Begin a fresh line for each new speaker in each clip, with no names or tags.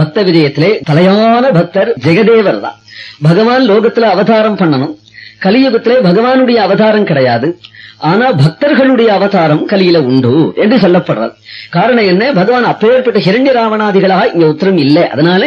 பக்த விஜயத்திலே தலையான பக்தர் ஜெகதேவர் தான் பகவான் லோகத்துல அவதாரம் பண்ணணும். கலியுகத்திலே பகவானுடைய அவதாரம் கிடையாது. ஆனா பக்தர்களுடைய அவதாரம் கலியில உண்டு என்று சொல்லப்படுறது காரணம் என்ன? பகவான் அப்பேற்பட்ட ஹிரண்ய ராவணாதிகளாக இங்க உத்தரம் இல்லை. அதனால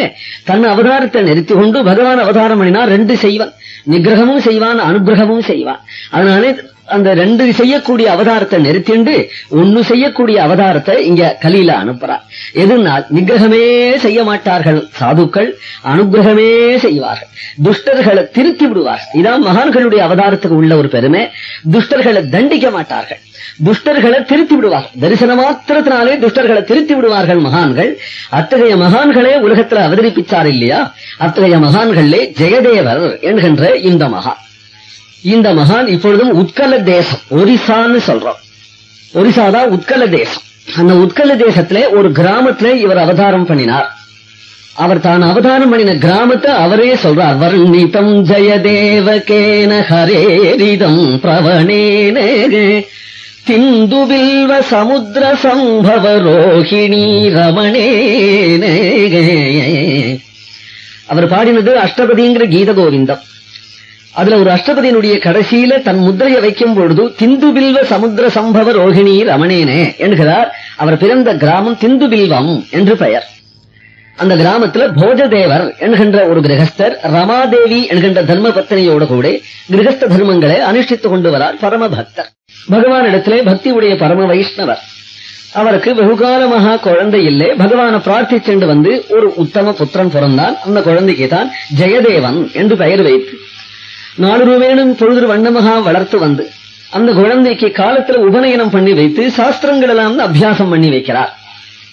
தன் அவதாரத்தை நிறுத்தி கொண்டு பகவான் அவதாரம் பண்ணினா ரெண்டு செய்வான். நிகிரகமும் செய்வான் அனுகிரகமும் செய்வான். அதனால அந்த ரெண்டு செய்யக்கூடிய அவதாரத்தை நிறுத்திண்டு ஒன்னு செய்யக்கூடிய அவதாரத்தை இங்க கலியில அனுப்புறார் எதுனால்? நிகிரகமே செய்ய மாட்டார்கள் சாதுக்கள் அனுகிரகமே செய்வார்கள். துஷ்டர்களை திருத்தி விடுவார்கள். இதான் மகான்களுடைய அவதாரத்துக்கு உள்ள ஒரு பெருமை. துஷ்டர்களை தண்டிக்க மாட்டார்கள். துஷ்டர்களை திருத்தி விடுவார்கள். தரிசன மாத்திரத்தினாலே துஷ்டர்களை திருத்தி விடுவார்கள் மகான்கள். அத்தகைய மகான்களே உலகத்துல அவதரிப்பிச்சார் இல்லையா? அத்தகைய மகான்களே ஜெயதேவர் என்கின்ற இந்த மகான் இந்த மகான் இப்பொழுதும் உத்கல தேசம் ஒரிசான்னு சொல்றோம். ஒரிசா தான் உத்கல தேசம். அந்த உத்கல தேசத்திலே ஒரு கிராமத்துல இவர் அவதாரம் பண்ணினார். அவர் தான் அவதாரம் பண்ணின கிராமத்தை அவரே சொல்றார். வர்ணிதம் ஜெயதேவகேன ஹரேரிதம் பிரவணேன. திந்துபில்வ சமுத்திர சம்பவ ரோஹிணி ரமணேன. அவர் பாடினது அஷ்டபதிங்கிற கீத கோவிந்தம். அதுல ஒரு அஷ்டபதியினுடைய கடைசியில தன் முத்திரையை வைக்கும் பொழுது திந்துபில்வ சமுத்திர சம்பவ ரோஹிணி ரமணேனே என்கிறார். அவர் பிறந்த கிராமம் திந்து பில்வம் என்று பெயர். அந்த கிராமத்துல போஜதேவர் என்கின்ற ஒரு கிரகஸ்தர் ரமாதேவி என்கின்ற தர்ம பத்தினியோடு கூட கிரகஸ்த தர்மங்களை அனுஷ்டித்துக் கொண்டு வரார் பரம பக்தர் பகவான் இடத்திலே பக்தி உடைய பரம வைஷ்ணவர். அவருக்கு வெகுகாலமாக குழந்தை இல்லை. பகவானை பிரார்த்திச்சென்று வந்து ஒரு உத்தம புத்திரன் பிறந்தான். அந்த குழந்தைக்கு தான் ஜெயதேவன் என்று பெயர் வைத்து நாலு ரூபேனும் பொழுது வண்ணமகா வளர்த்து வந்து அந்த குழந்தைக்கு காலத்துல உபநயனம் பண்ணி வைத்து சாஸ்திரங்கள் எல்லாம் அபியாசம் பண்ணி வைக்கிறார்.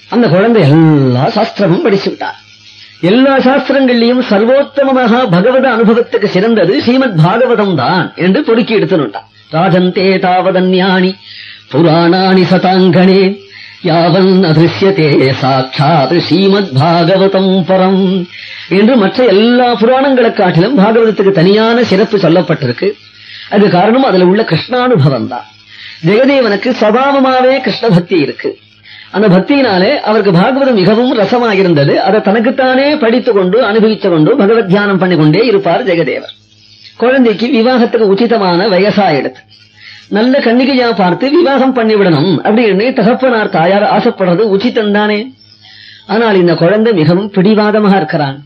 அந்த குழந்தை எல்லா சாஸ்திரமும் படிச்சு விட்டார். எல்லா சாஸ்திரங்கள்லயும் சர்வோத்தமமாக பகவத அனுபவத்துக்கு சிறந்தது ஸ்ரீமத் பாகவதம் தான் என்று பொறுக்கி எடுத்துனுட்டான் ராஜந்தே தாவதன்யாணி புராணாணி சதாங்கனே. யாவன் அதிருஷ்யத்தே சாட்சாத் ஸ்ரீமத் பாகவதம் பரம் என்று மற்ற எல்லா புராணங்களை காட்டிலும் பாகவதத்துக்கு தனியான சிறப்பு சொல்லப்பட்டிருக்கு. அது காரணம் அதுல உள்ள கிருஷ்ணானுபவம் தான் ஜெகதேவனுக்கு சபாவமாவே கிருஷ்ண பக்தி இருக்கு. அந்த பக்தியினாலே அவருக்கு பாகவதம் மிகவும் ரசமாயிருந்தது. அதை தனக்குத்தானே படித்துக் கொண்டு அனுபவித்துக் கொண்டு பகவத் தியானம் பண்ணி கொண்டே இருப்பார் ஜெகதேவர். குழந்தைக்கு விவாகத்துக்கு உச்சிதமான வயசா எடுத்து. நல்ல கண்ணிகையா பார்த்து விவாகம் பண்ணிவிடணும் அப்படின்னு தகப்பனார் தாயார் ஆசைப்படுறது உச்சிதம் தானே. ஆனால் இந்த குழந்தை மிகவும் பிடிவாதமாக இருக்கிறான்.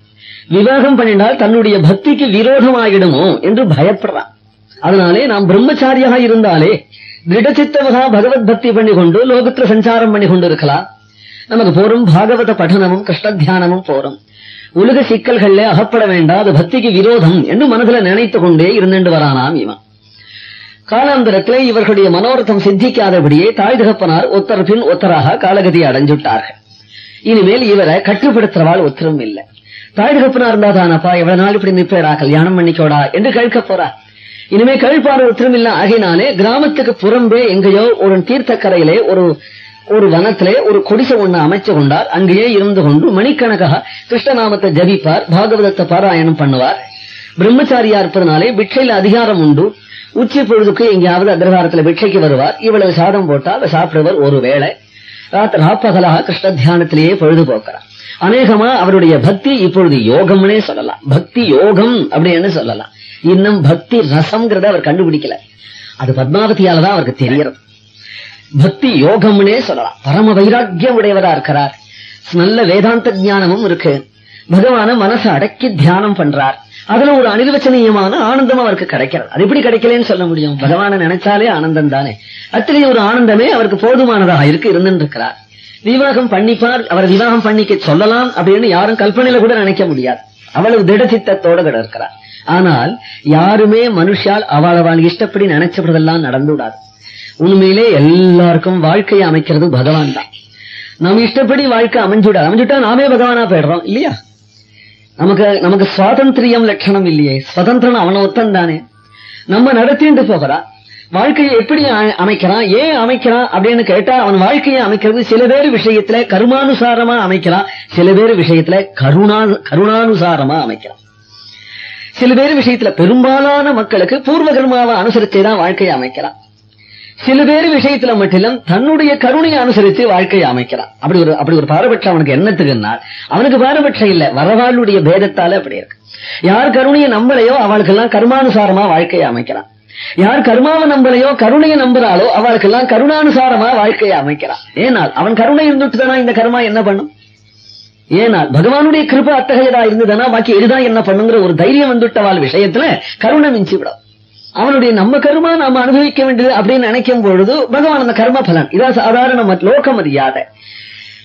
விவாகம் பண்ணினால் தன்னுடைய பக்திக்கு விரோதமாகிடுமோ என்று பயப்படுறான். அதனாலே நாம் பிரம்மச்சாரியாக இருந்தாலே திருடச்சித்தவகா பகவத் பக்தி பண்ணி கொண்டு லோகத்துல சஞ்சாரம் பண்ணி கொண்டு இருக்கலாம் நமக்கு போரும் பாகவத படனமும் கிருஷ்ண தியானமும் போரும் உலக சிக்கல்கள்ல அகப்பட வேண்டாம் அது பக்திக்கு விரோதம் என்று மனதுல நினைத்து கொண்டே இருந்துட்டு வரானாம் இவன் காலாந்தரத்திலே இவர்களுடைய மனோரத்தம் சித்திக்காதபடியே தாய் தகப்பனார் ஒத்தர் பின் ஒத்தராக காலகதியை அடைஞ்சுட்டார்கள். இனிமேல் இவரை கட்டுப்படுத்துறவாள் ஒத்தரும் இல்லை. தாய் தகப்பனா இருந்தா தானப்பா எவ்வளவு நாள் இப்படி நிற்பேரா? கல்யாணம் பண்ணிக்கோடா என்று கேட்க போறா. இனிமே கழிப்பாறு ஒத்தரும் இல்ல. ஆகினாலே கிராமத்துக்கு புறம்பே எங்கேயோ ஒரு தீர்த்தக்கரையிலே ஒரு ஒரு வனத்திலே ஒரு கொடிசை ஒண்ணு அமைச்சு கொண்டார். அங்கேயே இருந்து கொண்டு மணிக்கணக்காக கிருஷ்ணநாமத்தை ஜபிப்பார் பாகவதத்தை பாராயணம் பண்ணுவார். பிரம்மச்சாரியா இருப்பதனாலே பிட்சையில அதிகாரம் உண்டு. உச்சி பொழுதுக்கு எங்கேயாவது அக்ரஹாரத்தில் பிட்சைக்கு வருவார். இவ்வளவு சாதம் போட்டா சாப்பிடுவர் ஒரு வேளை ராத்திரி ராப்பகலாக கிருஷ்ண தியானத்திலேயே பொழுது போக்குறார். அநேகமா அவருடைய பக்தி இப்பொழுது யோகம்னே சொல்லலாம். பக்தி யோகம் அப்படின்னு சொல்லலாம். இன்னும் பக்தி ரசம்ங்கிறத அவர் கண்டுபிடிக்கல. அது பத்மாவதியால தான் அவருக்கு தெரியறது பக்தி யோகம்னே சொல்லலாம். பரம வைராக்கியம் உடையவரா இருக்கிறார். நல்ல வேதாந்த ஞானமும் இருக்கு. பகவான மனசை அடக்கி தியானம் பண்றார். அதுல ஒரு அனிர்வச்சனீயமான ஆனந்தம் அவருக்கு கிடைக்கிறது. அது எப்படி கிடைக்கலன்னு சொல்ல முடியும்? பகவான நினைச்சாலே ஆனந்தம் தானே. அத்தனை ஒரு ஆனந்தமே அவருக்கு போதுமானதாக இருக்கு இருந்துருக்கிறார். விவாகம் பண்ணிப்பார் அவர் விவாகம் பண்ணிக்க சொல்லலாம் அப்படின்னு யாரும் கல்பனையில கூட நினைக்க முடியாது. அவ்வளவு திடச்சித்தத்தோட கூட இருக்கிறார் ஆனால் யாருமே மனுஷால் அவள் அவள் இஷ்டப்படி நினைச்சப்படதெல்லாம் நடந்து விடாது உண்மையிலே எல்லாருக்கும் வாழ்க்கையை அமைக்கிறது பகவான் தான். நம்ம இஷ்டப்படி வாழ்க்கை அமைஞ்சுடாது அமைஞ்சுட்டா நாமே பகவானா போயிடுறோம் இல்லையா? நமக்கு நமக்கு சுவாதந்திரியம் லட்சணம் இல்லையே. சுதந்திரன் அவன ஒத்தன் தானே நம்ம நடத்திட்டு போகிறா. வாழ்க்கையை எப்படி அமைக்கிறான்? ஏன் அமைக்கிறான் அப்படின்னு கேட்டா அவன் வாழ்க்கையை அமைக்கிறது சில பேர் விஷயத்துல கருமானுசாரமா அமைக்கிறான். சில பேர் விஷயத்துல கருணா கருணானுசாரமா அமைக்கிறான். சில பேர் விஷயத்துல பெரும்பாலான மக்களுக்கு பூர்வ கர்மாவை அனுசரிச்சே தான் வாழ்க்கையை அமைக்கிறான். சில பேர் விஷயத்துல மட்டிலும் தன்னுடைய கருணையை அனுசரித்து வாழ்க்கையை அமைக்கிறான். அப்படி ஒரு அப்படி ஒரு பாரபட்சம் அவனுக்கு என்னத்துக்குன்னா அவனுக்கு பாரபட்சம் இல்ல. வரவாளுடைய பேதத்தால அப்படி இருக்கு. யார் கருணையை நம்பலையோ அவளுக்கெல்லாம் கர்மானுசாரமா வாழ்க்கையை அமைக்கிறான். யார் கர்மாவை நம்பலையோ கருணையை நம்புறாளோ அவளுக்கெல்லாம் கருணானுசாரமா வாழ்க்கையை அமைக்கிறான். ஏனால் அவன் கருணை இருந்துட்டுதானா இந்த கர்மா என்ன பண்ணும்? ஏனால் பகவானுடைய கிருப அத்தகையதா இருந்ததுன்னா பாக்கி இதுதான் என்ன பண்ணுங்கிற ஒரு தைரியம் வந்துட்டவாள் விஷயத்துல கருணை மிஞ்சி விடும் அவனுடைய நம்ம கருமா நாம அனுபவிக்க வேண்டியது அப்படின்னு நினைக்கும் பொழுது பகவான் அந்த கர்ம பலன். இதான் சாதாரண மத்- லோக மரியாதை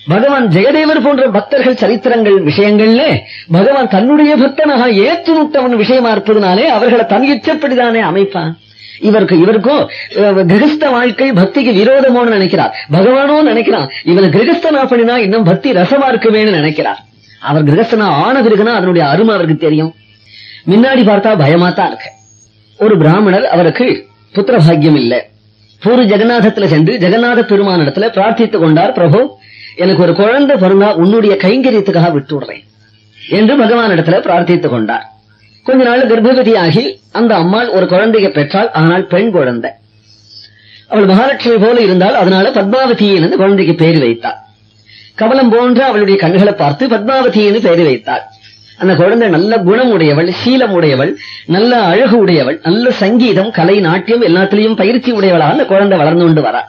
பகவான் ஜெயதேவர் போன்ற பக்தர்கள் சரித்திரங்கள் விஷயங்கள்ல பகவான் தன்னுடைய பக்தனாக ஏற்று விட்டவன் விஷயமா இருப்பதனாலே அவர்களை தன் இச்சப்படிதானே அமைப்பான். இவருக்கு இவருக்கும் கிரகஸ்த வாழ்க்கை பக்திக்கு விரோதமோன்னு நினைக்கிறார். பகவானோ நினைக்கிறான். இவன் கிரகஸ்தனா பண்ணினா இன்னும் பக்தி ரசமா இருக்குமேன்னு நினைக்கிறார். அவர் கிரகஸ்தனா ஆன பிறகுனா அதனுடைய அருமை அவருக்கு தெரியும். முன்னாடி பார்த்தா பயமா தான் இருக்கு. ஒரு பிராமணர் அவருக்கு புத்திர பாக்கியம் இல்ல பூரி ஜெகநாதத்துல சென்று ஜெகநாத பெருமானிடத்துல பிரார்த்தித்துக் கொண்டார் பிரபு எனக்கு ஒரு குழந்தை பிறந்தா உன்னுடைய கைங்கரியத்துக்காக விட்டு விடுறேன் என்று பகவானிடத்துல பிரார்த்தித்துக் கொண்டார். கொஞ்ச நாள் கர்ப்பவதியாகி அந்த அம்மாள் ஒரு குழந்தையை பெற்றாள் ஆனால் பெண் குழந்தை. அவள் மகாலட்சுமி போல இருந்தால் அதனால பத்மாவதி என்று குழந்தைக்கு பேர் வைத்தாள். கமலம் போன்ற அவளுடைய கண்களை பார்த்து பத்மாவதி என்று பேர் வைத்தாள். அந்த குழந்தை நல்ல குணம் உடையவள் சீலம் உடையவள் நல்ல அழகு உடையவள் நல்ல சங்கீதம் கலை நாட்டியம் எல்லாத்திலையும் பயிற்சி உடையவளா அந்த குழந்தை வளர்ந்து கொண்டு வரா.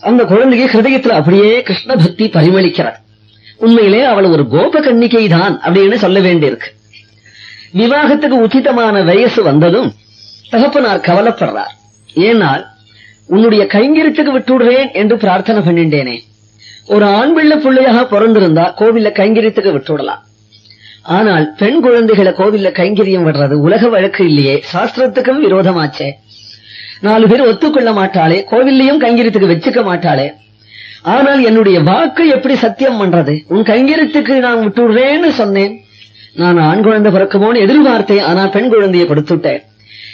அந்த குழந்தைக்கு ஹிருதயத்துல அப்படியே கிருஷ்ண பக்தி பரிமளிக்கிறார். உண்மையிலே அவள் ஒரு கோப கண்ணிக்கை தான் அப்படின்னு சொல்ல வேண்டியிருக்கு. விவாகத்துக்கு உச்சிதமான வயசு வந்ததும் தகப்பனார் கவலைப்படுறார். ஏனால் உன்னுடைய கைங்கரியத்துக்கு விட்டுடுறேன் என்று பிரார்த்தனை பண்ணிட்டேனே. ஒரு ஆண் பிள்ளை பிள்ளையாக பிறந்திருந்தா கோவில்ல கைங்கரியத்துக்கு விட்டுடலாம் ஆனால் பெண் குழந்தைகளை கோவில்ல கைங்கரியம் விடுறது உலக வழக்கு இல்லையே. சாஸ்திரத்துக்கும் விரோதமாச்சே. நாலு பேர் ஒத்துக்கொள்ள மாட்டாளே கோவில்லையும் கைங்கரியத்துக்கு வச்சுக்க மாட்டாளே. ஆனால் என்னுடைய வாக்கு எப்படி சத்தியம் பண்றது? உன் கைங்கரியத்துக்கு நான் விட்டுடுறேன்னு சொன்னேன். நான் ஆண் குழந்தை பிறக்குமோன்னு எதிர்பார்த்தேன் ஆனா பெண் குழந்தையை கொடுத்துட்டேன்.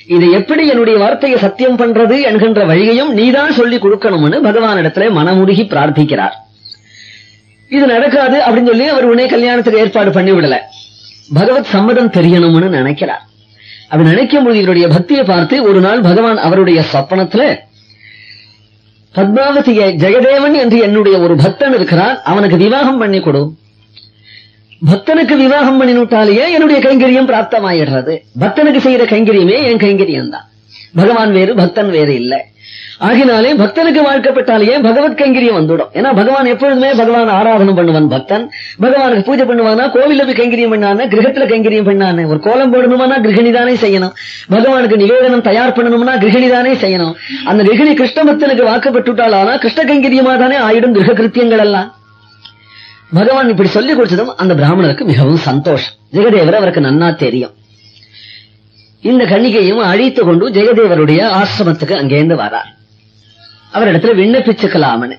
இதை எப்படி என்னுடைய வார்த்தையை சத்தியம் பண்றது என்கின்ற வழியையும் நீதான் சொல்லி கொடுக்கணும்னு பகவானிடத்துல மனமுருகி பிரார்த்திக்கிறார். இது நடக்காது அப்படின்னு சொல்லி அவர் உன்னை கல்யாணத்துக்கு ஏற்பாடு பண்ணி விடல பகவத் சம்மதம் தெரியணும்னு நினைக்கிறார். அப்படி நினைக்கும் பொழுது இவருடைய பக்தியை பார்த்து ஒரு நாள் பகவான் அவருடைய சொப்பனத்துல பத்மாவதியை ஜெகதேவன் என்று என்னுடைய ஒரு பக்தன் இருக்கிறான் அவனுக்கு விவாகம் பண்ணி கொடு. பக்தனுக்கு விவாகம் பண்ணினுட்டாலேயே என்னுடைய கைங்கரியம் பிராப்தமாயிடுறது. பக்தனுக்கு செய்யற கைங்கரியமே என் கைங்கரியம் தான். பகவான் வேறு பக்தன் வேறு இல்லை. ஆகினாலே பக்தனுக்கு வாழ்க்கப்பட்டாலேயே பகவத் கைங்கரியம் வந்துடும் ஏன்னா பகவான் எப்பொழுதுமே பகவான் ஆராதனம் பண்ணுவான் பக்தன். பகவானுக்கு பூஜை பண்ணுவானா? கோவில போய் கைங்கரியம் பண்ணானே? கிரகத்துல கைங்கரியம் பண்ணானே. ஒரு கோலம் போடணுமானா கிரகிணி தானே செய்யணும். பகவானுக்கு நிவேதனம் தயார் பண்ணணும்னா கிரகிணி தானே செய்யணும். அந்த கிரகிணி கிருஷ்ண பக்தனுக்கு வாக்கப்பட்டுட்டால் ஆனா கிருஷ்ண கைங்கரியமா தானே ஆயிடும் கிரக கிருத்தியங்கள் எல்லாம் பகவான் இப்படி சொல்லி கொடுத்ததும் அந்த பிராமணருக்கு மிகவும் சந்தோஷம். ஜெகதேவர் அவருக்கு நன்னா தெரியும். இந்த கண்ணிகையும் அழித்து கொண்டு ஜெகதேவருடைய ஆசிரமத்துக்கு அங்கேருந்து வரார். அவரிடத்துல விண்ணப்பிச்சுக்கலாம்னு.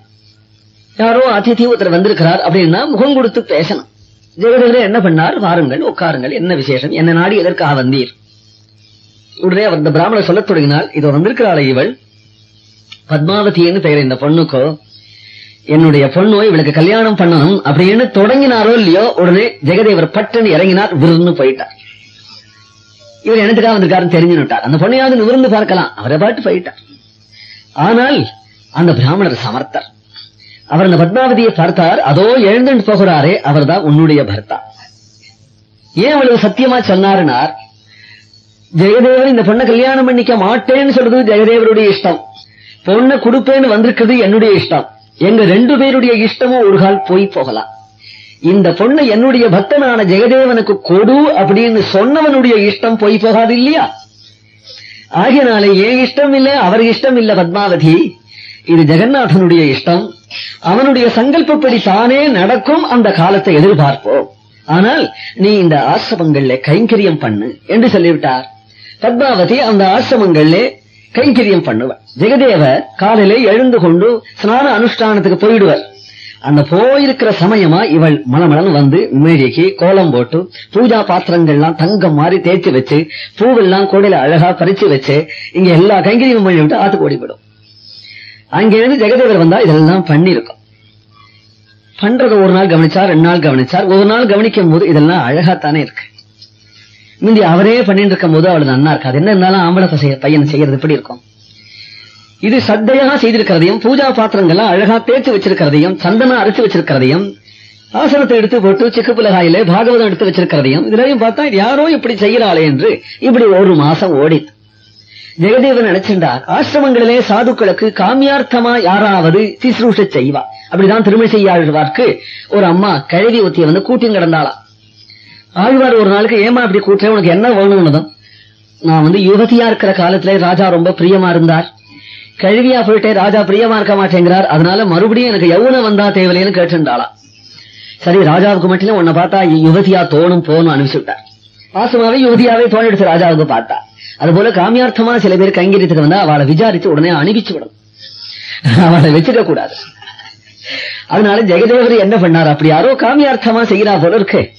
யாரோ அதிதி ஒருத்தர் வந்திருக்கிறார் அப்படின்னா முகம் கொடுத்து பேசணும். ஜெகதேவர் என்ன பண்ணார்? வாருங்கள் உட்காருங்கள். என்ன விசேஷம்? என்ன நாடி எதற்காக வந்தீர்? உடனே அவர் இந்த பிராமணர் சொல்லத் தொடங்கினால் இதோ வந்திருக்கிறாள் இவள். பத்மாவதின்னு பெயர் இந்த பொண்ணுக்கோ என்னுடைய பொண்ணோ இவளுக்கு கல்யாணம் பண்ணணும் அப்படின்னு தொடங்கினாரோ இல்லையோ உடனே ஜெகதேவர் பட்டன் இறங்கினார் விருன்னு போயிட்டார். இவர் எனத்துக்காக வந்திருக்காருன்னு தெரிஞ்சுட்டார் அந்த பொண்ணையாவது விருந்து பார்க்கலாம். அவரை பாட்டு போயிட்டார். ஆனால் அந்த பிராமணர் சமர்த்தர். அவர் அந்த பத்மாவதியை பார்த்தார் அதோ எழுந்துட்டு போகிறாரே அவர்தான் உன்னுடைய பர்த்தா. ஏன் அவ்வளவு சத்தியமா சொன்னாருனார்? ஜெயதேவன் இந்த பொண்ணை கல்யாணம் பண்ணிக்க மாட்டேன்னு சொல்றது ஜெயதேவருடைய இஷ்டம். பொண்ணை கொடுப்பேன்னு வந்திருக்கிறது என்னுடைய இஷ்டம். எங்க ரெண்டு பேருடைய இஷ்டமும் ஒரு கால் போய் போகலாம். இந்த பொண்ணு என்னுடைய பக்தனான ஜெயதேவனுக்கு கொடு அப்படின்னு சொன்னவனுடைய இஷ்டம் போய் போகாது இல்லையா? ஆகியனாலே ஏன் இஷ்டம் இல்ல? அவர் இஷ்டம் இல்ல பத்மாவதி. இது ஜெகநாதனுடைய இஷ்டம். அவனுடைய சங்கல்பப்படி தானே நடக்கும் அந்த காலத்தை எதிர்பார்ப்போம். ஆனால் நீ இந்த ஆசிரமங்கள்ல கைங்கரியம் பண்ணு என்று சொல்லிவிட்டார். பத்மாவதி அந்த ஆசிரமங்கள்ல கைங்கரியம் பண்ணுவார். ஜெகதேவர் காலையில எழுந்து கொண்டு ஸ்நான அனுஷ்டானத்துக்கு போயிடுவார். அந்த போயிருக்கிற சமயமா இவள் மலமலன் வந்து மேடிக்கு கோலம் போட்டு பூஜா பாத்திரங்கள்லாம் தங்கம் மாதிரி தேய்ச்சி வச்சு பூவெல்லாம் கோடையில அழகா பறிச்சு வச்சு இங்க எல்லா கைங்கரியம் பண்ணி விட்டு ஆத்துக்கு ஓடிவிடும் அங்கிருந்து ஜெகதேவர் வந்தா இதெல்லாம் பண்ணிருக்கும் பண்றத ஒரு நாள் கவனிச்சார் ரெண்டு நாள் கவனிச்சார். ஒரு நாள் கவனிக்கும் போது இதெல்லாம் அழகாத்தானே இருக்கு. முந்தி அவரே பண்ணிட்டு இருக்கும் போது அவளுக்கு நன்னா இருக்கு? அது என்ன இருந்தாலும் ஆம்பளை பசைய பையன் செய்யறது எப்படி இருக்கும்? இது சத்தையா செய்திருக்கிறதையும் பூஜா பாத்திரங்கள்லாம் அழகா தேய்ச்சி வச்சிருக்கிறதையும் சந்தனம் அரைச்சு வச்சிருக்கிறதையும் ஆசனத்தை எடுத்து போட்டு சிக்கு புலகாயில பாகவதம் எடுத்து வச்சிருக்கிறதையும் இதுலயும் பார்த்தா யாரோ இப்படி செய்யறாளே என்று இப்படி ஒரு மாசம் ஓடித்து ஜெகதேவன் நினைச்சிருந்தார் ஆசிரமங்களிலே சாதுக்களுக்கு காமியார்த்தமா யாராவது சிசுரூஷ செய்வா. அப்படிதான் திருமணி செய்யாழ்வார்க்கு ஒரு அம்மா கழுவி ஒத்திய வந்து கூட்டியும் கிடந்தாளா. ஆழ்வார் ஒரு நாளுக்கு ஏமா அப்படி கூட்டுறேன் உனக்கு என்ன வேணும்னுதான் நான் வந்து யுவதியா இருக்கிற காலத்துல ராஜா ரொம்ப பிரியமா இருந்தார். கழுவியா போயிட்டே ராஜா பிரியமா இருக்க மாட்டேங்கிறார். அதனால மறுபடியும் எனக்கு எவ்வளவு வந்தா தேவையில்லைன்னு கேட்டிருந்தாளா. சரி ராஜாவுக்கு மட்டும் உன்னை பார்த்தா யுவதியா தோணும் போகணும் அனுப்பிச்சு விட்டார். யுவதியாவே தோணிடுச்சு ராஜாவுக்கு பார்த்தா. அதுபோல காமியார்த்தமா சில பேர் கைங்கரியத்துக்கு வந்தா அவளை விசாரிச்சு உடனே அனுப்பிச்சு விடும். அவளை வச்சுக்க கூடாது. அதனால ஜெகதேவர் என்ன பண்ணார்? அப்படி யாரோ காமியார்த்தமா செய்கிறா போல இருக்கு.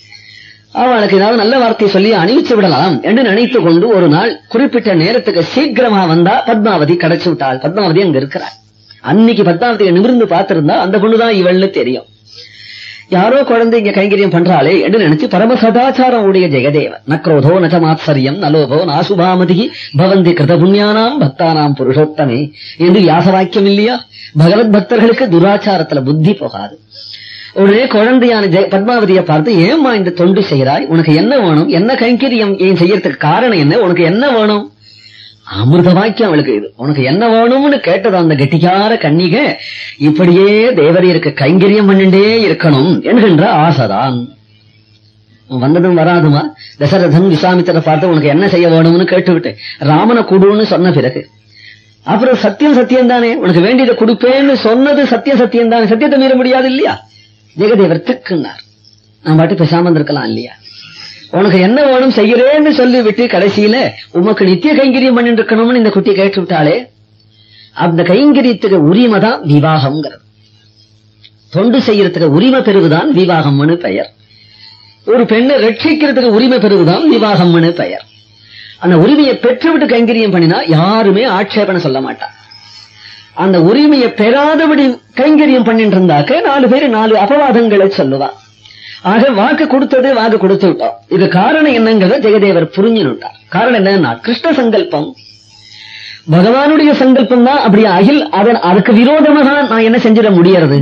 அவளுக்கு ஏதாவது நல்ல வார்த்தை சொல்லி அணிவிச்சு விடலாம் என்று நினைத்து கொண்டு ஒரு நாள் குறிப்பிட்ட நேரத்துக்கு சீக்கிரமா வந்தா பத்மாவதி கிடைச்சு விட்டாள். பத்மாவதி அங்க இருக்கிறார் அன்னைக்கு பத்மாவதியை நிமிர்ந்து பார்த்திருந்தா அந்த பொண்ணுதான் இவள்னு தெரியும். யாரோ குழந்தை இங்க கைங்கரியம் பண்றாளே என்று நினைச்சு பரம சதாச்சாரம் உடைய ஜெகதேவன் நக்ரோதோ நச்ச மாத்சரியம் நலோபோ நாசுபாமதி பவந்தி கிருத புண்ணியானாம் பக்தானாம் புருஷோத்தமே என்று வியாச வாக்கியம் இல்லையா? பகவத் பக்தர்களுக்கு துராச்சாரத்துல புத்தி போகாது. உடனே குழந்தையான ஜெய பத்மாவதியை பார்த்து ஏம்மா இந்த தொண்டு செய்கிறாய்? உனக்கு என்ன வேணும்? என்ன கைங்கரியம்? ஏன் செய்யறதுக்கு காரணம் என்ன? உனக்கு என்ன வேணும்? அமிர்த வாக்கியம் அவளுக்கு இது. உனக்கு என்ன வேணும்னு கேட்டது அந்த கெட்டிக்கார கன்னிக இப்படியே தேவதையருக்கு கைங்கரியம் பண்ணிட்டே இருக்கணும் என்கின்ற ஆசைதான். வந்ததும் வராதுமா? தசரதன் விசாமித்தரை பார்த்து உனக்கு என்ன செய்ய வேணும்னு கேட்டுவிட்டேன் ராமனை குடுன்னு சொன்ன பிறகு அப்புறம் சத்தியம் சத்தியம் தானே? உனக்கு வேண்டியதை கொடுப்பேன்னு சொன்னது சத்தியம் சத்தியம் தானே? சத்தியத்தை மீற முடியாது இல்லையா? ஜெகதேவர் திக்குன்னார். நான் பாட்டு பேசாம இருந்திருக்கலாம் இல்லையா? உனக்கு என்ன வேணும் செய்கிறேன்னு சொல்லி விட்டு கடைசியில உமக்கு நித்திய கைங்கரியம் பண்ணிட்டு இருக்கணும்னு இந்த குட்டி கேட்டு விட்டாலே அந்த கைங்கரியத்துக்கு உரிமை தான் விவாகம்ங்கிறது. தொண்டு செய்யறதுக்கு உரிமை பெறுவதுதான் விவாகம்னு பெயர். ஒரு பெண்ணை ரட்சிக்கிறதுக்கு உரிமை பெறுவதுதான் விவாகம்னு பெயர். அந்த உரிமையை பெற்றுவிட்டு கைங்கரியம் பண்ணினா யாருமே ஆட்சேபனை சொல்ல மாட்டான் அந்த உரிமையை பெறாதபடி கைங்கரியம் பண்ணிட்டு இருந்தாக்க நாலு பேர் நாலு அபவாதங்களை சொல்லுவா. ஆக வாக்கு கொடுத்தது வாக்கு கொடுத்து விட்டோம் இது காரணம் என்னங்கிறத ஜெகதேவர் புரிஞ்சுட்டார் காரணம் என்னன்னா கிருஷ்ண சங்கல்பம். பகவானுடைய சங்கல்பம் தான் அப்படி அகில் அதன் அதுக்கு விரோதமாக நான் என்ன செஞ்சிட முடியறது?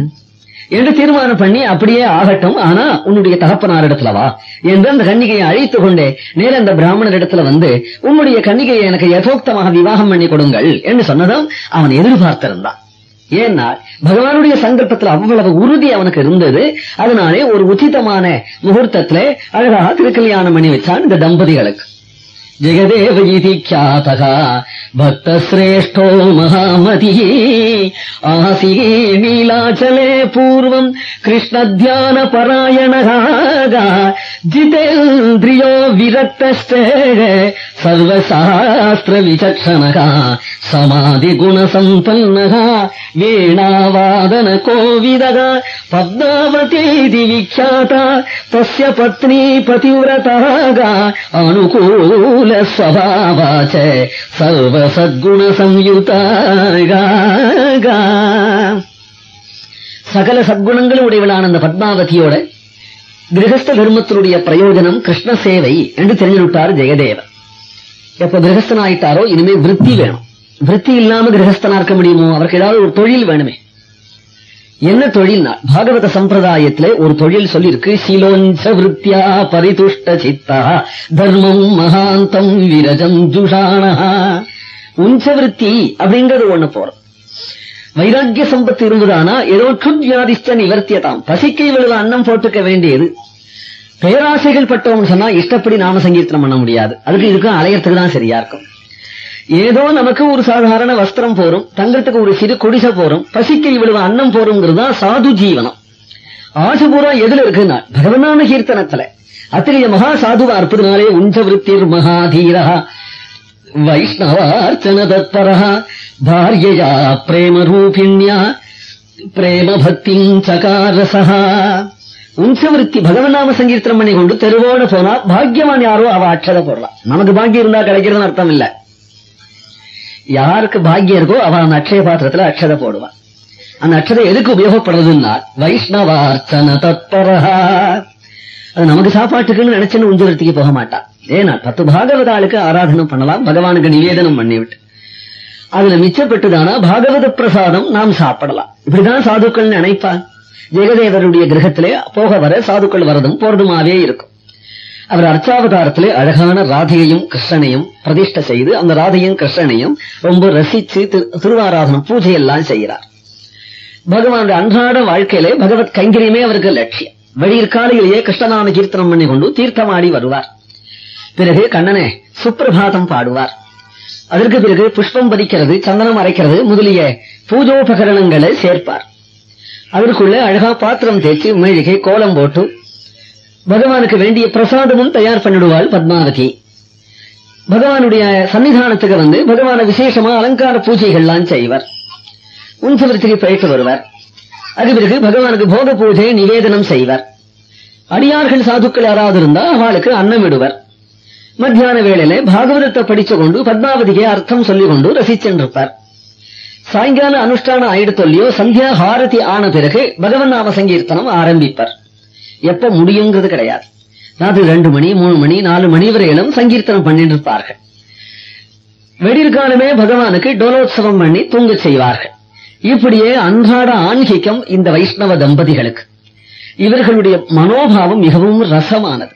என்று தீர்மானம் பண்ணி அப்படியே ஆகட்டும் ஆனா உன்னுடைய தகப்பனார் இடத்துல வா என்று அந்த கன்னிகையை அழைத்து கொண்டே நேர அந்த பிராமணர் இடத்துல வந்து உன்னுடைய கன்னிகையை எனக்கு யதோக்தமாக விவாகம் பண்ணி கொடுங்கள் என்று சொன்னதும் அவன் எதிர்பார்த்திருந்தான். ஏன்னா பகவானுடைய சங்கல்பத்தில் அவ்வளவு உறுதி அவனுக்கு இருந்தது. அதனாலே ஒரு உச்சிதமான முகூர்த்தத்துல அழகா திருக்கல்யாணம் பண்ணி வச்சான் இந்த தம்பதிகளுக்கு. ஜெகதேவ இது கியாதக பக்திரேஷ்டோ மகாமதியே ஆசியே நீலாச்சலே பூர்வம் கிருஷ்ணத்தியான பராயணகாக. ஜிதேந்திரியோ விரக்தே സർവശാസ്ത്രവിചക്ഷണ സമാധിഗുണസമ്പന്ന വീണാവാദന കോവിദ പദ്മാവതീതി വിഖ്യാത തസ്യ പത്നി പതിവ്രത അനുകൂല സ്വഭാവാച സർവസദ്ഗുണസംയുത സകല സദ്ഗുണങ്ങളും ഉടയവളാണെന്ന പത്മാവതിയോട് ഗൃഹസ്ഥധർമ്മത്തിനുടിയ പ്രയോജനം കൃഷ്ണസേവൈ എന്ന് തിരഞ്ഞെടുത്താർ ജയദേവൻ. எப்ப கிரகஸ்தனாயிட்டாரோ இனிமே விருத்தி வேணும். விருத்தி இல்லாம கிரகஸ்தனா இருக்க முடியுமோ? அவருக்கு ஏதாவது ஒரு தொழில் வேணுமே. என்ன தொழில்னா பாகவத சம்பிரதாயத்துல ஒரு தொழில் சொல்லியிருக்கு. சிலோஞ்ச விருத்தியா பரிதுஷ்ட சித்தா தர்மம் மகாந்தம் விரஜம் ஜுஷானா உஞ்ச விருத்தி அப்படிங்கறது ஒண்ணு போறோம். வைராக்கிய சம்பத்து இருந்ததானா? ஏதோ ட்ருத் வியாதிஷ்ட நிவர்த்தியதாம். பசிக்கை விழுவ அன்னம் போட்டுக்க வேண்டியது. பேராசைகள் பட்டோம்னு சொன்னா இஷ்டப்படி நாம சங்கீர்த்தனம் பண்ண முடியாது. அதுக்கு இதுக்கும் அலையறதுக்கு தான் சரியா இருக்கும். ஏதோ நமக்கு ஒரு சாதாரண வஸ்திரம் போரும் தங்கறதுக்கு ஒரு சிறு கொடிசை போரும் பசிக்க இவ்வளவு அன்னம் போருங்கிறது தான் சாது ஜீவனம். ஆசை பூரா எதுல இருக்குன்னா பகவனான கீர்த்தனத்துல. அத்திரிய மகா சாதுவா அற்புதனாலே உஞ்ச விருத்திர் மகாதீரா. வைஷ்ணவார்ச்சன தத்பரா. பாரியயா பிரேம ரூபிண்யா பிரேம பக்தி சகாரசா. உஞ்சவிருத்தி பகவநாம சங்கீர்த்தனம் பண்ணி கொண்டு தெருவோட போனா பாக்கியவான் யாரோ அவ அட்சத போடலாம் நமக்கு பாக்கியம் இருந்தா கிடைக்கிறதுன்னு அர்த்தம் இல்ல யாருக்கு பாக்கியம் இருக்கோ அவ அந்த அட்சய பாத்திரத்துல அட்சதை போடுவான் அந்த அட்சதை எதுக்கு உபயோகப்படுறதுன்னா வைஷ்ணவார்த்தன தத்பரஹா. அது நமக்கு சாப்பாட்டுக்குன்னு நினைச்சுன்னு உஞ்சவர்த்திக்கு போக மாட்டான் ஏன்னா பத்து பாகவதாளுக்கு ஆராதனம் பண்ணலாம் பகவானுக்கு நிவேதனம் பண்ணிவிட்டு. அதுல மிச்சப்பட்டுதானா பாகவத பிரசாதம் நாம் சாப்பிடலாம். இப்படிதான் சாதுக்கள் நினைப்பான் ஜெகதேவருடைய கிரகத்திலே போக வர சாதுக்கள் வரதும் போறதுமாவே இருக்கும். அவர் அர்ச்சாவதாரத்திலே அழகான ராதையையும் கிருஷ்ணனையும் பிரதிஷ்ட செய்து அந்த ராதையும் கிருஷ்ணனையும் ரொம்ப ரசிச்சு திருவாராதனம் பூஜை எல்லாம் செய்கிறார். பகவான் அன்றாட வாழ்க்கையிலே பகவத் கைங்கரியமே அவருக்கு லட்சியம். வெளியிற்காலையிலேயே கிருஷ்ணநாம கீர்த்தனம் பண்ணி கொண்டு தீர்த்தமாடி வருவார். பிறகு கண்ணனே சுப்பிரபாதம் பாடுவார். அதற்கு பிறகு புஷ்பம் பறிக்கிறது சந்தனம் அரைக்கிறது முதலிய பூஜோபகரணங்களை சேர்ப்பார். அதற்குள்ள அழகா பாத்திரம் தேய்ச்சி மெழுகை கோலம் போட்டு பகவானுக்கு வேண்டிய பிரசாதமும் தயார் பண்ணிடுவாள் பத்மாவதி. பகவானுடைய சன்னிதானத்துக்கு வந்து பகவான விசேஷமா அலங்கார பூஜைகள்லாம் செய்வர். உன்சவர்த்திக்கு போயிட்டு வருவர். அது பிறகு பகவானுக்கு போக பூஜை நிவேதனம் செய்வர். அடியார்கள் சாதுக்கள் யாராவது இருந்தா அவளுக்கு அன்னம் விடுவர் மத்தியான வேளையில பாகவதத்தை படிச்சு கொண்டு பத்மாவதிக்கு அர்த்தம் சொல்லிக் கொண்டு ரசிச்சென்றிருப்பார். சாயங்கால அனுஷ்டானம் ஆயிடுத்தொல்லியோ சந்தியா ஹாரதி ஆன பிறகு பகவன் நாம சங்கீர்த்தனம் ஆரம்பிப்பார். எப்ப முடியுங்கிறது கிடையாது. ராத்திரி ரெண்டு மணி மூணு மணி நாலு மணி வரையிலும் சங்கீர்த்தனம் பண்ணிட்டு இருப்பார்கள் வெடிற்காலமே பகவானுக்கு டோலோத்சவம் பண்ணி தூங்க செய்வார்கள். இப்படியே அன்றாட ஆன்மீகம் இந்த வைஷ்ணவ தம்பதிகளுக்கு. இவர்களுடைய மனோபாவம் மிகவும் ரசமானது.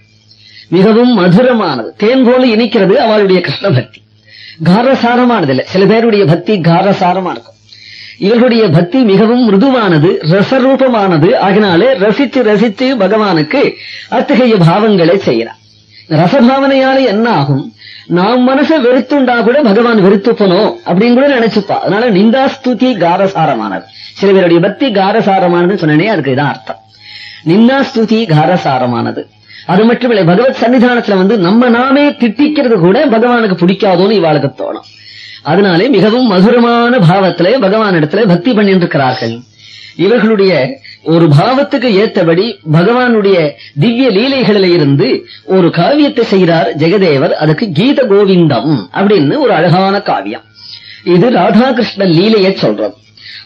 மிகவும் மதுரமானது. தேன் போல இனிக்கிறது அவளுடைய கிருஷ்ணபக்தி. காரசாரமானதில்லை. காரசாரமானது இல்ல சில பேருடைய பக்தி காரசாரமா இருக்கும். இவர்களுடைய பக்தி மிகவும் மிருதுவானது ரசரூபமானது. ஆகினாலே ரசித்து ரசித்து பகவானுக்கு அத்தகைய பாவங்களை செய்யறார் ரசபாவனையால என்ன ஆகும்? நாம் மனச வெறுத்துண்டா கூட பகவான் வெறுத்து போனோம் அப்படின்னு கூட நினைச்சுப்பா. அதனால நிந்தா ஸ்துதி காரசாரமானது. சில பேருடைய பக்தி காரசாரமானது சொன்னனே அதுக்கு இதான் அர்த்தம். நிந்தா ஸ்துதி காரசாரமானது. அது மட்டும் இல்லை பகவத் சன்னிதானத்துல வந்து நம்ம நாமே திட்டிக்கிறது கூட பகவானுக்கு பிடிக்காதோன்னு இவாளுக்கு தோணும். அதனாலே மிகவும் மதுரமான பாவத்திலே பகவான் இடத்துல பக்தி பண்ணிட்டு இருக்கிறார்கள் இவர்களுடைய ஒரு பாவத்துக்கு ஏத்தபடி பகவானுடைய திவ்ய லீலைகளில இருந்து ஒரு காவியத்தை செய்கிறார் ஜெகதேவர் அதுக்கு கீத கோவிந்தம் அப்படின்னு ஒரு அழகான காவியம். இது ராதாகிருஷ்ண லீலையை சொல்றது.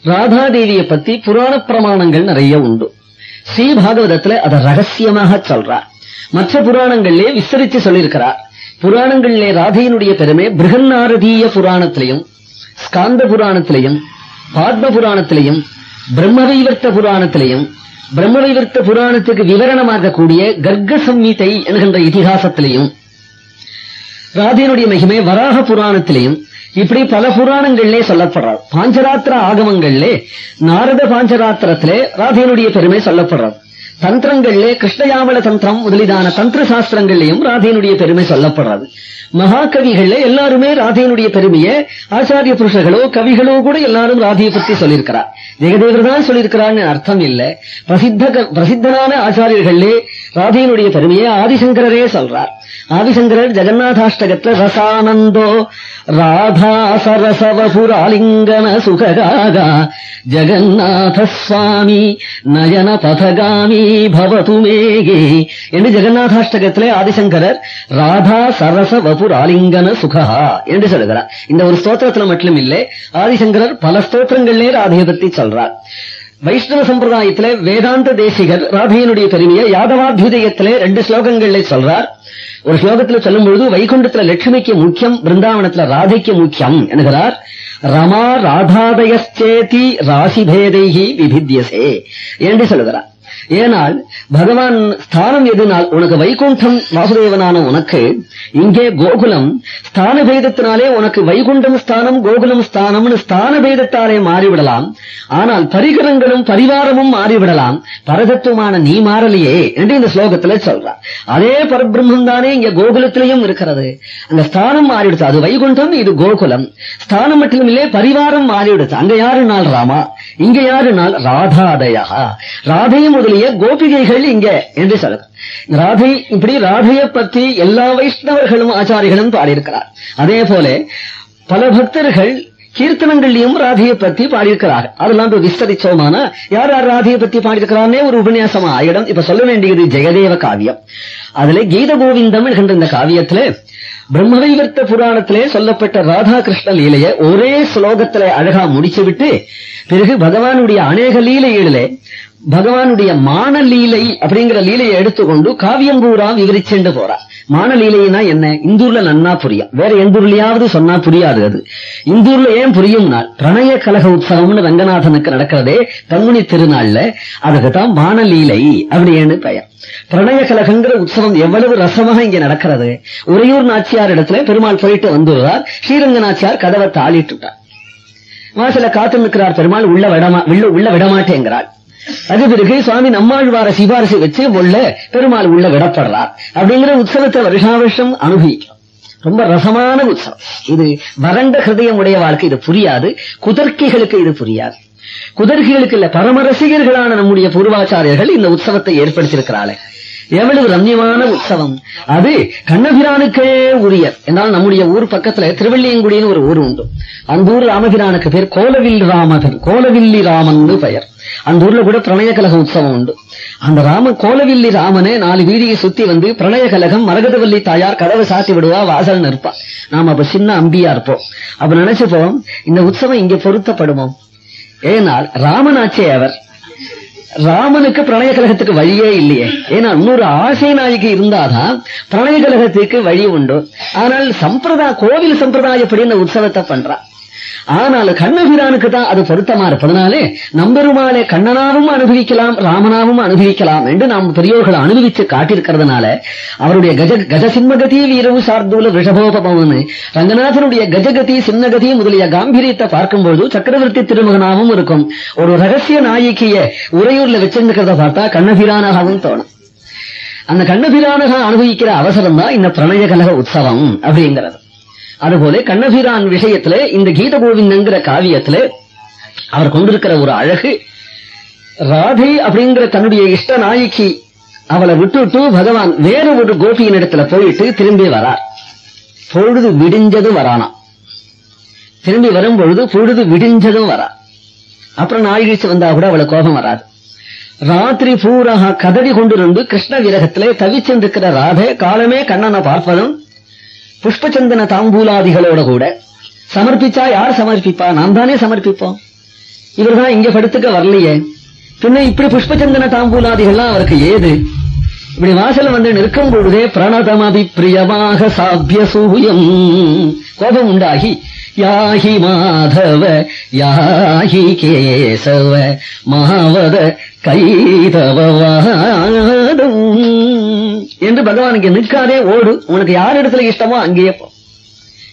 ராதாதேவியை பத்தி புராண பிரமாணங்கள் நிறைய உண்டு. ஸ்ரீ பாகவதத்துல அதை ரகசியமாக சொல்றார். மற்ற புராணங்களிலே விஸ்தரித்து சொல்லியிருக்கிறார். புராணங்களிலே ராதையினுடைய பெருமை பிருகன்னாரதீய புராணத்திலையும் ஸ்காந்த புராணத்திலையும் பாத்ம புராணத்திலையும் பிரம்மவைவர்த்த புராணத்திலையும் பிரம்மவைவர்த்த புராணத்துக்கு விவரணமாக கூடிய கர்க்க சம்மிதை என்கின்ற இதிகாசத்திலையும் ராதையினுடைய மகிமை வராக புராணத்திலையும் இப்படி பல புராணங்களிலே சொல்லப்படுறார். பாஞ்சராத்திர ஆகமங்களிலே நாரத பாஞ்சராத்திரத்திலே ராதையினுடைய பெருமை சொல்லப்படுறார். தந்திரங்கள்ல கிருஷ்ணயாமல தந்திரம் முதலிதான தந்திர சாஸ்திரங்கள்லயும் ராதையினுடைய பெருமை சொல்லப்படுறது. மகாகவிகள்ல எல்லாருமே ராதையினுடைய பெருமையை ஆச்சாரிய புருஷர்களோ கவிகளோ கூட எல்லாரும் ராதையை பத்தி சொல்லியிருக்கிறார். ஜெகதேவர் தான் சொல்லியிருக்கிறான்னு அர்த்தம் இல்ல. பிரசித்த பிரசித்தனான ஆச்சாரியர்களே ராதையினுடைய பெருமையை ஆதிசங்கரரே சொல்றார். ஆதிசங்கரர் ஜெகநாதாஷ்டகத்துல ரசானந்தோ ராதா சரசவபுராலிங்கன சுககாகா ஜெகநாத சுவாமி நயன பதகாமி பவது மேகே என்று ஜெகநாதாஷ்டகத்திலே ஆதிசங்கரர் ராதா சரச வபுராலிங்கன சுகா என்று சொல்லுகிறார். இந்த ஒரு ஸ்தோத்திரத்துல மட்டும் இல்லை ஆதிசங்கரர் பல ஸ்தோத்திரங்களிலே ராதையை பற்றி சொல்றார். வைஷ்ணவ சம்பிரதாயத்திலே வேதாந்த தேசிகர் ராதையினுடைய பெருமையை யாதவாபியுதயத்திலே ரெண்டு ஸ்லோகங்களிலே சொல்றார். ஒரு ஸ்லோகத்துல சொல்லும் பொழுது வைகுண்டத்துல லட்சுமிக்கு முக்கியம் பிருந்தாவனத்துல ராதைக்கு முக்கியம் என்கிறார். ரமா ராதாதயஸ்தேதி ராசிபேதைகி விபித்தியசே. என்று சொல்லுகிறார்? ஏனால் பகவான் ஸ்தானம் எதுனால் உனக்கு வைகுண்டம் வாசுதேவனான உனக்கு இங்கே கோகுலம் ஸ்தான பேதத்தினாலே உனக்கு வைகுண்டம் ஸ்தானம் கோகுலம் ஸ்தானம்னு ஸ்தான பேதத்தாலே மாறிவிடலாம். ஆனால் பரிகரங்களும் பரிவாரமும் மாறிவிடலாம். பரதத்துவமான நீ மாறலையே என்று இந்த ஸ்லோகத்துல சொல்றார் அதே பரபிரம்மம் தானே இங்க கோகுலத்திலையும் இருக்கிறது. அந்த ஸ்தானம் மாறிடுச்சு அது வைகுண்டம் இது கோகுலம். ஸ்தானம் மட்டும் இல்லையே பரிவாரம் மாறிவிடுச்சு அங்க யாருனால் ராமா? இங்க யாருனால் ராதாதயா? ராதையும் சொல்லிய கோபிகைகள் இங்க என்று சொல்லுது ராதை இப்படி ராதையை பற்றி எல்லா வைஷ்ணவர்களும் ஆச்சாரிகளும் பாடியிருக்கிறார். அதே போல பல பக்தர்கள் கீர்த்தனங்கள்லயும் ராதையை பத்தி பாடியிருக்கிறார். அதெல்லாம் விஸ்தரிச்சோமான யார் யார் ராதையை பத்தி பாடியிருக்கிறானே ஒரு உபன்யாசமா ஆயிடும். இப்ப சொல்ல வேண்டியது ஜெயதேவ காவியம். அதுல கீத கோவிந்தம் என்கின்ற இந்த காவியத்துல பிரம்மவைவர்த்த புராணத்திலே சொல்லப்பட்ட ராதாகிருஷ்ண லீலைய ஒரே ஸ்லோகத்திலே அழகா முடிச்சு விட்டு பிறகு பகவானுடைய அநேக லீலைகளிலே பகவானுடைய மான லீலை அப்படிங்கிற லீலையை எடுத்துக்கொண்டு காவியம் பூரா விவரிச்சென்று போறார். மானலீலைனா என்ன? இந்தூர்ல நன்னா புரியும். வேற எந்த ஊர்லயாவது சொன்னா புரியாது அது. இந்தூர்ல ஏன் புரியும்னா பிரணய கலக உற்சவம்னு ரங்கநாதனுக்கு நடக்கிறதே பங்குனி திருநாள்ல அதுக்கு தான் மானலீலை அப்படின்னு பெயர். பிரணய கலகங்கிற உற்சவம் எவ்வளவு ரசமாக இங்க நடக்கிறது? உறையூர் நாச்சியார் இடத்துல பெருமாள் போயிட்டு வந்துள்ளார். ஸ்ரீரங்க நாச்சியார் கதவை தாளிட்டுட்டார். வாசல காத்து நிற்கிறார் பெருமாள் உள்ள விடமா உள்ள உள்ள விடமாட்டேங்கிறாள் அது பிறகு சுவாமி நம்மாழ்வார சிபாரிசு வச்சு உள்ள பெருமாள் உள்ள விடப்படுறார். அப்படிங்கிற உற்சவத்தை வருஷா வருஷம் அனுபவிக்கிறோம். ரொம்ப ரசமான உற்சவம். இது வறண்ட ஹிருதயம் உடைய வாழ்க்கை இது புரியாது. குதர்க்கிகளுக்கு இது புரியாது. குதர்கிகளுக்கு இல்ல பரம ரசிகர்களான நம்முடைய பூர்வாச்சாரியர்கள் இந்த உற்சவத்தை ஏற்படுத்தியிருக்கிறாளே. எவ்வளவு ரம்யமான உற்சவம். அது கண்ணபிரானுக்கே உரிய. என்றால் நம்முடைய ஊர் பக்கத்துல திருவள்ளியங்குடின்னு ஒரு ஊர் உண்டு. அந்த ஊர் ராமபிரானுக்கு பேர் கோலவில் ராமகன் கோலவில்லி ராமன் பெயர். அந்த ஊர்ல கூட பிரணய கலக உற்சவம் உண்டு. அந்த ராமன் கோலவில்லி ராமனே நாலு வீதியை சுத்தி வந்து பிரணய கலகம் மரகதவல்லி தாயார் கதவை சாத்தி விடுவா வாசல் நிற்பா நாம அப்ப சின்ன அம்பியா இருப்போம். அப்ப நினைச்சுப்போம் இந்த உற்சவம் இங்க பொருத்தப்படுவோம் ஏனால் ராமனாச்சே அவர். ராமனுக்கு பிரணய கழகத்துக்கு வழியே இல்லையே. ஏன்னா இன்னொரு ஆசை நாயகி இருந்தாதான் பிரணய கழகத்துக்கு வழி உண்டு. ஆனால் சம்பிரதாய கோவில் சம்பிரதாயப்படி இந்த உற்சவத்தை பண்றான் ஆனால் கண்ணபிரானுக்கு தான் அது பொருத்தமா இருப்பதனாலே நம்பெருமாளே கண்ணனாவும் அனுபவிக்கலாம் ராமனாவும் அனுபவிக்கலாம் என்று நாம் பெரியோர்களை அனுபவிச்சு காட்டியிருக்கிறதுனால அவருடைய கஜ கஜசிம்மகதி வீரவு சார்தூல ரிஷபோபவன் ரங்கநாதனுடைய கஜகதி சின்னகதி முதலிய காம்பீரியத்தை பார்க்கும்போது சக்கரவர்த்தி திருமகனாகவும் இருக்கும். ஒரு ரகசிய நாயகிய உறையூர்ல வச்சிருக்கிறத பார்த்தா கண்ணபிரானாகவும் தோணும். அந்த கண்ணபிரானக அனுபவிக்கிற அவசரம் தான் இந்த பிரணய கலக உற்சவம் அப்படிங்கிறது. அதுபோல கண்ணபிரான் விஷயத்துல இந்த கீத கோவிந்தங்கிற காவியத்துல அவர் கொண்டிருக்கிற ஒரு அழகு. ராதே அப்படிங்கிற தன்னுடைய இஷ்ட நாயகி அவளை விட்டுட்டு பகவான் வேற ஒரு கோபியின் இடத்துல போயிட்டு திரும்பி வரார். பொழுது விடிஞ்சதும் வரானா திரும்பி வரும் பொழுது பொழுது விடிஞ்சதும் வரா அப்புறம் நாயகிச்சு வந்தா கூட அவளை கோபம் வராது. ராத்திரி பூராக கதறி கொண்டிருந்து கிருஷ்ண விரகத்திலே தவிச்சிருந்திருக்கிற ராதை காலமே கண்ணனை பார்ப்பதும் புஷ்பச்சந்தன தாம்பூலாதிகளோட கூட சமர்ப்பிச்சா யார் சமர்ப்பிப்பா? நாம் தானே சமர்ப்பிப்போம். இவர்தான் இங்க படுத்துக்க வரலையே. பின்ன இப்படி புஷ்பச்சந்தன தாம்பூலாதிகள்லாம் அவருக்கு ஏது? இப்படி வாசல் வந்து நிற்கும் பொழுதே பிரணதமதி பிரியமாக சாபிய சூயம். கோபம் உண்டாகி யாஹி மாதவ யாஹி கேசவ மாவத கைதவவாதம் என்று பகவான் பகவானுக்கு நிற்காதே ஓடு. உனக்கு யார் இடத்துல இஷ்டமோ அங்கேயே போ.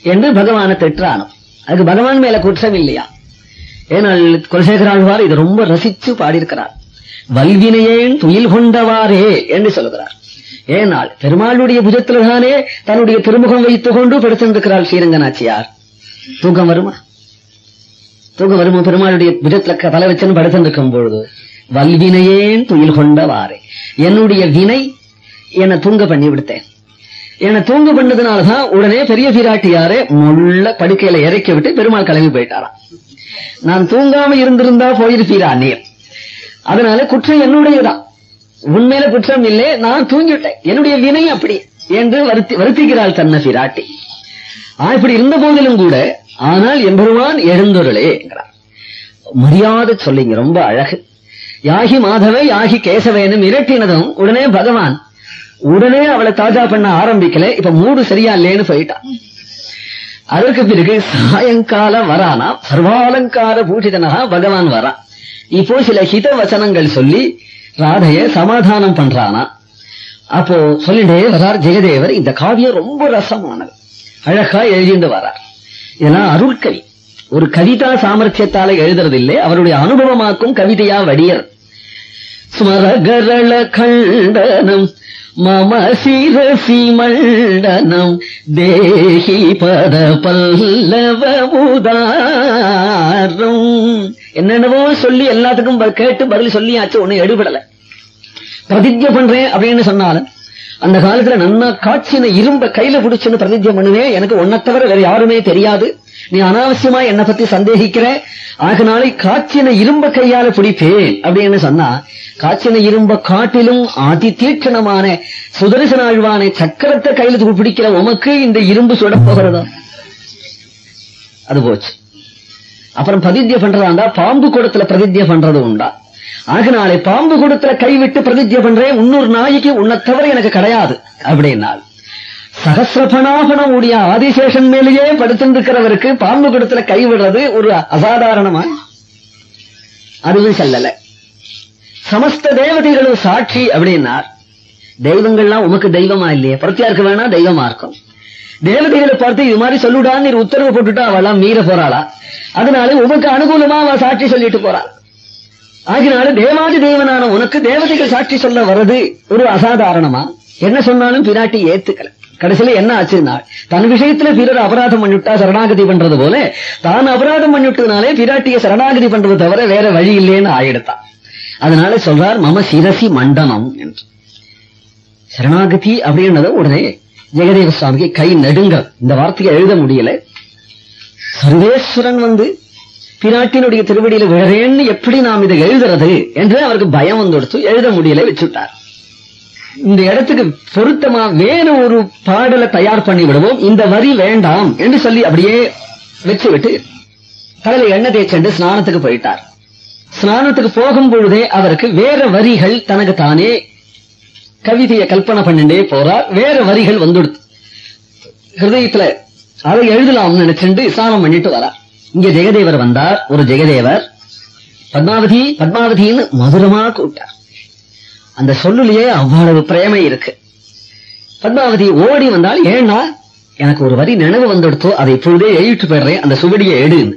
என்று பகவானை திட்டுறானோ அதுக்கு பகவான் மேல குற்றம் இல்லையா? ஏனால் குலசேகராழ்வார் இது ரொம்ப ரசிச்சு பாடியிருக்கிறார். வல்வினையேன் துயில் கொண்டவாரே என்று சொல்லுகிறார் ஏனால் பெருமாளுடைய புஜத்தில்தானே தன்னுடைய திருமுகம் வைத்துக் கொண்டு படுத்திருக்கிறாள் ஸ்ரீரங்கநாச்சியார். தூக்கம் வருமா? தூக்கம் வருமா? பெருமாளுடைய புஜத்துல தலை வச்சுன்னு படுத்திருக்கும் பொழுது வல்வினையேன் துயில் கொண்டவாறே. என்னுடைய வினை என்னை தூங்க பண்ணி விடுத்தேன். என்னை தூங்க பண்ணதுனாலதான் உடனே பெரிய பிராட்டியாரே முள்ள படுக்கையில இறக்கி விட்டு பெருமாள் கிளம்பி போயிட்டாராம். நான் தூங்காம இருந்திருந்தா போயிருப்பீரா நீர் அதனால குற்றம் என்னுடையதான். உண்மையில குற்றம் இல்லை நான் தூங்கிவிட்டேன். என்னுடைய வினை அப்படி என்று வருத்தி வருத்திக்கிறாள் தன்னை பிராட்டி. ஆ, இப்படி இருந்த போதிலும் கூட ஆனால் எம்பெருமான் எழுந்தொருளே என்கிறார். மரியாதை சொல்லிங்க ரொம்ப அழகு. யாகி மாதவ யாகி கேசவேனும் இரட்டினதும் உடனே பகவான் உடனே அவளை தாஜா பண்ண ஆரம்பிக்கல. இப்ப மூடு சரியா இல்லேன்னு போயிட்டான் அதற்கு பிறகு சாயங்காலம் வரானா சர்வாலங்கார பூஷிதனாக பகவான் வரான் இப்போ சில ஹித வசனங்கள் சொல்லி ராதைய சமாதானம் பண்றானா. அப்போ சொல்லிட்டே வரார் ஜெயதேவர் இந்த காவியம் ரொம்ப ரசமானது. அழகா எழுதிண்டு வரார் இதெல்லாம் அருள்கவி ஒரு கவிதா சாமர்த்தியத்தால எழுதுறது இல்லை அவருடைய அனுபவமாக்கும் கவிதையா வடியர். ஸ்மரகரள கண்டனம் மம சிரசி மண்டனம் தேஹி பத பல்லவ உதாரம் என்னென்னவோ சொல்லி எல்லாத்துக்கும் ப- கேட்டு பதில் சொல்லியாச்சு ஒண்ணு எடுபடல. பிரதிஜை பண்றேன் அப்படின்னு சொன்னாலும் அந்த காலத்துல நன்னா காய்ச்சின இரும்ப கையில பிடிச்சுன்னு பிரதிஜை பண்ணுவேன் எனக்கு ஒன்ன தவிர வேற யாருமே தெரியாது. நீ அனாவசியமா என்னை பத்தி சந்தேகிக்கிற? ஆகினாலே காய்ச்சின இரும்ப கையால பிடிப்பேன். அப்படின்னு சொன்னா காய்ச்சின இரும்ப காட்டிலும் அதி தீட்சணமான சுதரிசனாழ்வான சக்கரத்தை கையில பிடிக்கிற உமக்கு இந்த இரும்பு சுட போகிறதா? அது போச்சு. அப்புறம் பிரதித்திய பண்றதாண்டா பாம்பு கூடத்துல பிரதித்திய பண்றது உண்டா? ஆகினாலே பாம்பு கூடத்துல கைவிட்டு பிரதித்திய பண்றேன் இன்னொரு நாய்க்கு உன்னை தவிர எனக்கு கிடையாது. அப்படின்னால் சகசிரபணாபணம் உடைய ஆதிசேஷன் மேலேயே படுத்திருக்கிறவருக்கு பாம்பு குடத்துல கை விடுறது ஒரு அசாதாரணமா? அதுவும் செல்லல. சமஸ்த தேவதைகளும் சாட்சி அப்படின்னார். தெய்வங்கள்லாம் உமக்கு தெய்வமா இல்லையே? பிரத்தியாருக்கு வேணா தெய்வமா இருக்கும். தேவதைகளை பார்த்து இது மாதிரி சொல்லுடான்னு உத்தரவு போட்டுட்டா அவெல்லாம் மீற போறாளா? அதனால உமக்கு அனுகூலமா அவ சாட்சி சொல்லிட்டு போறாள் ஆகினால தேவாதி தேவனான உனக்கு தேவதைகள் சாட்சி சொல்ல வர்றது ஒரு அசாதாரணமா? என்ன சொன்னாலும் பிராட்டி ஏத்துக்கல. கடைசியில என்ன ஆச்சுன்னா தன் விஷயத்துல பிறர் அபராதம் பண்ணிவிட்டா சரணாகதி பண்றது போல தான் அபராதம் பண்ணிவிட்டதுனாலே பிராட்டிய சரணாகதி பண்றது தவிர வேற வழி இல்லைன்னு ஆயிடுத்தான் அதனால சொல்றார் மம சிரசி மண்டனம் என்று. சரணாகதி அப்படின்றத உடனே ஜெகதேவ சுவாமிக்கு கை நடுங்க. இந்த வார்த்தையை எழுத முடியல. சர்வேஸ்வரன் வந்து பிராட்டினுடைய திருவடியில விழறேன்னு எப்படி நாம் இதை எழுதுறது என்று அவருக்கு பயம் வந்து எழுத முடியல வச்சுட்டார் இந்த இடத்துக்கு பொருத்தமா வேற ஒரு பாடலை தயார் பண்ணி விடுவோம் இந்த வரி வேண்டாம் என்று சொல்லி அப்படியே வச்சு விட்டு தலையில எண்ணெய் தேய்ச்சண்டு ஸ்நானத்துக்கு போயிட்டார். ஸ்நானத்துக்கு போகும் பொழுதே அவருக்கு வேற வரிகள் தனக்கு தானே கவிதையை கல்பனை பண்ணிட்டே போறார். வேற வரிகள் வந்துடுது ஹிருதயத்துல அதை எழுதலாம்னு நினைச்சுட்டு ஸ்நானம் பண்ணிட்டு வரார். இங்க ஜெகதேவர் வந்தார். ஒரு ஜெகதேவர் பத்மாவதி பத்மாவதின்னு மதுரமா கூப்பிட்டார். அந்த சொல்லுலயே அவ்வளவு பிரேமை இருக்கு. பத்மாவதி ஓடி வந்தால் ஏன்னா எனக்கு ஒரு வரி நினைவு வந்துடுத்தோ அதை இப்பொழுதே எழுதிட்டு போயிடுறேன் அந்த சுவடியை எடுன்னு.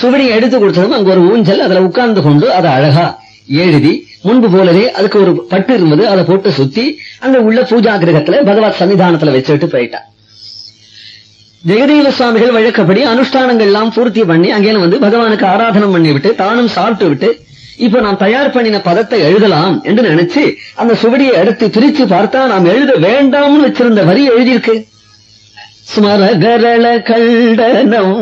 சுவடியை எடுத்து கொடுத்ததும் அங்க ஒரு ஊஞ்சல் அதுல உட்கார்ந்து கொண்டு அதை அழகா எழுதி முன்பு போலவே அதுக்கு ஒரு பட்டு இருந்தது அதை போட்டு சுத்தி அங்க உள்ள பூஜா கிரகத்துல பகவத் சன்னிதானத்துல வச்சுட்டு போயிட்டா. ஜெகதீவ சுவாமிகள் வழக்கப்படி அனுஷ்டானங்கள் எல்லாம் பூர்த்தி பண்ணி அங்கே வந்து பகவானுக்கு ஆராதனம் பண்ணி விட்டு தானும் சாப்பிட்டு விட்டு இப்ப நாம் தயார் பண்ணின பதத்தை எழுதலாம் என்று நினைச்சு அந்த சுவடியை எடுத்து பிரிச்சு பார்த்தா நாம் எழுத வேண்டாம்னு வச்சிருந்த வரி எழுதியிருக்கு. ஸ்மரகரள கண்டனம்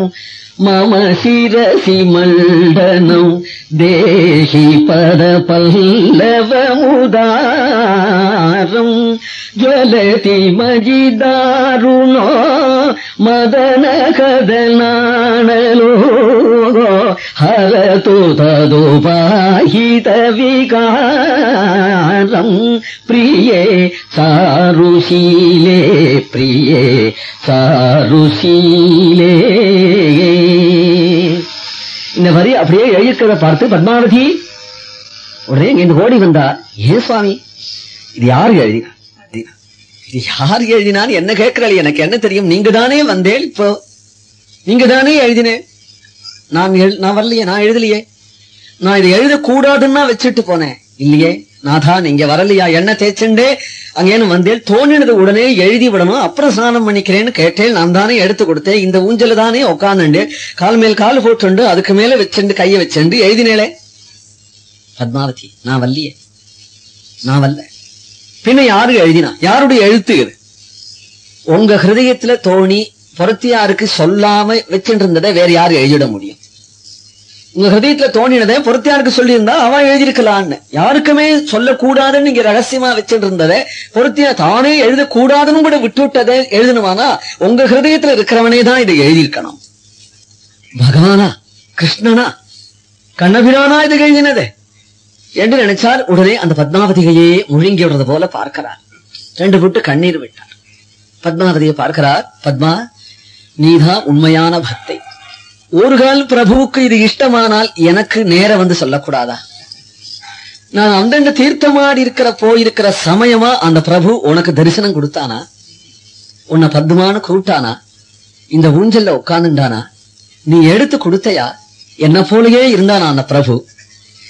மம சிரசி மண்டனம் தேஹி பத பல்லவமுதாரம் ஜலதி மஜிதாருணோ மதன கதனானலோ ஹரது ததுபாஹித விகாரம் பிரியே சாருசீலே பிரியே சாருசீலே இந்த மாதிரி அப்படியே எழுதிக்கிறத பார்த்து பத்மாவதி உடனே இங்க ஓடி வந்தா ஏன் சுவாமி இது யாரு எழுதினா இது யார் எழுதினான்னு என்ன கேட்கிறாள் எனக்கு என்ன தெரியும் நீங்க தானே வந்தேன் இப்போ நீங்க தானே எழுதினேன் நான் நான் வரலையே நான் எழுதலையே நான் இதை எழுதக்கூடாதுன்னா வச்சுட்டு போனேன் இல்லையே நாதா நீங்க வரலையா? என்ன தேய்ச்சண்டே அங்கேன்னு வந்தேன் தோணினது உடனே எழுதி விடணும் அப்புறம் ஸ்நானம் பண்ணிக்கிறேன்னு கேட்டேன் நான் தானே எடுத்து கொடுத்தேன் இந்த ஊஞ்சல தானே உக்காந்துண்டு கால் மேல் கால் போட்டுண்டு அதுக்கு மேல வச்சுண்டு கையை வச்சுண்டு எழுதினேளே. பத்மாவதி நான் வல்லியே. நான் வல்ல. பின்ன யாரு எழுதினா? யாருடைய எழுத்து இது? உங்க ஹிருதயத்துல தோணி பொருத்தியாருக்கு சொல்லாம வச்சுட்டு இருந்ததை வேற யாரு எழுதிட முடியும். உங்க ஹிருதயத்துல தோணினதை பொருத்தியாருக்கு சொல்லியிருந்தா அவன் எழுதியிருக்கலான்னு. யாருக்குமே சொல்லக்கூடாதுன்னு இங்க ரகசியமா வச்சுட்டு இருந்ததை பொருத்தியா தானே எழுதக்கூடாதுன்னு கூட விட்டுவிட்டதை எழுதணுமானா உங்க ஹிருதயத்துல இருக்கிறவனே தான் இதை எழுதியிருக்கணும். பகவானா கிருஷ்ணனா கண்ணபிரானா இது எழுதினதே. என்று நினைச்சார் உடனே அந்த பத்மாவதிகையே முழுங்கி விடுறது போல பார்க்கிறார். ரெண்டு புட்டு கண்ணீர் விட்டார். பத்மாவதியை பார்க்கிறார் பத்மா நீதான் உண்மையான பக்தை. ஒரு கால் பிரபுவுக்கு இது இஷ்டமானால் எனக்கு நேர வந்து சொல்லக்கூடாதா? நான் அந்தந்த தீர்த்தமாடி இருக்கிற போயிருக்கிற சமயமா அந்த பிரபு உனக்கு தரிசனம் கொடுத்தானா? உன்னை பத்மான கூட்டானா இந்த ஊஞ்சல்ல உட்காந்துட்டானா நீ எடுத்து கொடுத்தையா? என்ன போலயே இருந்தானா அந்த பிரபு?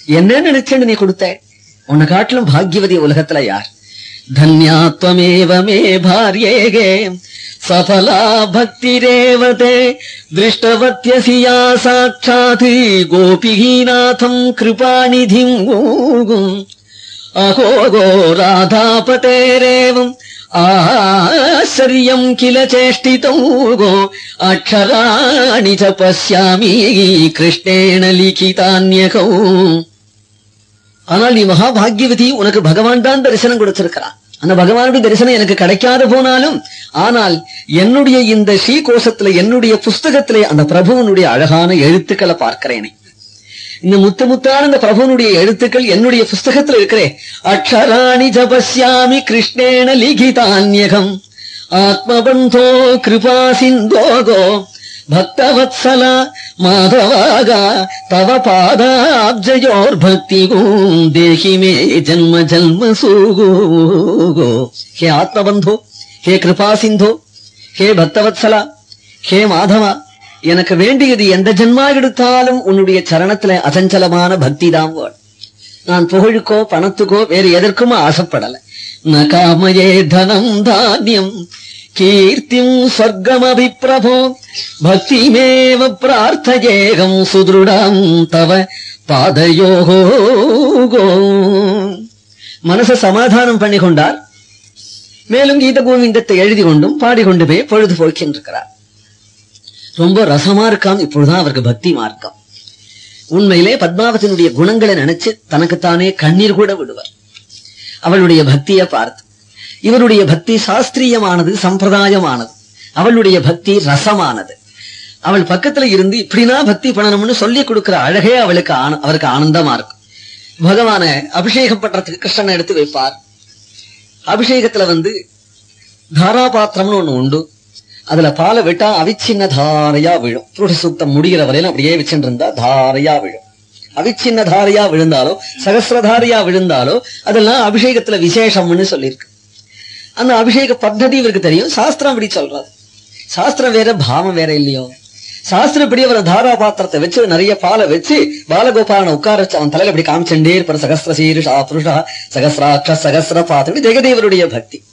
என்ன நினைச்சேன்னு நீ கொடுத்த? உன்னை காட்டிலும் பாக்யவதி உலகத்துல யார்? धन्या त्वमेव मे भार्येगे सफला भक्तिरेव ते दृष्टवत्यसि या साक्षात् गोपीनाथम् कृपाणि अहो गो राधापतेरेवम् आश्चर्यम् किल चेष्टितौ गो अक्षराणि च पश्यामि कृष्णेण लिखितान्यकौ ஆனால் நீ மகாபாகியவதி உனக்கு பகவான் தான் தரிசனம் கொடுத்திருக்கிறான் அந்த பகவானுடைய தரிசனம் எனக்கு கிடைக்காது போனாலும் ஆனால் என்னுடைய இந்த ஸ்ரீ கோஷத்துல என்னுடைய புஸ்தகத்திலே அந்த பிரபுவனுடைய அழகான எழுத்துக்களை பார்க்கிறேனே. இந்த முத்து முத்தான இந்த பிரபுவனுடைய எழுத்துக்கள் என்னுடைய புஸ்தகத்துல இருக்கிறே. அக்ஷராணி ஜபஸ்யாமி கிருஷ்ணேன லிகிதான்யகம். ஆத்மபந்தோ கிருபா சிந்தோகோ பக்தவத்சல மாதவாக தவ பாதாப்ஜயோர் பக்தி தேகி மே ஜன்ம ஜன்ம சூகோ. ஹே ஆத்மபந்தோ ஹே கிருபா சிந்தோ ஹே பக்தவத்சலா ஹே மாதவா எனக்கு வேண்டியது எந்த ஜென்மா எடுத்தாலும் உன்னுடைய சரணத்துல அசஞ்சலமான பக்தி தான் நான் புகழுக்கோ பணத்துக்கோ வேறு எதற்கும் ஆசைப்படல. ந காமயே தனம் தானியம் கீர்த்திம் சொர்க்கமபி பிரபோ பக்திமேவ பிரார்த்தயேகம் சுதிருடம் தவ பாதயோகோகோ மனச சமாதானம் பண்ணி கொண்டார் மேலும் கீத கோவிந்தத்தை எழுதி கொண்டும் பாடிக்கொண்டு போய் பொழுது போக்கின்றிருக்கிறார். ரொம்ப ரசமா இருக்காம் இப்பொழுதுதான் அவருக்கு பக்தி மார்க்கம். உண்மையிலே பத்மாவத்தினுடைய குணங்களை நினைச்சு தனக்குத்தானே கண்ணீர் கூட விடுவார். அவளுடைய பக்தியை பார்த்து இவருடைய பக்தி சாஸ்திரியமானது சம்பிரதாயமானது. அவளுடைய பக்தி ரசமானது. அவள் பக்கத்துல இருந்து இப்படின்னா பக்தி பண்ணணும்னு சொல்லி கொடுக்கிற அழகே அவளுக்கு ஆன- அவருக்கு ஆனந்தமா இருக்கும். பகவான அபிஷேகம் பண்றதுக்கு கிருஷ்ணன் எடுத்து வைப்பார். அபிஷேகத்துல வந்து தாராபாத்திரம்னு ஒண்ணு உண்டு. அதுல பாலை விட்டா அவிச்சின்ன தாரையா விழும். புருஷ சூக்தம் முடிகிற வரையிலும் அப்படியே வச்சுட்டு இருந்தா தாரையா விழும். அவிச்சின்ன தாரையா விழுந்தாலோ சகசிரதாரையா விழுந்தாலோ அதெல்லாம் அபிஷேகத்துல விசேஷம்னு சொல்லியிருக்கு. அந்த அபிஷேக பத்ததி இவருக்கு தெரியும். சாஸ்திரம் அப்படி சொல்றாரு சாஸ்திரம் வேற பாவம் வேற இல்லையோ? சாஸ்திரப்படி அவர் தாரா பாத்திரத்தை வச்சு நிறைய பாலை வச்சு பாலகோபாலனை உட்கார வச்சு அவன் தலையில இப்படி காமிச்சுட்டே இருப்பார். சகசிர சீருஷா புருஷா சகசிராட்ச சகசிர பாத்திரம் ஜெகதேவருடைய பக்தி.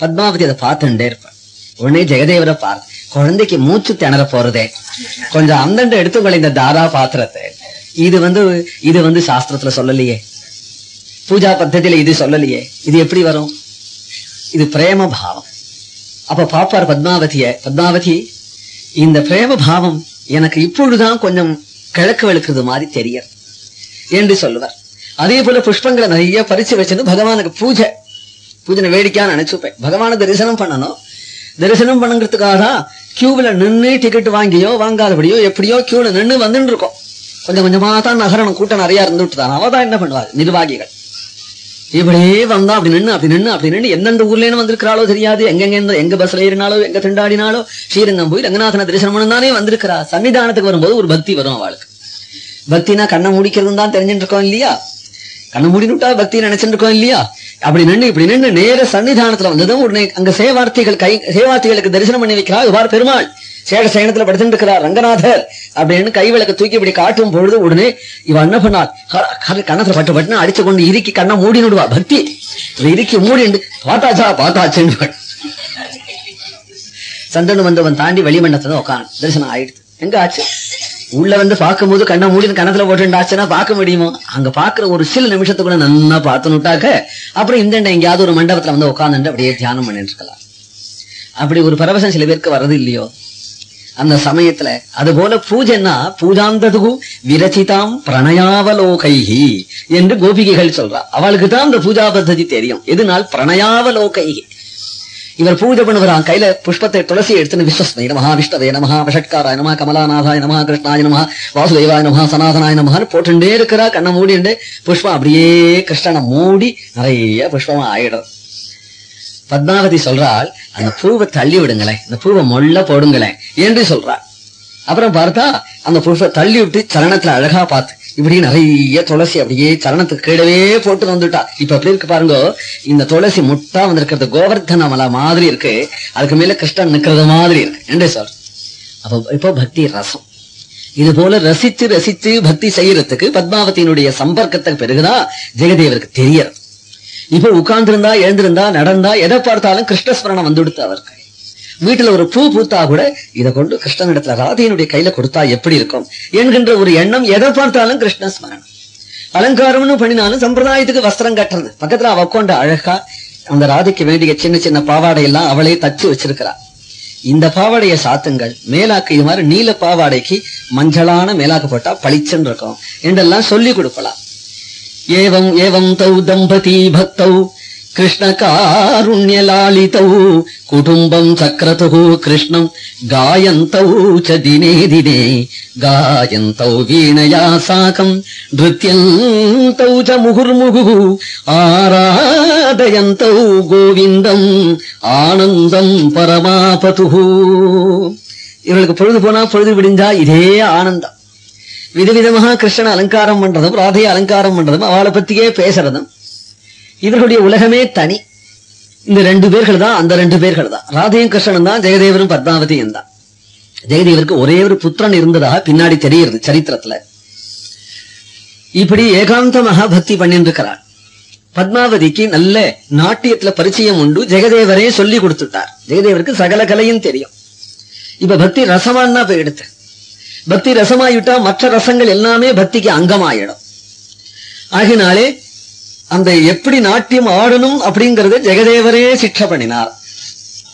பத்மாவதி அதை பார்த்துட்டே இருப்பார். உடனே ஜெகதேவரை பார்த்து குழந்தைக்கு மூச்சு திணற போறதே. கொஞ்சம் அந்தண்ட எடுத்துக்கொள்ள இந்த தாரா பாத்திரத்தை. இது வந்து இது வந்து சாஸ்திரத்துல சொல்லலையே. பூஜா பத்தத்தில இது சொல்லலையே. இது எப்படி வரும்? இது பிரேம பாவம் அப்ப பாப்பார் பத்மாவதிய பத்மாவதி இந்த பிரேம பாவம் எனக்கு இப்பொழுதுதான் கொஞ்சம் கிழக்கு வெளுக்கிறது மாதிரி தெரியும் என்று சொல்லுவார். அதே போல புஷ்பங்களை நிறைய பறிச்சு வச்சது பகவானுக்கு பூஜை பூஜனை வேடிக்கையான்னு நினைச்சுப்பேன். பகவானை தரிசனம் பண்ணணும். தரிசனம் பண்ணுங்கிறதுக்காக தான் கியூவில் நின்னு டிக்கெட் வாங்கியோ வாங்காதபடியோ எப்படியோ கியூவில் நின்னு வந்துட்டு இருக்கோம். கொஞ்சம் கொஞ்சமாக தான் நகரணும். கூட்டம் நிறைய இருந்துட்டு தான். அவதான் என்ன பண்ணுவார் நிர்வாகிகள். இப்படியே வந்தா அப்படி நின்னு அப்படி நின்னு அப்படி நின்னு எந்தெந்த ஊர்ல வந்திருக்கிறாளோ தெரியாது. எங்கெங்க இருந்து எங்க பஸ்ல ஏறினாலோ எங்க திண்டாடினாலோ ஸ்ரீரங்கம் போய் ரங்கநாதன தரிசனம் தானே வந்திருக்கிறா. சன்னிதானத்துக்கு வரும்போது ஒரு பக்தி வரும் அவளுக்கு. பக்தினா கண்ணை முடிக்கிறதும் தான் தெரிஞ்சுட்டு இருக்கோம் இல்லையா? கண்ணை மூடினுட்டா பக்தி நினைச்சிட்டு இருக்கோம் இல்லையா? அப்படி நின்னு இப்படி நின்னு நேர சன்னிதானத்துல வந்ததும் உடனே அங்க சேவார்த்திகள் கை சேவார்த்திகளுக்கு தரிசனம் பண்ணி வைக்கிறா இவ்வாறு பெருமாள். சேட சயனத்துல படுத்துட்டு இருக்கிறார் ரங்கநாதர் அப்படின்னு கை விளக்கு தூக்கி இப்படி காட்டும் பொழுது உடனே இவன் என்ன பண்ணாள் கண்ணத்துல பட்டு பட்டுன்னு அடிச்சு கொண்டு இறுக்கி கண்ணை மூடி விடுவா. பக்தி. இறுக்கி மூடிண்டு பார்த்தாச்சா பார்த்தாச்சுன்னு சந்தனு வந்தவன் தாண்டி வெளிமண்டத்துல உட்காந்து தரிசனம் ஆயிடுது. எங்க ஆச்சு? உள்ள வந்து பார்க்கும்போது கண்ணை மூடி கணத்துல போட்டுண்டாச்சுன்னா பார்க்க முடியுமோ? அங்க பாக்குற ஒரு சில நிமிஷத்துக்குள்ள நன்னா பார்த்துனுட்டாக்க அப்புறம் இந்த எங்கேயாவது ஒரு மண்டபத்துல வந்து உட்காந்துட்டு அப்படியே தியானம் பண்ணிட்டு இருக்கலாம். அப்படி ஒரு பரவசம் சில பேருக்கு வர்றது இல்லையோ? அந்த சமயத்துல அது போல பூஜைன்னா பூஜாந்ததுகு விரச்சிதாம் பிரணயாவலோகைஹி என்று கோபிகைகள் சொல்றா. அவளுக்கு தான் அந்த பூஜா பத்ததி தெரியும். எதுனால்? பிரணயாவலோகைஹி. இவர் பூஜை பண்ணுவாராம் கையில புஷ்பத்தை துளசி எடுத்துன்னு விஸ்வஸ்மை நமஹா விஷ்ணவே நமஹா வஷட்காராய நமஹா கமலாநாதாய நமஹா கிருஷ்ணாய நமஹா வாசுதேவாய நமஹா சனாதனாய நமஹான்னு போட்டுட்டே இருக்கிறா. கண்ணை மூடிண்டு புஷ்பம் அப்படியே கிருஷ்ணனை மூடி நிறைய புஷ்பமா ஆயிடும். பத்மாவதி சொல்றாள் அந்த பூவை தள்ளி விடுங்களேன் இந்த பூவை மொள்ள போடுங்களேன் என்று சொல்றாள். அப்புறம் பார்த்தா அந்த பூவை தள்ளி விட்டு சரணத்துல அழகா பார்த்து இப்படி நிறைய துளசி அப்படியே சரணத்துக்கு கீழவே போட்டு வந்துட்டா. இப்ப எப்படி இருக்கு பாருங்க இந்த துளசி முட்டா வந்திருக்கிறது கோவர்தன மலை மாதிரி இருக்கு அதுக்கு மேல கிருஷ்ணன் நிக்கிறது மாதிரி இருக்கு என்று சொல். அப்போ இப்போ பக்தி ரசம். இது போல ரசித்து ரசித்து பக்தி செய்யறதுக்கு பத்மாவதியினுடைய சம்பர்க்கத்துக்கு பிறகுதான் ஜெகதேவருக்கு தெரியறது. இப்ப உட்கார்ந்திருந்தா எழுந்திருந்தா நடந்தா எதை பார்த்தாலும் கிருஷ்ணஸ்மரணம் வந்துடுத்து அவருக்கு. வீட்டுல ஒரு பூ பூத்தா கூட இதை கொண்டு கிருஷ்ணனிடத்துல ராதையினுடைய கையில கொடுத்தா எப்படி இருக்கும் என்கின்ற ஒரு எண்ணம் எதை பார்த்தாலும் கிருஷ்ணஸ்மரணம். அலங்காரம்னு பண்ணினாலும் சம்பிரதாயத்துக்கு வஸ்திரம் கட்டுறது. பக்கத்துல அவ கொண்ட அழகா அந்த ராதைக்கு வேண்டிய சின்ன சின்ன பாவாடை எல்லாம் அவளே தச்சு வச்சிருக்கிறா. இந்த பாவாடைய சாத்துங்கள் மேலாக்கு இது மாதிரி நீல பாவாடைக்கு மஞ்சளான மேலாக்கு போட்டா பளிச்சுன்னு இருக்கும். என்றெல்லாம் சொல்லி கொடுக்கலாம். ஏவம் ஏவம் தௌ தம்பதி பக்தௌ कृष्णकारुण्यलालितौ कुटुम्बम् सक्रतुः कृष्णम् गायन्तौ च दिने दिने गायन्तौ वीणया साकम् नृत्यन्तौ च मुहुर्मुहुः आराधयन्तौ गोविन्दम् ஆனந்தம் பரமாபதுः இவர்களுக்கு பொழுது போனா பொழுது விடிஞ்சா இதே ஆனந்தம் விதவிதமாக கிருஷ்ணன் அலங்காரம் பண்றதும் ராதையை அலங்காரம் பண்றதும் அவளை பத்தியே பேசுறதும் இவர்களுடைய உலகமே தனி. இந்த ரெண்டு பேர்கள் தான் அந்த ரெண்டு பேர்கள் தான். ராதையும் கிருஷ்ணனும் தான் ஜெயதேவரும் பத்மாவதியும் தான். ஜெயதேவருக்கு ஒரே ஒரு புத்திரன் இருந்ததாக பின்னாடி தெரியுது சரித்திரத்துல. இப்படி ஏகாந்தமாக பக்தி பண்ணிருக்கிறாள் பத்மாவதிக்கு நல்ல நாட்டியத்துல பரிச்சயம் உண்டு ஜெகதேவரே சொல்லி கொடுத்துட்டார். ஜெகதேவருக்கு சகல கலையும் தெரியும். இப்ப பக்தி ரசமானா எடுத்தேன் பக்தி ரசமாயிட்டா மற்ற ரசங்கள் எல்லாமே பக்திக்கு அங்கமாயிடும். ஆகினாலே அந்த எப்படி நாட்டியம் ஆடணும் அப்படிங்கறத ஜெகதேவரே சிக்ஷ பண்ணினார்.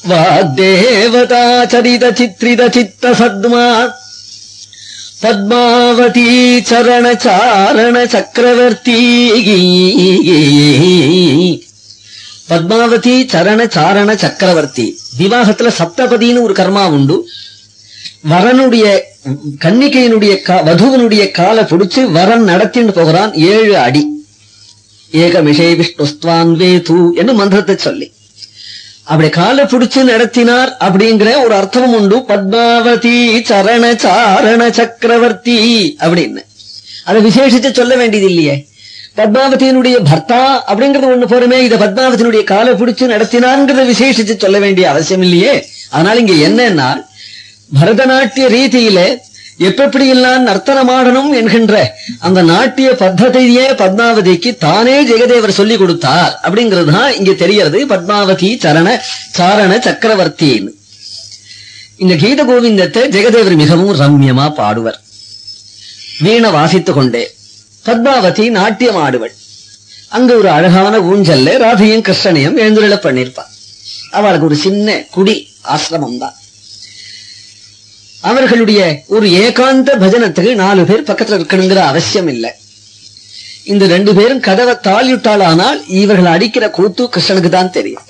வாக்தேவதா சரித சித்ரித சித்த சத்மா பத்மாவதி சரண சாரண சக்கரவர்த்தி பத்மாவதி சரண சாரண சக்கரவர்த்தி. விவாகத்துல சப்தபதின்னு ஒரு கர்மா உண்டு. வரனுடைய கன்னிகையினுடைய வதுவனுடைய காலை பிடிச்சு வரன் நடத்தின்னு போகிறான் ஏழு அடி. ஏகமிஷே விஷ்ணுஸ்துவான் வேது என்று மந்திரத்தை சொல்லி. அப்படி காலை பிடிச்சு நடத்தினார் அப்படிங்கிற ஒரு அர்த்தமும் உண்டு. பத்மாவதி சரண சாரண சக்கரவர்த்தி அப்படின்னு. அதை விசேஷிச்சு சொல்ல வேண்டியது இல்லையே. பத்மாவதியினுடைய பர்த்தா அப்படிங்கறது ஒண்ணு போறமே. இதை பத்மாவதியினுடைய காலை பிடிச்சு நடத்தினார்ங்கிறத விசேஷிச்சு சொல்ல வேண்டிய அவசியம் இல்லையே. அதனால இங்க என்னன்னா பரதநாட்டிய ரீதியில எப்படி எல்லாம் நர்த்தனமாடணும் என்கின்ற அந்த நாட்டிய பத்ததியே பத்மாவதிக்கு தானே ஜெகதேவர் சொல்லி கொடுத்தார். அப்படிங்கிறது தான் இங்க தெரியறது பத்மாவதி சரண சாரண சக்கரவர்த்தின்னு. இந்த கீத கோவிந்தத்தை ஜெகதேவர் மிகவும் ரம்யமா பாடுவர். வீண வாசித்துக் கொண்டே. பத்மாவதி நாட்டியம் ஆடுவள் அங்க ஒரு அழகான ஊஞ்சல்ல ராதையும் கிருஷ்ணனையும் எழுந்துள்ள பண்ணிருப்பார் அவளுக்கு ஒரு சின்ன குடி ஆசிரமம் தான் அவர்களுடைய ஒரு ஏகாந்த பஜனத்துக்கு நாலு பேர் பக்கத்துல இருக்கணுங்கிற அவசியம் இல்லை இந்த ரெண்டு பேரும் கதவை தாளிட்டாளானால் இவர்கள் அடிக்கிற கூத்து கிருஷ்ணனுக்கு தான் தெரியும்.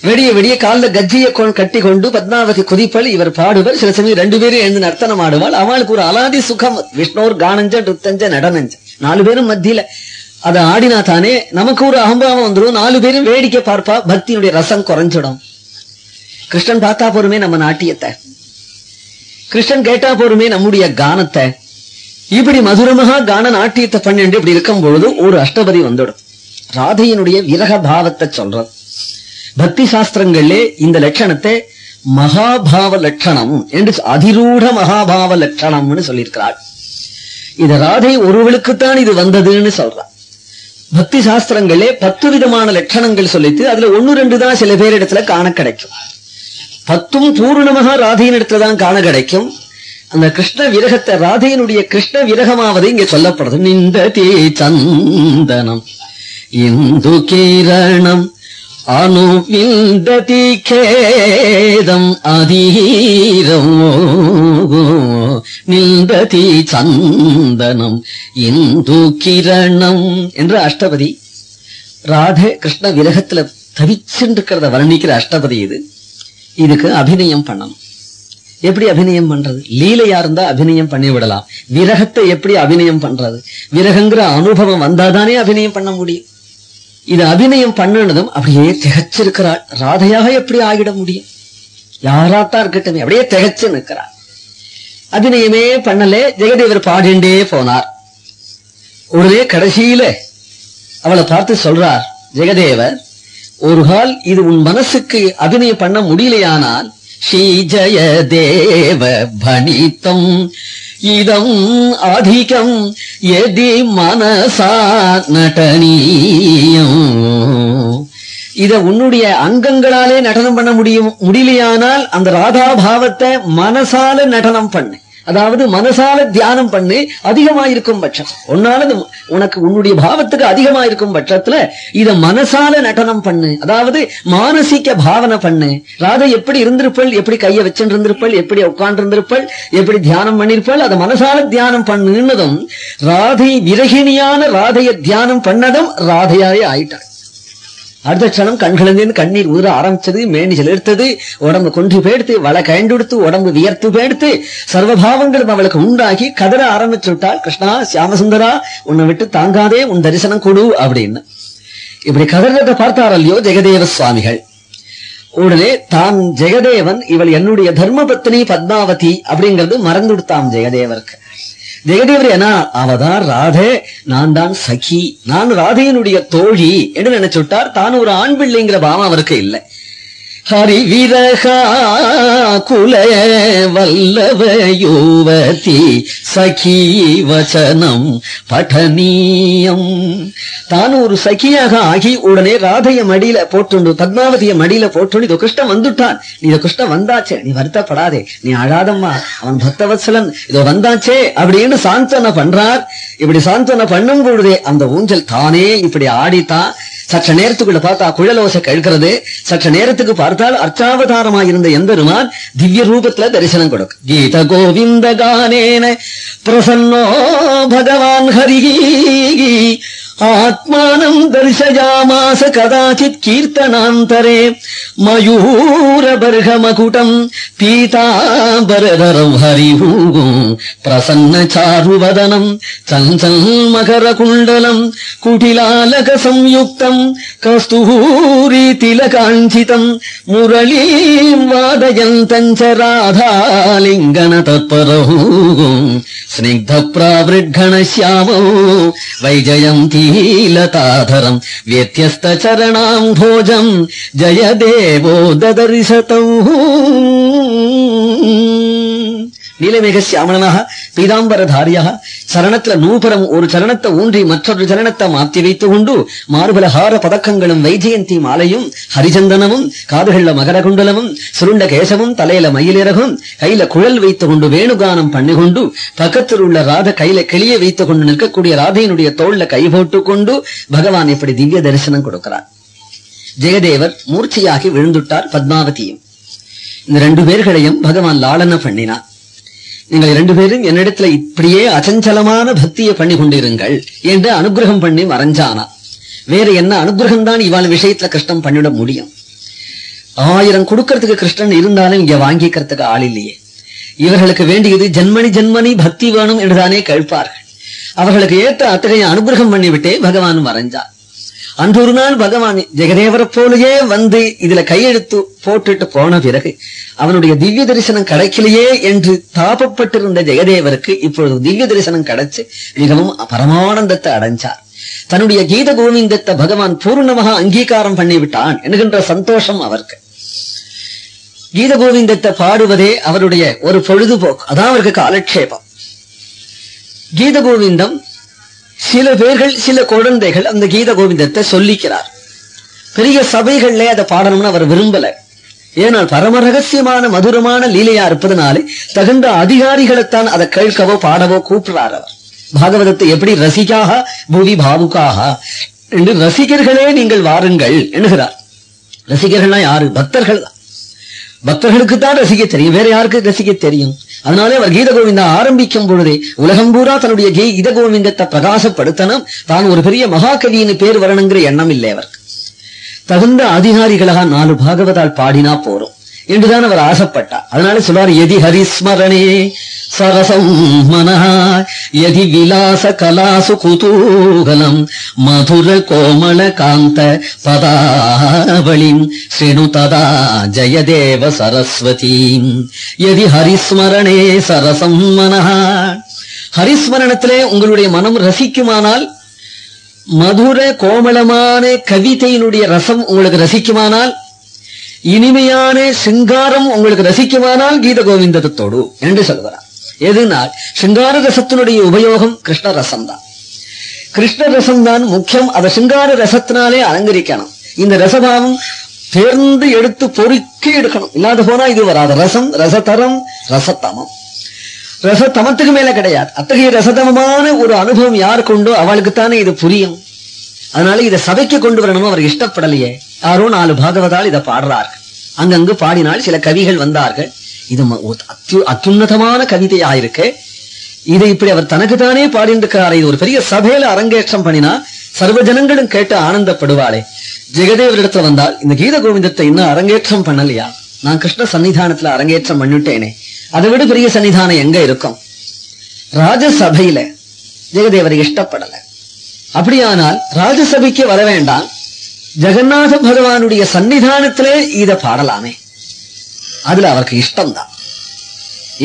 வெடிய வெடிய காலில் கஜ்ஜிய கொ- கட்டி கொண்டு பத்மாவதி குதிப்பல் இவர் பாடுவர் சில சமயம் ரெண்டு பேரும் எழுந்து நர்த்தனம் ஆடுவாள். அவளுக்கு ஒரு அலாதி சுகம். விஷ்ணோர் கானஞ்ச ருத்தஞ்ச நடனஞ்ச நாலு பேரும் மத்தியில. அதை ஆடினா தானே நமக்கு ஒரு அகம்பாவம் வந்துரும். நாலு பேரும் வேடிக்கை பார்ப்பா. பக்தியினுடைய ரசம் குறைஞ்சிடும். கிருஷ்ணன் பார்த்தா போருமே நம்ம நாட்டியத்தை. கிருஷ்ணன் கேட்டா போருமே நம்முடைய கானத்தை. இப்படி மதுரமாக கான நாட்டியத்தை பண்ணிட்டு இப்படி இருக்கும் பொழுது ஒரு அஷ்டபதி வந்துடும். ராதையினுடைய விரக பாவத்தை சொல்றது பக்தி சாஸ்திரங்கள்ல இந்த லட்சணத்தை மகாபாவ லட்சணம் என்று அதிரூட மகாபாவ லட்சணம்னு சொல்லியிருக்கிறாள். இது ராதை ஒருவளுக்குத்தான் இது வந்ததுன்னு சொல்றா. பக்தி சாஸ்திரங்களே பத்து விதமான லட்சணங்கள் சொல்லிட்டு அதுல ஒன்னு ரெண்டு தான் சில பேர் இடத்துல காண கிடைக்கும். பத்தும் பூர்ணமாக ராதையின் இடத்துல தான் காண கிடைக்கும். அந்த கிருஷ்ண விரகத்தை ராதையினுடைய கிருஷ்ண விரகமாவது இங்க சொல்லப்படுது. நிந்ததி சந்தனம் இந்து கிரணம் அணு விந்ததி கேதம் அதீரம் நிந்ததி சந்தனம் இந்து கிரணம் என்று அஷ்டபதி ராதே கிருஷ்ண விரகத்துல தவிச்சுருக்கிறத வர்ணிக்கிற அஷ்டபதி இது. இதுக்கு அபிநயம் பண்ணணும். எப்படி அபிநயம் பண்றது? லீலையா இருந்தா அபிநயம் பண்ணி விடலாம் விரகத்தை எப்படி அபிநயம் பண்றது? விரகங்கிற அனுபவம் வந்தாதானே அபிநயம் பண்ண முடியும். இது அபிநயம் பண்ணினதும் அப்படியே திகச்சிருக்கிறாள். ராதையாக எப்படி ஆகிட முடியும்? யாராத்தான் இருக்கட்டும் அப்படியே திகச்சு நிற்கிறாள். அபிநயமே பண்ணலே ஜெகதேவர் பாடிண்டே போனார். உடனே கடைசியில அவளை பார்த்து சொல்றார் ஜெகதேவர் ஒரு கால் இது உன் மனசுக்கு அபிநயம் பண்ண முடியலையானால் ஸ்ரீ ஜய தேவ பணித்தம். இதம் அதிகம் எதி மனசா நடனீயம் இத உன்னுடைய அங்கங்களாலே நடனம் பண்ண முடியும் முடியலையானால் அந்த ராதா பாவத்தை மனசால நடனம் பண்ணு. அதாவது மனசால தியானம் பண்ணு அதிகமாயிருக்கும் பட்சம். உன்னால உனக்கு உன்னுடைய பாவத்துக்கு அதிகமாயிருக்கும் பட்சத்துல இத மனசால நடனம் பண்ணு. அதாவது மானசீக பாவனை பண்ணு. ராதை எப்படி இருந்திருப்பள் எப்படி கைய வச்சுட்டு இருந்திருப்பள் எப்படி உட்கார்ந்து இருந்திருப்பள் எப்படி தியானம் பண்ணிருப்பள் அதை மனசால தியானம் பண்ணுன்னதும் ராதை விரகிணியான ராதைய தியானம் பண்ணதும் ராதையாவே ஆயிட்டாள். அடுத்த க்ஷணம் கண்களிலிருந்து கண்ணீர் ஊற ஆரம்பிச்சது மேனி செலுத்தது உடம்பு கொன்று பேடுத்து வள கயண்டுடுத்து உடம்பு வியர்த்து பேடுத்து சர்வபாவங்களும் அவளுக்கு உண்டாகி கதற ஆரம்பிச்சு விட்டாள் கிருஷ்ணா சியாமசுந்தரா உன்னை விட்டு தாங்காதே உன் தரிசனம் கொடு அப்படின்னு. இப்படி கதறதை பார்த்தார் இல்லையோ ஜெகதேவ சுவாமிகள். உடனே தான் ஜெகதேவன் இவள் என்னுடைய தர்ம பத்னி பத்மாவதி அப்படிங்கிறது மறந்துடுத்தாம் ஜெகதேவருக்கு. ஜெகதேவர் ஏன்னா அவதான் ராதே நான் தான் சகி. நான் ராதையினுடைய தோழி என்று நினைச்சுட்டார் தான் ஒரு ஆண் பிள்ளைங்கிற பாவம் அவருக்கு இல்லை. ஹரிவிரகா குல வல்லவ யுவதி சகி வசனம் பఠனீயம் தானும் ஒரு சகியாக ஆகி உடனே ராதைய மடியில போட்டுண்டு பத்மாவதிய மடியில போட்டுண்டு இதோ கிருஷ்ணன் வந்துட்டான். நீ இதோ கிருஷ்ணன் வந்தாச்சே நீ வருத்தப்படாதே. நீ அழாதம்மா அவன் பக்தவத்சலன். இதோ வந்தாச்சே அப்படின்னு சாந்தனை பண்றார். இப்படி சாந்தனை பண்ணும் பொழுதே அந்த ஊஞ்சல் தானே இப்படி ஆடித்தான். சற்ற நேரத்துக்குள்ள பார்த்தா குழலோசை கேட்கிறது. சற்ற நேரத்துக்கு பார்த்தால் அர்ச்சாவதாரமாயிருந்த எம்பெருமான் திவ்ய ரூபத்துல தரிசனம் கொடுக்கும் கீத கோவிந்த கானேன பிரசன்னோ பகவான் ஹரிகி आत्मानम् दर्शयामास कदाचित् कीर्तनान्तरे मयूरबर्हमकुटम् पीताबरधरम् हरिभूगो प्रसन्नचारुवदनम् चञ्चल्मकरकुण्डलम् कुटिलालकसंयुक्तम् कस्तूरीतिलकाञ्छितम् मुरळीम् वादयन्तम् च राधालिङ्गनतत्परहूगो स्निग्धप्रावृद्घणश्यामो वैजयन्ती శ్రీలతాధరం వ్యత్యస్త చరణాం భోజం జయదేవో దదర్శతం. நீலமேக பீதாம்பர பீதாம்பரதாரியாக சரணத்துல நூபரம் ஒரு சரணத்தை ஊன்றி மற்றொரு சரணத்தை மாத்தி வைத்துக் கொண்டு மார்பலஹார பதக்கங்களும் வைஜெயந்தி மாலையும் ஹரிச்சந்தனமும் காதுகள்ல மகர குண்டலமும் சுருண்ட கேசமும் தலையில மயிலிறகும் கையில குழல் வைத்துக் கொண்டு வேணுகானம் பண்ணி கொண்டு பக்கத்தில் உள்ள ராத கையில கிளிய வைத்துக் கொண்டு நிற்கக்கூடிய ராதையினுடைய தோல்ல கை போட்டுக் கொண்டு பகவான் இப்படி திவ்ய தரிசனம் கொடுக்கிறார். ஜெயதேவர் மூர்த்தியாகி விழுந்துட்டார் பத்மாவதியும். இந்த ரெண்டு பேர்களையும் பகவான் லாலன பண்ணினார். நீங்கள் இரண்டு பேரும் என்னிடத்துல இப்படியே அச்சஞ்சலமான பக்தியை பண்ணி கொண்டிருங்கள் என்று அனுகிரகம் பண்ணி மறைஞ்சானா வேற என்ன அனுகிரகம் தான் இவாள் விஷயத்துல கிருஷ்ணன் பண்ணிட முடியும். ஆயிரம் கொடுக்கறதுக்கு கிருஷ்ணன் இருந்தாலும் இங்க வாங்கிக்கிறதுக்கு ஆள் இல்லையே. இவர்களுக்கு வேண்டியது ஜென்மனி ஜென்மனி பக்தி வேணும் என்றுதானே கேட்பார்கள். அவர்களுக்கு ஏற்ற அத்தகைய அனுகிரகம் பண்ணிவிட்டே பகவான் மறைஞ்சார் அன்றொரு நாள் பகவான் ஜெகதேவரை போலயே வந்து இதுல கையெழுத்து போட்டுட்டு போன பிறகு அவனுடைய திவ்ய தரிசனம் கிடைக்கலையே என்று தாபப்பட்டிருந்த ஜெகதேவருக்கு இப்பொழுது திவ்ய தரிசனம் கிடைச்சு மிகவும் பரமானந்தத்தை அடைஞ்சார். தன்னுடைய கீத கோவிந்தத்தை பகவான் பூர்ணமாக அங்கீகாரம் பண்ணிவிட்டான் என்கின்ற சந்தோஷம் அவருக்கு. கீத கோவிந்தத்தை பாடுவதே அவருடைய ஒரு பொழுதுபோக்கு. அதான் அவருக்கு காலக்ஷேபம். கீத கோவிந்தம் சில பேர்கள் சில குழந்தைகள் அந்த கீத கோவிந்தத்தை சொல்லிக்கிறார். பெரிய சபைகள்ல அதை பாடணும்னு அவர் விரும்பல. ஏனால் பரம ரகசியமான மதுரமான லீலையா இருப்பதனாலே தகுந்த அதிகாரிகளைத்தான் அதை கேட்கவோ பாடவோ கூப்பிடுறார் அவர். பாகவதத்தை எப்படி ரசிக்காக பூவி பாவுக்காக? என்று ரசிகர்களே நீங்கள் வாருங்கள் என்கிறார். ரசிகர்கள்னா யாரு? பக்தர்கள் தான். பக்தர்களுக்கு தான் ரசிக்க தெரியும். வேற யாருக்கு ரசிக்க தெரியும்? அதனாலே அவர் கீத கோவிந்தா ஆரம்பிக்கும் பொழுதே உலகம் பூரா தன்னுடைய கீத கோவிந்தத்தை பிரகாசப்படுத்தணும். தான் ஒரு பெரிய மகாகவியின் பேர் வரணுங்கிற எண்ணம் இல்லை அவருக்கு. தகுந்த அதிகாரிகளாக நாலு பாகவதால் பாடினா போறோம் என்றுதான் அவர் ஆசைப்பட்டார். அதனால சொல்வார் எதி ஹரிஸ்மரணே சரசம் மனஹா எதி விலாச கலாசு குதூகலம் மதுர கோமள காந்த பதாவளிம் ஸ்ரீனு ததா ஜயதேவ சரஸ்வதீம் எதி ஹரிஸ்மரணே சரசம் மனஹா. ஹரிஸ்மரணத்திலே உங்களுடைய மனம் ரசிக்குமானால் மதுர கோமளமான கவிதையினுடைய ரசம் உங்களுக்கு ரசிக்குமானால் இனிமையான சிங்காரம் உங்களுக்கு ரசிக்குமானால் கீத கோவிந்தத்தோடு என்று சொல்கிறார் எதுனால்? சிங்கார ரசத்தினுடைய உபயோகம் கிருஷ்ண ரசம் தான் கிருஷ்ண ரசம் தான் முக்கியம். அதை சிங்கார ரசத்தினாலே அலங்கரிக்கணும். இந்த ரசபாவம் தேர்ந்து எடுத்து பொறுக்கி எடுக்கணும். இல்லாத போனா இது வராது. ரசம் ரசதரம் ரசத்தமம் ரசத்தமத்துக்கு மேல கிடையாது. அத்தகைய ரசதமமான ஒரு அனுபவம் யார் கொண்டோ அவளுக்குத்தானே இது புரியும். அதனால இதை சபைக்கு கொண்டு வரணும் அவர் இஷ்டப்படலையே. யாரோ நாலு பாகவதால் இதை பாடுறார்கள். அங்கங்கு பாடினால் சில கவிகள் வந்தார்கள். இது அத்து அத்துன்னதமான அத்யு- கவிதையா இருக்கு இதை இப்படி அவர் தனக்கு தானே இது ஒரு பெரிய சபையில அரங்கேற்றம் பண்ணினா சர்வ ஜனங்களும் கேட்டு ஆனந்தப்படுவாளே. ஜெகதேவரிடத்துல வந்தால் இந்த கீத கோவிந்தத்தை இன்னும் அரங்கேற்றம் பண்ணலையா? நான் கிருஷ்ண சன்னிதானத்துல அரங்கேற்றம் பண்ணிட்டேனே. அதை விட பெரிய சன்னிதானம் எங்க இருக்கும்? ராஜசபையில ஜெகதேவரை இஷ்டப்படலை. அப்படியானால் ராஜசபைக்கு வர வேண்டாம். ஜெகநாத பகவானுடைய சன்னிதானத்திலே இத பாடலாமே. அதுல அவருக்கு இஷ்டம்தான்.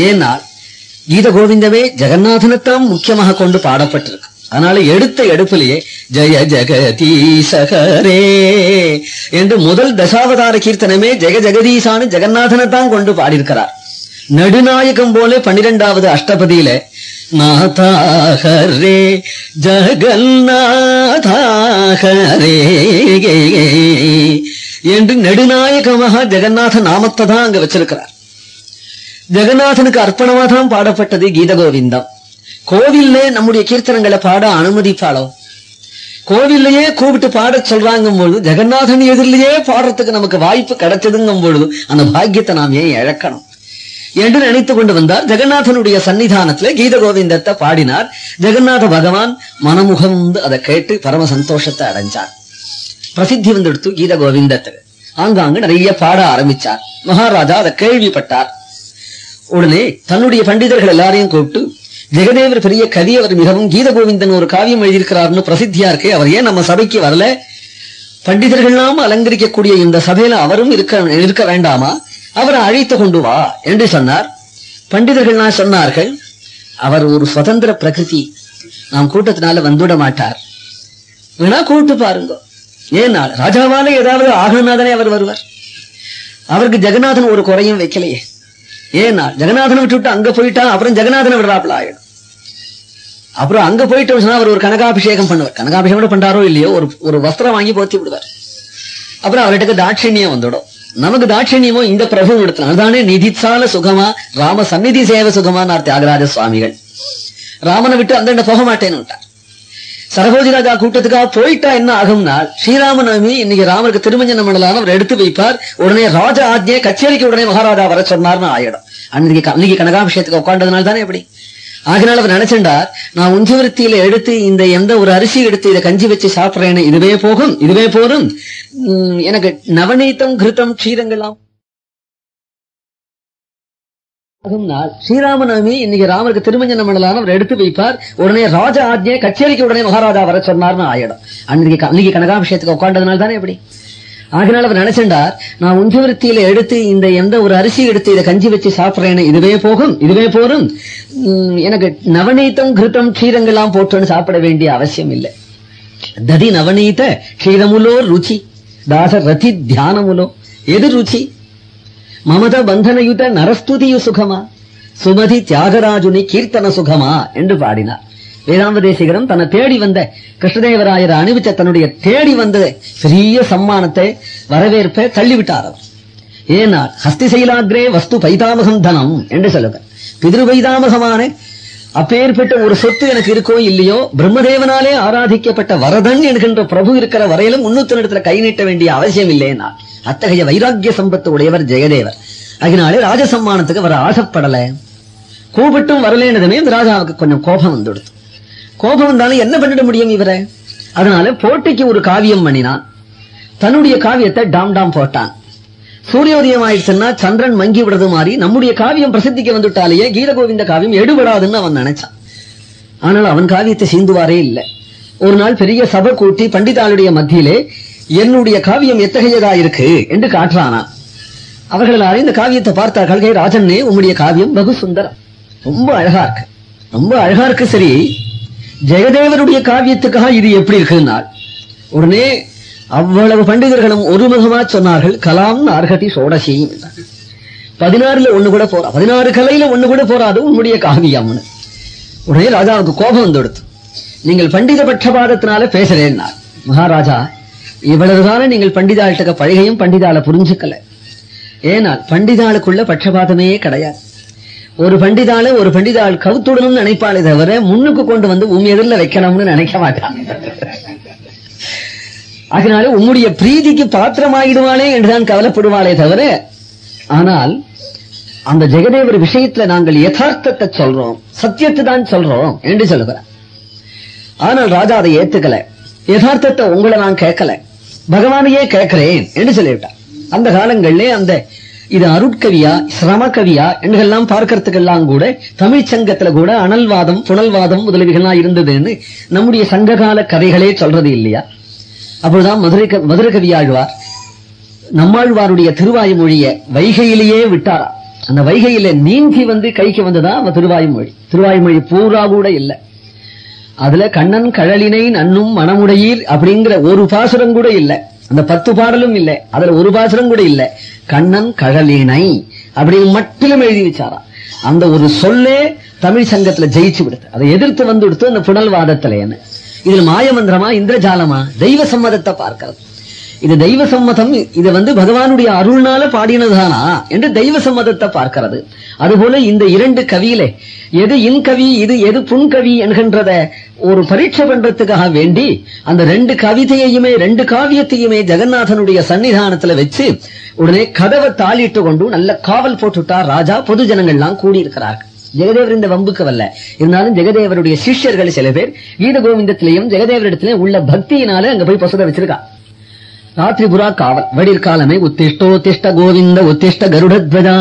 ஏனால் கீத கோவிந்தமே ஜெகநாதனைத்தான் முக்கியமாக கொண்டு பாடப்பட்டிருக்கு. அதனால எடுத்த எடுப்பிலேயே ஜெய ஜெகதீசகரே என்று முதல் தசாவதார கீர்த்தனமே ஜெக ஜெகதீசானு ஜெகநாதனை தான் கொண்டு பாடியிருக்கிறார். நடுநாயகம் போல பன்னிரெண்டாவது அஷ்டபதியில நாதாகரே ஜகநாதாகரே என்று நெடுநாயகமாக ஜெகநாத நாமத்தை தான் அங்க வச்சிருக்கிறார். ஜெகநாதனுக்கு அர்ப்பணமா தான் பாடப்பட்டது கீத கோவிந்தம். கோவில்ல நம்முடைய கீர்த்தனங்களை பாட அனுமதிப்பாளோ? கோவில்லையே கூப்பிட்டு பாடச் சொல்றாங்கும் பொழுது ஜெகநாதன் எதிரிலேயே பாடுறதுக்கு நமக்கு வாய்ப்பு கிடைச்சதுங்கும் பொழுது அந்த பாக்கியத்தை நாம் ஏன் இழக்கணும்? என்று நினைத்துக் கொண்டு வந்தார். ஜெகநாதனுடைய சன்னிதானத்துல கீத கோவிந்தத்தை பாடினார். ஜெகநாத பகவான் மனமுகந்து அதை கேட்டு பரம சந்தோஷத்தை அடைஞ்சார். பிரசித்தி வந்தெடுத்து கீத கோவிந்தத்துக்கு. ஆங்காங்கு நிறைய பாட ஆரம்பிச்சார். மகாராஜா அதை கேள்விப்பட்டார். உடனே தன்னுடைய பண்டிதர்கள் எல்லாரையும் கூப்பிட்டு ஜெகதேவர் பெரிய கவி அவர் மிகவும் கீத கோவிந்தன் ஒரு காவியம் எழுதியிருக்கிறார்னு பிரசித்தியா இருக்கு அவர் ஏன் நம்ம சபைக்கு வரல? பண்டிதர்கள்லாம் அலங்கரிக்கக்கூடிய இந்த சபையில அவரும் இருக்க இருக்க வேண்டாமா? அவரை அழைத்து கொண்டு வா என்று சொன்னார். பண்டிதர்கள்லாம் சொன்னார்கள் அவர் ஒரு சுதந்திர பிரகிருதி. நாம் கூட்டத்தினால வந்துவிட மாட்டார். வேணா கூப்பிட்டு பாருங்க. ஏன்னா ராஜாவால ஏதாவது ஆகணும்னாதானே அவர் வருவார். அவருக்கு ஜெகநாதன் ஒரு குறையும் வைக்கலையே. ஏன்னா ஜெகநாதனை விட்டுவிட்டு அங்க போயிட்டா அப்புறம் ஜெகநாதனை விடுறாப்புல ஆயிடும். அப்புறம் அங்க போயிட்டு சொன்னா அவர் ஒரு கனகாபிஷேகம் பண்ணுவார். கனகாபிஷேகம் கூட பண்றாரோ இல்லையோ ஒரு ஒரு வஸ்திரம் வாங்கி போத்தி விடுவார். அப்புறம் அவர்கிட்ட தாட்சிணியம் வந்துடும். நமக்கு தாட்சிணியமோ இந்த பிரபு இடத்துல. அதுதானே நிதிச்சால சுகமா ராம சந்நிதி சேவ சுகமானார் தியாகராஜ சுவாமிகள். ராமனை விட்டு அந்த போக மாட்டேன்னு விட்டார். சரபோஜி ராஜா கூட்டத்துக்காக போயிட்டா என்ன ஆகும்னா ஸ்ரீராமநவமி இன்னைக்கு ராமருக்கு திருமஞ்சனம் பண்ணலாம் அவர் எடுத்து வைப்பார். உடனே ராஜ ஆஜ்ஞை கச்சேரிக்கு உடனே மகாராஜா வர சொன்னார்னு ஆயிடும். அன்னைக்கு அன்னைக்கு கனகாபிஷேகத்துக்கு உட்காண்டதுனால தானே எப்படி ஆகினால அவர் நினைச்சிருந்தார் நான் உஞ்சவருத்தியில எடுத்து இந்த எந்த ஒரு அரிசி எடுத்து இதை கஞ்சி வச்சு சாப்பிடுறேன்னு இதுவே போகும் இதுவே போதும். உம், எனக்கு நவநீத்தம் கிருத்தம் க்ஷீரங்களாம். ஆகும் ஸ்ரீராமநவமி இன்னைக்கு ராமருக்கு திருமஞ்சனம் பண்ணலாம் அவர் எடுத்து வைப்பார். உடனே ராஜ ஆஜ்ஞை கச்சேரிக்கு உடனே மகாராஜா வர சொன்னார்னு ஆயிடும். அன்னைக்கு அன்னைக்கு கனகாபிஷேகத்துக்கு உட்காண்டதுனால தானே எப்படி ஆகினால் அவர் நினைச்சண்டார் நான் ஒன்று விருத்தியில எடுத்து இந்த எந்த ஒரு அரிசி எடுத்து இதை கஞ்சி வச்சு சாப்பிடுறேன்னு இதுவே போகும் இதுவே போரும். எனக்கு நவநீத்தம் கிருத்தம் க்ஷீரங்கள்லாம் போட்டுன்னு சாப்பிட வேண்டிய அவசியம் இல்லை. ததி நவநீத க்ஷீரமுலோ ருச்சி தாச ரதி தியானமுலோ எது ருச்சி? மமத பந்தனயுத நரஸ்துதியு சுகமா? சுமதி தியாகராஜுனி கீர்த்தன சுகமா? என்று பாடினார். வேதாந்த சிகரம் தன்னை தேடி வந்த கிருஷ்ணதேவராயர் அணிவிச்ச தன்னுடைய தேடி வந்த பெரிய சம்மானத்தை வரவேற்பை தள்ளிவிட்டார் அவர். ஏன்னா ஹஸ்தி செயலாகிரே வஸ்து பைதாமகம் தனம் என்று சொல்லுங்க. பிதிரு பைதாமகமான அப்பேற்பட்ட ஒரு சொத்து எனக்கு இருக்கோ இல்லையோ பிரம்மதேவனாலே ஆராதிக்கப்பட்ட வரதன் என்கின்ற பிரபு இருக்கிற வரையிலும் முன்னூத்தி இடத்துல கை நீட்ட வேண்டிய அவசியம் இல்லைன்னா அத்தகைய வைராக்கிய சம்பத்து உடையவர் ஜெயதேவர். அதனாலே ராஜசம்மானத்துக்கு அவர் ஆசைப்படல. கூப்பிட்டும் வரலேனதுமே இந்த ராஜாவுக்கு கொஞ்சம் கோபம் வந்துடுது. கோபம் வந்தாலும் என்ன பண்ணிட முடியும் இவரை? அதனால போட்டிக்கு ஒரு காவியம் பண்ணினான். தன்னுடைய காவியத்தை டாம் டாம் போட்டான். சூரியோதயம் ஆயிடுச்சுன்னா சந்திரன் மங்கி விடுறது மாதிரி நம்முடைய காவியம் பிரசித்திக்கு வந்துட்டாலேயே கீத கோவிந்த காவியம் எடுபடாதுன்னு அவன் நினைச்சான். ஆனால் அவன் காவியத்தை சீந்துவாரே இல்லை. ஒரு நாள் பெரிய சபை கூட்டி பண்டிதாளுடைய மத்தியிலே என்னுடைய காவியம் எத்தகையதா இருக்கு? என்று காட்டுறானா. அவர்கள் இந்த காவியத்தை பார்த்தார்கள். கல்கை ராஜன்னே உம்முடைய காவியம் பகு சுந்தரம். ரொம்ப அழகா இருக்கு. ரொம்ப அழகா இருக்கு சரி. ஜெயதேவருடைய காவியத்துக்காக இது எப்படி இருக்குன்னா உடனே அவ்வளவு பண்டிதர்களும் ஒருமுகமா சொன்னார்கள் கலாம் அர்ஹதி சோடசியும் பதினாறுல ஒண்ணு கூட போறா பதினாறு கலையில ஒண்ணு கூட போறாது உன்னுடைய காவியம்னு. உடனே ராஜாவுக்கு கோபம் வந்துடுத்து நீங்கள் பண்டித பட்சபாதத்தினால பேசுறேன்னா மகாராஜா இவ்வளவுதான நீங்கள் பண்டிதாள்கிட்ட பழகையும் பண்டிதால புரிஞ்சுக்கல. ஏனால் பண்டிதாளுக்குள்ள பட்சபாதமே கிடையாது. ஒரு பண்டிதால ஒரு பண்டிதாள் கவுத்துடணும்னு நினைப்பாளே தவிர முன்னுக்கு கொண்டு வந்து உன் எதிரில் வைக்கணும்னு நினைக்க மாட்டான். அதனால உம்முடைய பிரீதிக்கு பாத்திரமாயிடுவாளே என்றுதான் கவலைப்படுவாளே தவிர ஆனால் அந்த ஜெகதேவர் விஷயத்துல நாங்கள் யதார்த்தத்தை சொல்றோம் சத்தியத்தை தான் சொல்றோம் என்று சொல்லுகிறார். ஆனால் ராஜா அதை ஏத்துக்கல. யதார்த்தத்தை உங்களை நான் கேட்கல. பகவானையே கேட்கிறேன் என்று சொல்லிவிட்டார். அந்த காலங்களிலே அந்த இது அருட்கவியா சிரம கவியா என்றெல்லாம் பார்க்கறதுக்கெல்லாம் கூட தமிழ் சங்கத்துல கூட அனல்வாதம் புனல்வாதம் முதலீடுகள்லாம் இருந்ததுன்னு நம்முடைய சங்ககால கதைகளே சொல்றது இல்லையா? அப்பொழுதுதான் மதுரை க- மதுரை கவியாழ்வார் நம்மாழ்வாருடைய திருவாய்மொழிய வைகையிலேயே விட்டாரா? அந்த வைகையில நீங்கி வந்து கைக்கு வந்ததா திருவாய்மொழி? திருவாய்மொழி பூரா கூட இல்ல. அதுல கண்ணன் கழலினை நன்னும் மனமுடையீர் அப்படிங்கிற ஒரு பாசுரம் கூட இல்ல. அந்த பத்து பாடலும் இல்லை. அதுல ஒரு பாசுரம் கூட இல்லை. கண்ணன் கழலினை அப்படின்னு மட்டும் எழுதி வச்சாரா. அந்த ஒரு சொல்லே தமிழ் சங்கத்துல ஜெயிச்சு விடுது அதை எதிர்த்து வந்து விடுத்து அந்த புனல்வாதத்துல என்ன. இதுல மாயமந்திரமா இந்திரஜாலமா தெய்வ சம்மதத்தை பார்க்கறது. இது தெய்வ சம்மதம் இது வந்து பகவானுடைய அருள்னால பாடினதுதானா என்று தெய்வ சம்மதத்தை பார்க்கிறது. அதுபோல இந்த இரண்டு கவியிலே எது இன்கவி இது எது புன்கவி என்கின்றத ஒரு பரீட்சை பண்றதுக்காக வேண்டி அந்த ரெண்டு கவிதையையுமே ரெண்டு காவியத்தையுமே ஜெகநாதனுடைய சன்னிதானத்துல வச்சு உடனே கதவை தாளிட்டு கொண்டு நல்ல காவல் போட்டுட்டார் ராஜா பொது ஜனங்கள்லாம் கூடியிருக்கிறார்கள். ஜெகதேவர் இந்த வம்புக்கு வரல இருந்தாலும் ஜெகதேவருடைய சிஷ்யர்கள் சில பேர் கீத கோவிந்தத்திலையும் ஜெகதேவரிடத்திலையும் உள்ள பக்தியினால அங்க போய் பசுத வச்சிருக்கா. ராத்திரி புறா காவல் வடிற்காலமே உத்திஷ்டோத்திஷ்ட கோவிந்த உத்திஷ்ட கருடத்வஜா.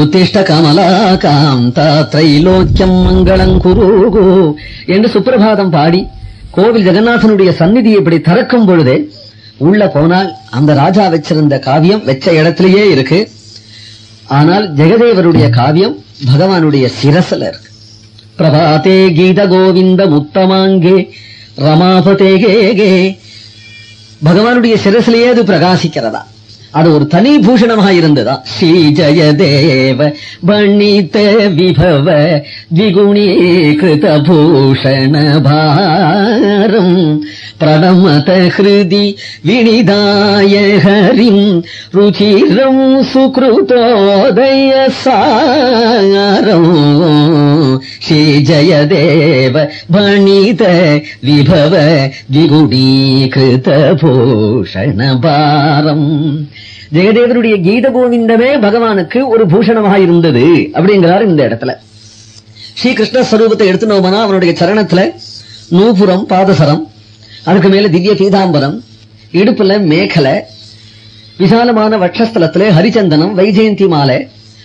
உத்திஷ்ட கமலா காந்தா திரைலோக்கியம் மங்களம் என்று சுப்பிரபாதம் பாடி கோவில் ஜெகநாதனுடைய சந்நிதியை இப்படி திறக்கும் பொழுதே உள்ள போனால் அந்த ராஜா வச்சிருந்த காவியம் வச்ச இடத்திலேயே இருக்கு. ஆனால் ஜெகதேவருடைய காவியம் பகவானுடைய சிரசல இருக்கு. பிரபாதே கீத கோவிந்த முத்தமாங்கே ரமாபதே கே பகவானுடைய சிரசிலேயே அது பிரகாசிக்கிறதா? அது ஒரு தனி பூஷணமாக இருந்ததா? ஸ்ரீ ஜயதேவ பணித்த விபவ கிருத பூஷண பாரம். பிரணமத ஹிருதி வினிதாய ஹரிம் ருச்சிரம் சுக்ருதோதய சாரம். ஸ்ரீ ஜயதேவ பணித விபவ கிருத பூஷண பாரம். ஜெயதேவனுடைய கீத கோவிந்தமே பகவானுக்கு ஒரு பூஷணமாக இருந்தது அப்படிங்கிறார் இந்த இடத்துல. ஸ்ரீ கிருஷ்ண ஸ்வரூபத்தை எடுத்துனோம்னா அவனுடைய சரணத்துல நூபுரம் பாதசரம் அதுக்கு மேல திவ்ய பீதாம்பரம் இடுப்புல மேகலை விசாலமான வட்சஸ்தலத்திலே ஹரிச்சந்தனம் வைஜெயந்தி மாலை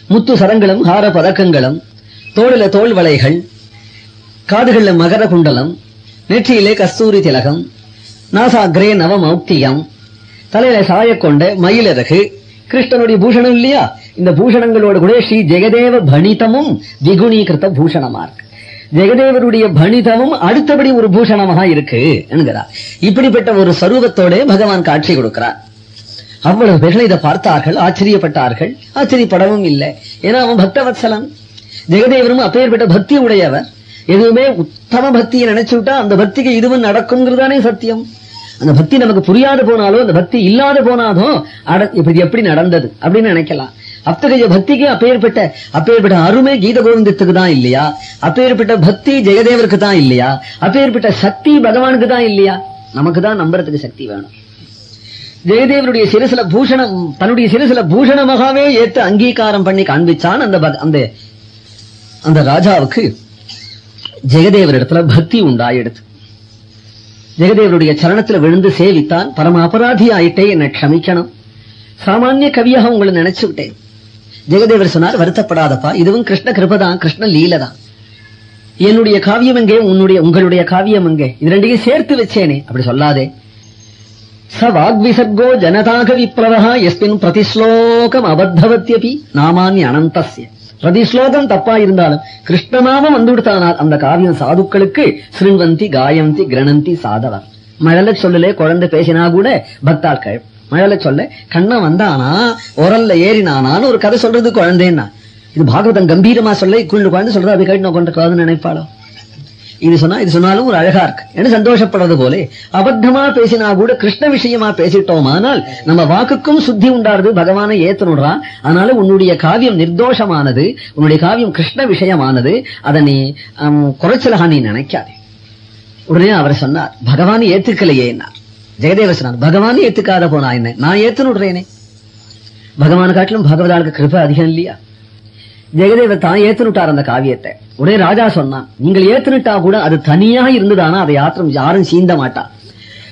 முத்து சரங்களும் ஹார பதக்கங்களும் தோளில தோல் வளைகள் காதுகள்ல மகர குண்டலம் நெற்றியிலே கஸ்தூரி திலகம் நாசாகிரே நவமௌக்தியம் தலையில சாயக்கொண்ட மயிலிறகு கிருஷ்ணனுடைய பூஷணம் இல்லையா? இந்த பூஷணங்களோட கூட ஸ்ரீ ஜெகதேவ பணிதமும் திகுணீகிருத்த பூஷணமா இருக்கு. ஜெகதேவருடைய பணிதமும் அடுத்தபடி ஒரு பூஷணமாக இருக்கு என்கிறார். இப்படிப்பட்ட ஒரு சரூபத்தோட பகவான் காட்சி கொடுக்கிறார். அவ்வளவு பேர்கள் இதை பார்த்தார்கள் ஆச்சரியப்பட்டார்கள். ஆச்சரியப்படவும் இல்லை. ஏன்னா அவன் பக்தவத்சலன். ஜெகதேவரும் அப்பேற்பட்ட பக்தி உடையவர் எதுவுமே உத்தம பக்தியை நினைச்சு விட்டா அந்த பக்திக்கு இதுவும் நடக்குங்கிறதானே சத்தியம். அந்த பக்தி நமக்கு புரியாது போனாலோ அந்த பக்தி இல்லாத போனாதோ அட எப்படி நடந்தது அப்படின்னு நினைக்கலாம். அத்தகைய பக்திக்கு அப்பேற்பட்ட அப்பேற்பட்ட அருமை கீத கோவிந்தத்துக்கு தான் இல்லையா? அப்பேற்பட்ட பக்தி ஜெயதேவருக்கு தான் இல்லையா? அப்பேற்பட்ட சக்தி பகவானுக்கு தான் இல்லையா? நமக்கு தான் நம்புறதுக்கு சக்தி வேணும். ஜெயதேவருடைய சிறுசில பூஷணம் தன்னுடைய சிறுசில பூஷணமாகவே ஏற்று அங்கீகாரம் பண்ணி காண்பிச்சான் அந்த பக- அந்த அந்த ராஜாவுக்கு ஜெயதேவர் இடத்துல பக்தி உண்டாயிடுது. ஜெகதேவருடைய சரணத்துல விழுந்து சேவித்தான் பரம அபராதி ஆயிட்டே என்னை க்ஷமிக்கணும். சாமானிய கவியாக உங்களை நினைச்சுக்கிட்டேன் ஜெகதேவர் சொன்னார் வருத்தப்படாதப்பா இதுவும் கிருஷ்ண கிருபதான் கிருஷ்ண லீலதான் என்னுடைய காவியம் எங்கே? உன்னுடைய உங்களுடைய காவியம் எங்கே? இது ரெண்டையும் சேர்த்து வச்சேனே அப்படி சொல்லாதே. ச வாக்விசர்கோ ஜனதாக விப்ளவா எஸ்மின் பிரதிஸ்லோகம் அபத்தவத்தியபி நாமானி பிரதி ஸ்லோகம் தப்பா இருந்தாலும் கிருஷ்ணநாமம் வந்து விடுத்தானால் அந்த காவியம் சாதுக்களுக்கு ஸ்ருண்வந்தி காயந்தி கிரணந்தி சாதவர் மழல சொல்லலே குழந்தை பேசினா கூட பக்தாட்கள் மழலை சொல்ல கண்ணன் வந்தானா? உரல்ல ஏறினானான்னு ஒரு கதை சொல்றது குழந்தைன்னா. இது பாகவதம் கம்பீரமா சொல்ல குழந்தை சொல்றது அது கேட்டு நான் கொண்டு நினைப்பாளோ? இது சொன்னா இது சொன்னாலும் ஒரு அழகா இருக்கு. என்ன சந்தோஷப்படுறது போலே? அபத்தமா பேசினா கூட கிருஷ்ண விஷயமா பேசிட்டோமானால் நம்ம வாக்குக்கும் சுத்தி உண்டாருது பகவானை ஏத்தனுடுறான் அதனால உன்னுடைய காவியம் நிர்தோஷமானது உன்னுடைய காவியம் கிருஷ்ண விஷயமானது அதை நீ குறைச்சலகா நீ நினைக்காதே. உடனே அவர் சொன்னார் பகவான் ஏத்துக்கலையே என்னார் ஜெயதேவ சொன்னார் பகவான் ஏத்துக்காத போனா என்ன? நான் ஏத்துனுடுறேனே பகவான் காட்டிலும் பகவதாளுக்கு கிருப அதிகம் இல்லையா? ஜெகதேவர் தான் ஏத்துனுட்டார் அந்த காவியத்தை. உடனே ராஜா சொன்னான் நீங்கள் ஏத்துனுட்டா கூட அது தனியா இருந்ததானா? அதை யாத்திரம் யாரும் சீந்த மாட்டா.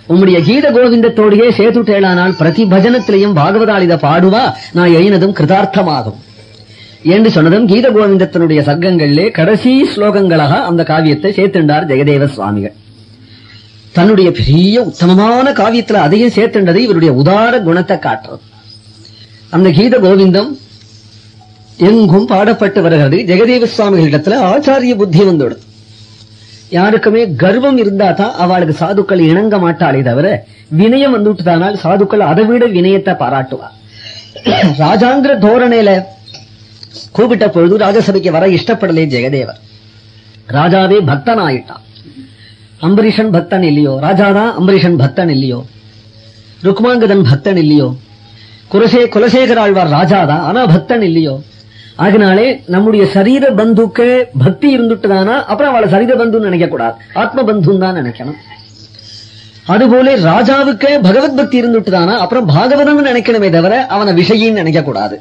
உம்முடைய கீத கோவிந்தத்தோடையே சேத்துட்டேளானால் பிரதி பஜனத்திலையும் பாகவதாளித பாடுவா? நான் எழுதினதும் கிருதார்த்தமாகும். என்று சொன்னதும் கீத கோவிந்தத்தினுடைய சர்க்கங்களிலே கடைசி ஸ்லோகங்களாக அந்த காவியத்தை சேர்த்துண்டார் ஜெகதேவ சுவாமிகள். தன்னுடைய பெரிய உத்தமமான காவியத்துல அதையும் சேர்த்துண்டது இவருடைய உதார குணத்தை காட்டுறது. அந்த கீத கோவிந்தம் எங்கும் பாடப்பட்டு வருகிறது. ஜெகதேவ சுவாமிகளிடத்துல ஆச்சாரிய புத்தி வந்துடும் யாருக்குமே கர்வம் இருந்தா தான் அவளுக்கு சாதுக்கள் இணங்க மாட்டாளே தவிர வினயம் வந்துட்டுதானால் சாதுக்கள் அதை விட வினயத்தை பாராட்டுவா ராஜாங்கிற தோரணையில கூப்பிட்ட பொழுது ராஜசபைக்கு வர இஷ்டப்படலே ஜெகதேவர். ராஜாவே பக்தன் ஆயிட்டான் அம்பரீஷன் பக்தன் இல்லையோ? ராஜாதான் அம்பரீஷன் பக்தன் இல்லையோ? ருக்மாங்கதன் பக்தன் இல்லையோ? குலசே குலசேகர ஆழ்வார் ராஜாதான் ஆனா பக்தன் இல்லையோ? அதனாலே நம்முடைய சரீர பந்துக்கு பக்தி இருந்துட்டுதானா அப்புறம் அவளை சரீர பந்துன்னு நினைக்க கூடாது ஆத்ம பந்துன்னு தான் நினைக்கணும். அதுபோல ராஜாவுக்கு பகவத் பக்தி இருந்துட்டுதானா அப்புறம் பாகவதம் நினைக்கணுமே தவிர அவனை விஷயின்னு நினைக்க கூடாது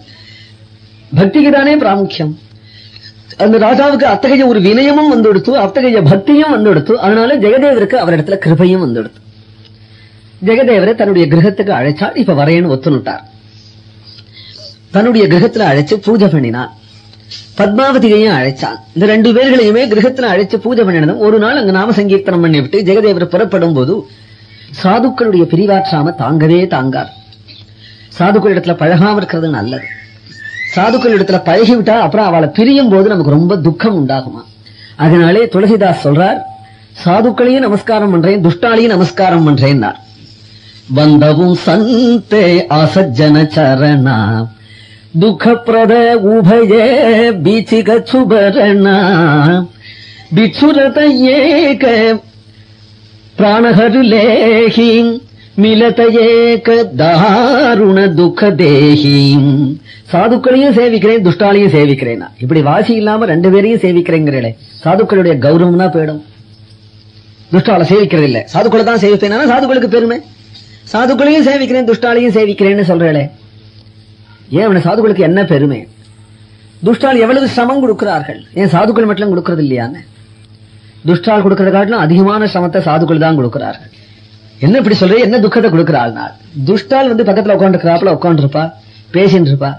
பக்திக்கு தானே பிராமுக்கியம். அந்த ராஜாவுக்கு அத்தகைய ஒரு வினயமும் வந்துடுத்து அத்தகைய பக்தியும் வந்துடுத்து அதனால ஜெகதேவருக்கு அவரிடத்துல கிருபையும் வந்துடுத்து. ஜெகதேவரை தன்னுடைய கிரகத்துக்கு அழைச்சால் இப்ப வரையன்னு ஒத்துனுட்டார் தன்னுடைய கிரகத்துல அழைச்சு பூஜை பண்ணினான். பத்மாவதியையும் அழைச்சான். இந்த ரெண்டு பேர்களையுமே கிரகத்துல அழைச்சு பூஜை பண்ணினதும் ஒரு நாள் அங்க நாம சங்கீர்த்தனம் பண்ணிவிட்டு ஜெகதேவர் புறப்படும் போது சாதுக்களுடைய பிரிவாற்றாம தாங்கவே தாங்கார். சாதுக்கள் இடத்துல பழகாம இருக்கிறது நல்லது. சாதுக்கள் இடத்துல பழகிவிட்டா அப்புறம் அவளை பிரியும் போது நமக்கு ரொம்ப துக்கம் உண்டாகுமா? அதனாலே துளசிதாஸ் சொல்றார் சாதுக்களையும் நமஸ்காரம் பண்றேன் துஷ்டாலையும் நமஸ்காரம் பண்றேன்னார். வந்தவும் சந்தே அசஜன சரணா துக்கப்பிரத உபய பீச்சிக బీచిగచ్చుభరణ బిచ్చురత ఏక ప్రాణహరులేహి மிலத ஏக தாருண துக்க தேகி சாதுக்களையும் சேவிக்கிறேன் துஷ்டாலையும் சேவிக்கிறேன். இப்படி வாசி இல்லாம ரெண்டு பேரையும் சேவிக்கிறேங்கிறே சாதுக்களுடைய கௌரவம்னா போயிடும். துஷ்டால சேவிக்கிறது இல்ல சாதுக்களை தான் சேவிப்பேன். சாதுக்களுக்கு பெருமை. சாதுக்களையும் சேவிக்கிறேன் துஷ்டாலையும் சேவிக்கிறேன்னு சொல்றேன் ஏன் அவன சாதுக்களுக்கு என்ன பெருமை? துஷ்டால் எவ்வளவு சிரமம் கொடுக்கிறார்கள்? ஏன் சாதுக்கள் மட்டும் கொடுக்கறது இல்லையான்னு? துஷ்டால் கொடுக்கறத காட்டிலும் அதிகமான சிரமத்தை சாதுக்கள் தான் கொடுக்கிறார்கள். என்ன இப்படி சொல்ற என்ன துக்கத்தை கொடுக்கிறாள் துஷ்டால் வந்து பக்கத்துல உட்காந்துருக்கிறாப்புல உட்காந்துருப்பா பேசிட்டு இருப்பா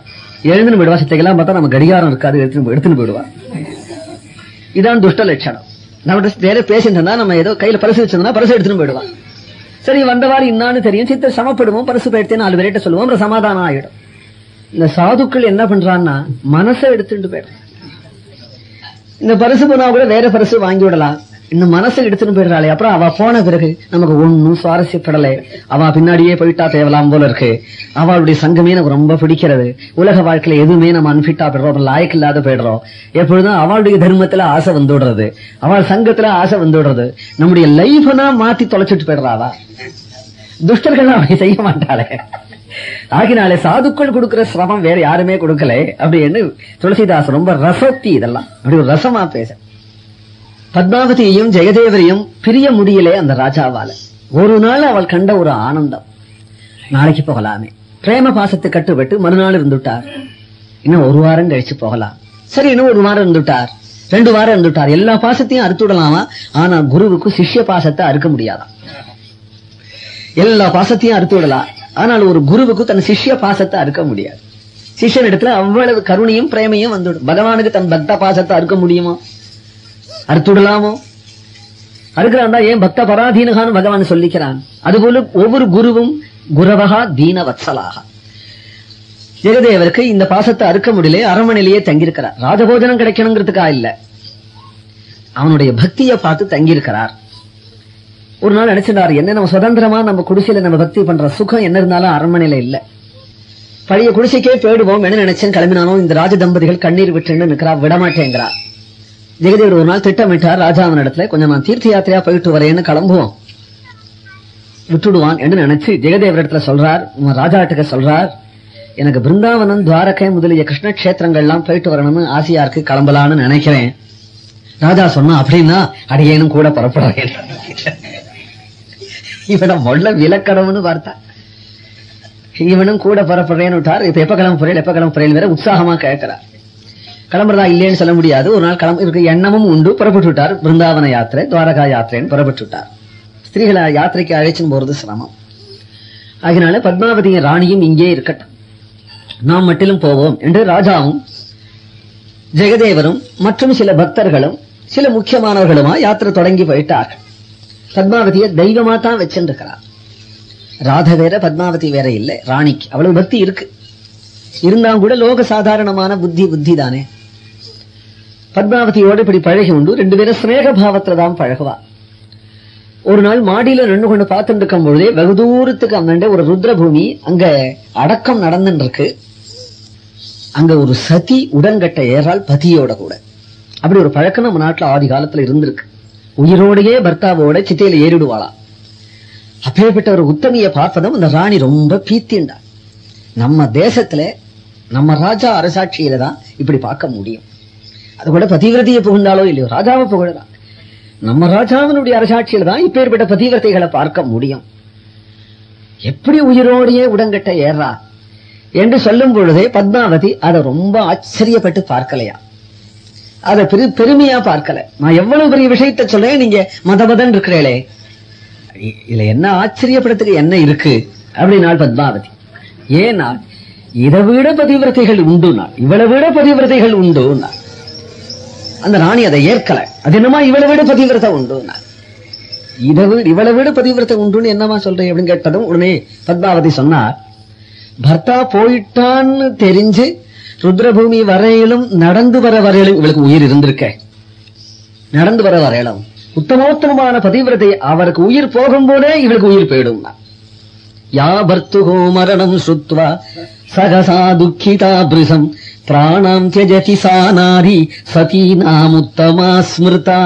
எழுந்துன்னு விடுவா சித்தைக்கெல்லாம் பார்த்தா நம்ம கடிகாரம் இருக்காது எடுத்துன்னு எடுத்துன்னு போயிடுவா. இதான் துஷ்ட லட்சணம். நம்ம நேரம் பேசிட்டு இருந்தா நம்ம ஏதோ கையில பரிசு வச்சிருந்தா பரிசு எடுத்துன்னு போயிடுவான் சரி வந்தவாறு இன்னான்னு தெரியும் சித்த சமப்படுவோம் பரிசு போயிடுத்தே நாலு பேர்கிட்ட சொல்லுவோம் சமாதானம் ஆயிடும். இந்த சாதுக்கள் என்ன பண்றான்னா மனசை எடுத்துட்டு போயிடுறான் இந்த பரிசு போனா கூட வேற பரிசு வாங்கி விடலாம். இந்த மனசை எடுத்துட்டு போயிடுறாளே. அப்புறம் அவ போன பிறகு நமக்கு ஒன்னும் சுவாரஸ்யப்படலை. அவ பின்னாடியே போயிட்டா தேவலாம் போல இருக்கு. அவளுடைய சங்கமே எனக்கு ரொம்ப பிடிக்கிறது. உலக வாழ்க்கையில எதுவுமே நம்ம அன்பிட்டா போயிடுறோம் லாய்க்கு இல்லாத போயிடுறோம். எப்பொழுதும் அவளுடைய தர்மத்துல ஆசை வந்துடுறது அவள் சங்கத்துல ஆசை வந்துடுறது நம்முடைய லைஃப் மாத்தி தொலைச்சிட்டு போயிடுறாவா துஷ்டர்கள் அப்படி செய்ய மாட்டாளே. ஆகினாலே சாதுக்கள் கொடுக்கிற சிரமம் வேற யாருமே கொடுக்கல. அப்படின்னு துளசிதாஸ் ரொம்ப ரசோக்தி இதெல்லாம். அப்படி ஒரு ரசமா பேச. பத்மாவதியையும் ஜெயதேவரையும் பிரிய முடியலே அந்த ராஜாவால. ஒரு நாள் அவள் கண்ட ஒரு ஆனந்தம். நாளைக்கு போகலாமே. பிரேம பாசத்தை கட்டுப்பட்டு மறுநாள் இருந்துட்டார். இன்னும் ஒரு வாரம் கழிச்சு போகலாம். சரி இன்னும் ஒரு வாரம் இருந்துட்டார். ரெண்டு வாரம் இருந்துட்டார். எல்லா பாசத்தையும் அறுத்து விடலாமா? ஆனா குருவுக்கு சிஷ்ய பாசத்தை அறுக்க முடியாதான். எல்லா பாசத்தையும் அறுத்து விடலாம். ஆனால் ஒரு குருவுக்கு தன் சிஷ்ய பாசத்தை அறுக்க முடியாது. சிஷ்யன் இடத்துல அவ்வளவு கருணையும் பிரேமையும் வந்துடும். பகவானுக்கு தன் பக்த பாசத்தை அறுக்க முடியுமோ? அறுத்துடலாமோ? அறுக்கிறான்டா ஏன் பக்த பராதீனகான்னு பகவான் சொல்லிக்கிறான். அதுபோல ஒவ்வொரு குருவும் குரவகா தீன வத்சலாக ஜெகதேவருக்கு இந்த பாசத்தை அறுக்க முடியல அரண்மனையிலேயே தங்கியிருக்கிறார். ராஜபோஜனம் கிடைக்கணுங்கிறதுக்கா இல்ல. அவனுடைய பக்தியை பார்த்து தங்கியிருக்கிறார். ஒரு நாள் நினைச்சிருந்தாரு என்ன நம்ம சுதந்திரமா நம்ம குடிசையில நம்ம பக்தி பண்ற சுகம் என்ன இருந்தாலும் அரண்மனையில இல்ல. பழைய குடிசைக்கே போயிடுவோம் என்ன நினைச்சேன் கிளம்பினாலும் இந்த ராஜ தம்பதிகள் கண்ணீர் விட்டுன்னு நிக்கிறா விடமாட்டேங்கிறா ஜெகதேவர் ஒரு நாள் திட்டமிட்டார் ராஜாவின் இடத்துல கொஞ்சம் நான் தீர்த்த யாத்திரையா போயிட்டு வரேன்னு கிளம்புவோம். விட்டுடுவான் என்று நினைச்சு ஜெகதேவர் இடத்துல சொல்றார் ராஜாட்டுக்கு சொல்றார் எனக்கு பிருந்தாவனம் துவாரகை முதலிய கிருஷ்ண கஷேத்திரங்கள்லாம் போயிட்டு வரணும்னு ஆசையா இருக்கு கிளம்பலான்னு நினைக்கிறேன். ராஜா சொன்னா அப்படின்னா அடியேனும் கூட புறப்படுறேன். இவனை முதல்ல விலக்கடவுன்னு பார்த்தா இவனும் கூட புறப்படுறேன்னு விட்டார். இப்ப எப்ப கிளம்ப போறேன் எப்ப கிளம்ப போறேன் வேற உற்சாகமா கேட்கிறார் கிளம்புறதா இல்லைன்னு சொல்ல முடியாது. ஒரு நாள் கிளம்ப இருக்க எண்ணமும் உண்டு. புறப்பட்டு விட்டார். பிருந்தாவன யாத்திரை துவாரகா யாத்திரைன்னு புறப்பட்டு விட்டார். ஸ்திரீகளை யாத்திரைக்கு அழைச்சும் போறது சிரமம். அதனால பத்மாவதியின் ராணியும் இங்கே இருக்கட்டும். நாம் மட்டிலும் போவோம் என்று ராஜாவும் ஜெகதேவரும் மற்றும் சில பக்தர்களும் சில முக்கியமானவர்களுமா யாத்திரை தொடங்கி போயிட்டார்கள். பத்மாவதியை தெய்வமா தான் வச்சிருக்கிறார் ராத வேற பத்மாவதி வேற இல்லை ராணிக்கு. அவ்வளவு பக்தி இருக்கு. இருந்தாலும் கூட லோக சாதாரணமான புத்தி புத்தி தானே பத்மாவதியோடு இப்படி பழகி உண்டு ரெண்டு பேரும் சிநேக பாவத்துல தான் பழகுவா. ஒரு நாள் மாடியில நின்று கொண்டு பார்த்துட்டு இருக்கும் பொழுதே வெகு தூரத்துக்கு அந்தாண்ட ஒரு ருத்ரபூமி அங்க அடக்கம் நடந்துட்டு இருக்கு அங்க ஒரு சதி உடன்கட்ட ஏறால் பதியோட கூட. அப்படி ஒரு பழக்கம் நம்ம நாட்டுல ஆதி காலத்துல இருந்திருக்கு. உயிரோடையே பர்த்தாவோட சித்தையில ஏறிடுவாளா? அப்பேற்பட்ட ஒரு உத்தமியை பார்ப்பதும் அந்த ராணி ரொம்ப பீத்தின்டா நம்ம தேசத்துல நம்ம ராஜா அரசாட்சியில தான் இப்படி பார்க்க முடியும். அது கூட பதிவிரதியை புகழ்ந்தாலோ இல்லையோ ராஜாவை புகழலாம். நம்ம ராஜாவினுடைய அரசாட்சியில தான் இப்பேற்பட்ட பதிவிரதைகளை பார்க்க முடியும். எப்படி உயிரோடையே உடங்கட்ட ஏறா? என்று சொல்லும் பொழுதே பத்மாவதி அதை ரொம்ப ஆச்சரியப்பட்டு பார்க்கலையா? அதை பெரு பெருமையா பார்க்கல. நான் எவ்வளவு பெரிய விஷயத்த சொல்றேன் நீங்க மதபதன் இருக்கிறீங்களே இதுல என்ன ஆச்சரியப்படுறதுக்கு என்ன இருக்கு? அப்படின்னாள் பத்மாவதி. ஏன்னா இதை விட பதிவிரதைகள் உண்டு நான். இவ்வளவு விட பதிவிரதைகள் உண்டு நான். அந்த ராணி அதை ஏற்கல. அது என்னமா இவ்வளவு விட பதிவிரதை உண்டு நான்? இதை விட இவ்வளவு விட பதிவிரதை உண்டுன்னு என்னமா சொல்றேன் அப்படின்னு கேட்டதும் உடனே பத்மாவதி சொன்னார் பர்த்தா போயிட்டான்னு தெரிஞ்சு ருத்ரபூமி வரையிலும் நடந்து வர வரையிலும் இவளுக்கு உயிர் இருந்திருக்க. நடந்து வர வரையிலும் உத்தமோத்தமமான பதிவிரதை அவருக்கு உயிர் போகும்போதே இவளுக்கு உயிர் போயிடும். யாபர்த்துகோ மரணம் சுத்வா சகசா துக்கிதா பிரிசம். பிராணாம் தியஜதி சா நாரி சதி நாமுத்தமா ஸ்மிருதா.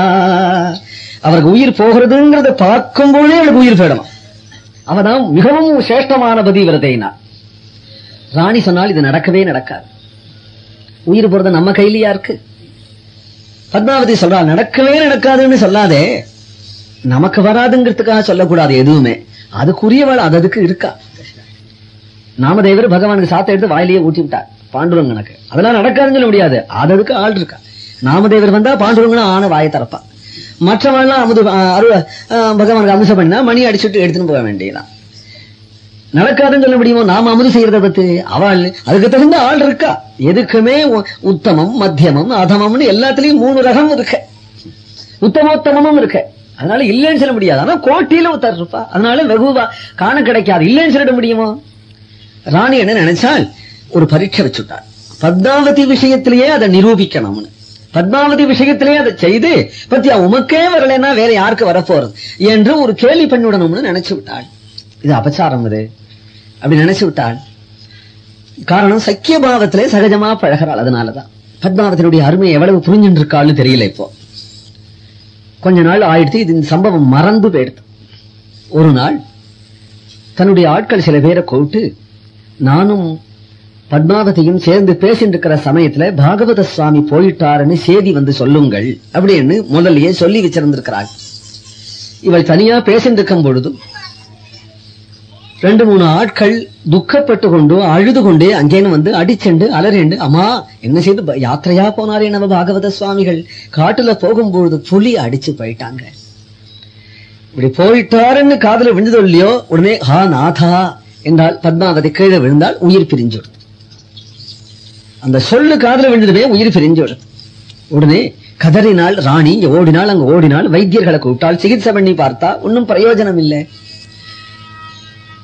அவருக்கு உயிர் போகிறதுங்கிறத பார்க்கும்போதே அவளுக்கு உயிர் போயிடணும் அவதான் மிகவும் சிரேஷ்டமான பதிவிரதைனா. ராணி சொன்னால் இது நடக்கவே நடக்காது. உயிர் போறது நம்ம கையிலயா இருக்கு? பத்மாவதி சொல்றா நடக்கவே நடக்காதுன்னு சொல்லாதே. நமக்கு வராதுங்கிறதுக்காக சொல்லக்கூடாது எதுவுமே. அதுக்குரியவள் அது அதுக்கு இருக்கா? நாமதேவர் பகவானுக்கு சாத்த எடுத்து வாயிலேயே ஊட்டி விட்டார். பாண்டுரங்கனுக்கு அதெல்லாம் நடக்காதுன்னு சொல்ல முடியாது. அது அதுக்கு ஆள் இருக்கா. நாமதேவர் வந்தா பாண்டுரங்கனும் ஆன வாயை திறப்பா. மற்றவெல்லாம் அமுது அருள் அஹ், பகவானுக்கு அம்சம் பண்ணா மணி அடிச்சுட்டு எடுத்துன்னு போக வேண்டியதான் நடக்காதுன்னு சொல்ல முடியுமோ? நாம அமுது செய்யறத பத்தி அவள் அதுக்கு தகுந்த ஆள் இருக்கா? எதுக்குமே உ- உத்தமம் மத்தியமம் அதமம்னு எல்லாத்துலயும் மூணு ரகம் இருக்க. உத்தமோத்தமும் இருக்க. அதனால இல்லைன்னு சொல்ல முடியாது. ஆனா கோட்டியில ஒருத்தர் இருப்பா. அதனால வெகுவா காண கிடைக்காது. இல்லைன்னு சொல்லிட முடியுமோ? ராணி என்ன நினைச்சால் ஒரு பரீட்சை வச்சுட்டார். பத்மாவதி விஷயத்திலேயே அதை நிரூபிக்கணும்னு. பத்மாவதி விஷயத்திலேயே அதை செய்து பத்தியா உமக்கே வரலைன்னா வேற யாருக்கு வரப்போறது? என்று ஒரு கேலி பண்ணிவிடணும்னு நினைச்சு விட்டாள். இது அபச்சாரம் இது. அப்படி நினைச்சு விட்டாள் காரணம் சக்கிய பாவத்திலே சகஜமா பழகிறாள். அதனாலதான். பத்மாவத்தினுடைய அருமை எவ்வளவு புரிஞ்சுட்டு இருக்காள்னு தெரியல இப்போ. கொஞ்ச நாள் ஆயிடுத்து இது சம்பவம் மறந்து போயிடுது ஒரு நாள் தன்னுடைய ஆட்கள் சில பேரை கூப்பிட்டு நானும் பத்மாவதியும் சேர்ந்து பேசிட்டு இருக்கிற சமயத்துல பாகவத சுவாமி போயிட்டாருன்னு செய்தி வந்து சொல்லுங்கள் அப்படின்னு முதல்லயே சொல்லி வச்சிருந்திருக்கிறாள். இவள் தனியா பேசிட்டு இருக்கும் பொழுது ரெண்டு மூணு ஆட்கள் துக்கப்பட்டு கொண்டு அழுது கொண்டே அங்கேன்னு வந்து அடிச்செண்டு அலறேண்டு அம்மா என்ன செய்து யாத்திரையா போனாரே நம்ம பாகவத சுவாமிகள். காட்டுல போகும்பொழுது புலி அடிச்சு போயிட்டாங்க. இப்படி போயிட்டாருன்னு காதல விழுந்ததோ இல்லையோ உடனே ஹா நாதா என்றால் பத்மாவதி கீழே விழுந்தால் உயிர் பிரிஞ்சு அந்த சொல்லு காதல விழுந்ததுமே உயிர் பிரிஞ்சு உடனே கதறினால் ராணி இங்க ஓடினாள் அங்க ஓடினால் வைத்தியர்களை கூப்பிட்டால் சிகிச்சை பண்ணி பார்த்தா ஒன்னும் பிரயோஜனம் இல்லை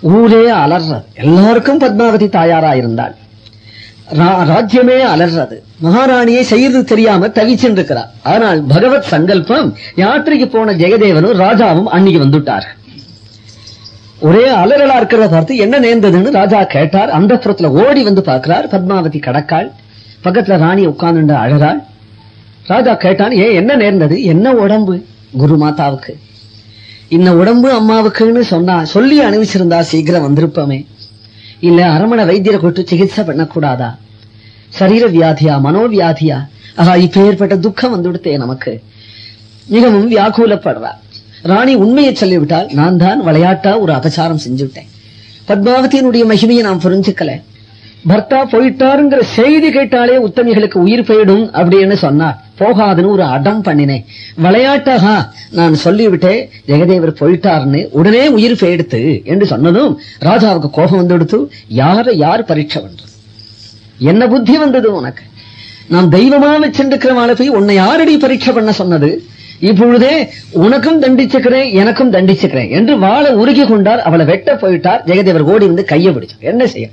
ஊரே அலர்றது எல்லாருக்கும் பத்மாவதி தாயாரா இருந்தாள் ரா- ராஜ்யமே அலர்றது. மகாராணியை செய்யறது தெரியாம தவிச்சிருக்கிறார் ஆனால் பகவத் சங்கல்பம் யாத்திரைக்கு போன ஜெகதேவனும் ராஜாவும் அன்னைக்கு வந்துட்டார். ஒரே அலறலா இருக்கிறத பார்த்து என்ன நேர்ந்ததுன்னு ராஜா கேட்டார். அந்த புறத்துல ஓடி வந்து பார்க்கிறார். பத்மாவதி கடக்காள். பக்கத்துல ராணி உட்கார்ந்து அழறாள். ராஜா கேட்டான் ஏன் என்ன நேர்ந்தது? என்ன உடம்பு? குரு மாதாவுக்கு இந்த உடம்பு அம்மாவுக்குன்னு சொன்னா சொல்லி அனுப்பிச்சிருந்தா சீக்கிரம் வந்திருப்போமே. இல்ல அரமண வைத்தியரை கொட்டு சிகிச்சை பண்ணக்கூடாதா? சரீர வியாதியா மனோவியாதியா? ஆஹா இப்ப ஏற்பட்ட துக்கம் வந்துடுத்தே நமக்கு. மிகவும் வியாக்குலப்படுறா ராணி உண்மையை சொல்லிவிட்டால் நான் தான் விளையாட்டா ஒரு அபச்சாரம் செஞ்சுவிட்டேன். பத்மாவதியினுடைய மகிமையை நான் புரிஞ்சுக்கல. பர்த்தா போயிட்டாருங்கிற செய்தி கேட்டாலே உத்தமிகளுக்கு உயிர் போயிடும் அப்படின்னு சொன்னார். போகாதுன்னு ஒரு அடம் பண்ணினேன். விளையாட்டாக நான் சொல்லிவிட்டேன் ஜெகதேவர் போயிட்டாருன்னு உடனே உயிர் போயிடுத்து என்று சொன்னதும் ராஜாவுக்கு கோபம் வந்துடுத்து யார யார் பரீட்சை பண்றது? என்ன புத்தி வந்தது உனக்கு? நான் தெய்வமா வச்சிருக்கிறவாளை போய் உன்னை யாரடி பரீட்சை பண்ண சொன்னது? இப்பொழுதே உனக்கும் தண்டிச்சுக்கிறேன் எனக்கும் தண்டிச்சுக்கிறேன் என்று வாழை உருகி கொண்டார் அவளை வெட்ட போயிட்டார் ஜெகதேவர் ஓடி வந்து கையை பிடிச்சார். என்ன செய்ய?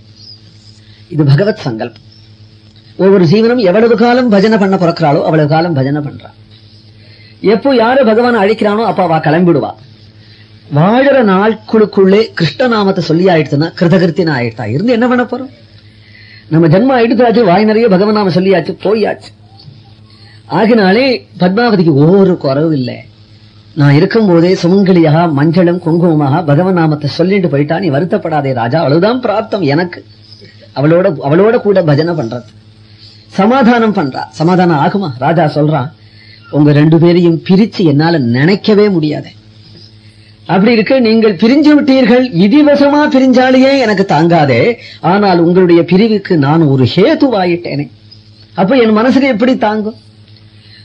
இது பகவத் சங்கல்பம். ஒவ்வொரு ஜீவனும் எவ்வளவு காலம் பஜனை பண்ண பிறக்கிறாளோ அவ்வளவு காலம் பஜனை பண்றா. எப்போ யாரு பகவான் அழைக்கிறானோ அப்ப அவ கிளம்பிடுவா. வாழற நாட்களுக்குள்ளே கிருஷ்ணநாமத்தை சொல்லி ஆயிடுச்சுன்னா கிருதகிருத்தின ஆயிடுத்தா இருந்து என்ன பண்ண போறோம்? நம்ம ஜென்மம் எடுத்தாச்சு வாய் நிறைய பகவன் நாம சொல்லியாச்சு போயாச்சு. ஆகினாலே பத்மாவதிக்கு ஒவ்வொரு குறவு இல்லை. நான் இருக்கும் போதே சுமங்கலியாக மஞ்சளும் குங்குமமாக பகவன் நாமத்தை சொல்லிட்டு போயிட்டா நீ வருத்தப்படாதே ராஜா அவ்வளவுதான் பிராப்தம் எனக்கு. அவளோட அவளோட கூட பஜனை பண்றது. சமாதானம் பண்றா. சமாதானம் ஆகுமா? ராஜா சொல்றான் உங்க ரெண்டு பேரையும் பிரிச்சு என்னால நினைக்கவே முடியாது. அப்படி இருக்க நீங்கள் பிரிஞ்சு விட்டீர்கள். விதிவசமா பிரிஞ்சாலேயே எனக்கு தாங்காதே. ஆனால் உங்களுடைய பிரிவுக்கு நான் ஒரு ஹேதுவாயிட்டேனே. அப்ப என் மனசுக்கு எப்படி தாங்கும்?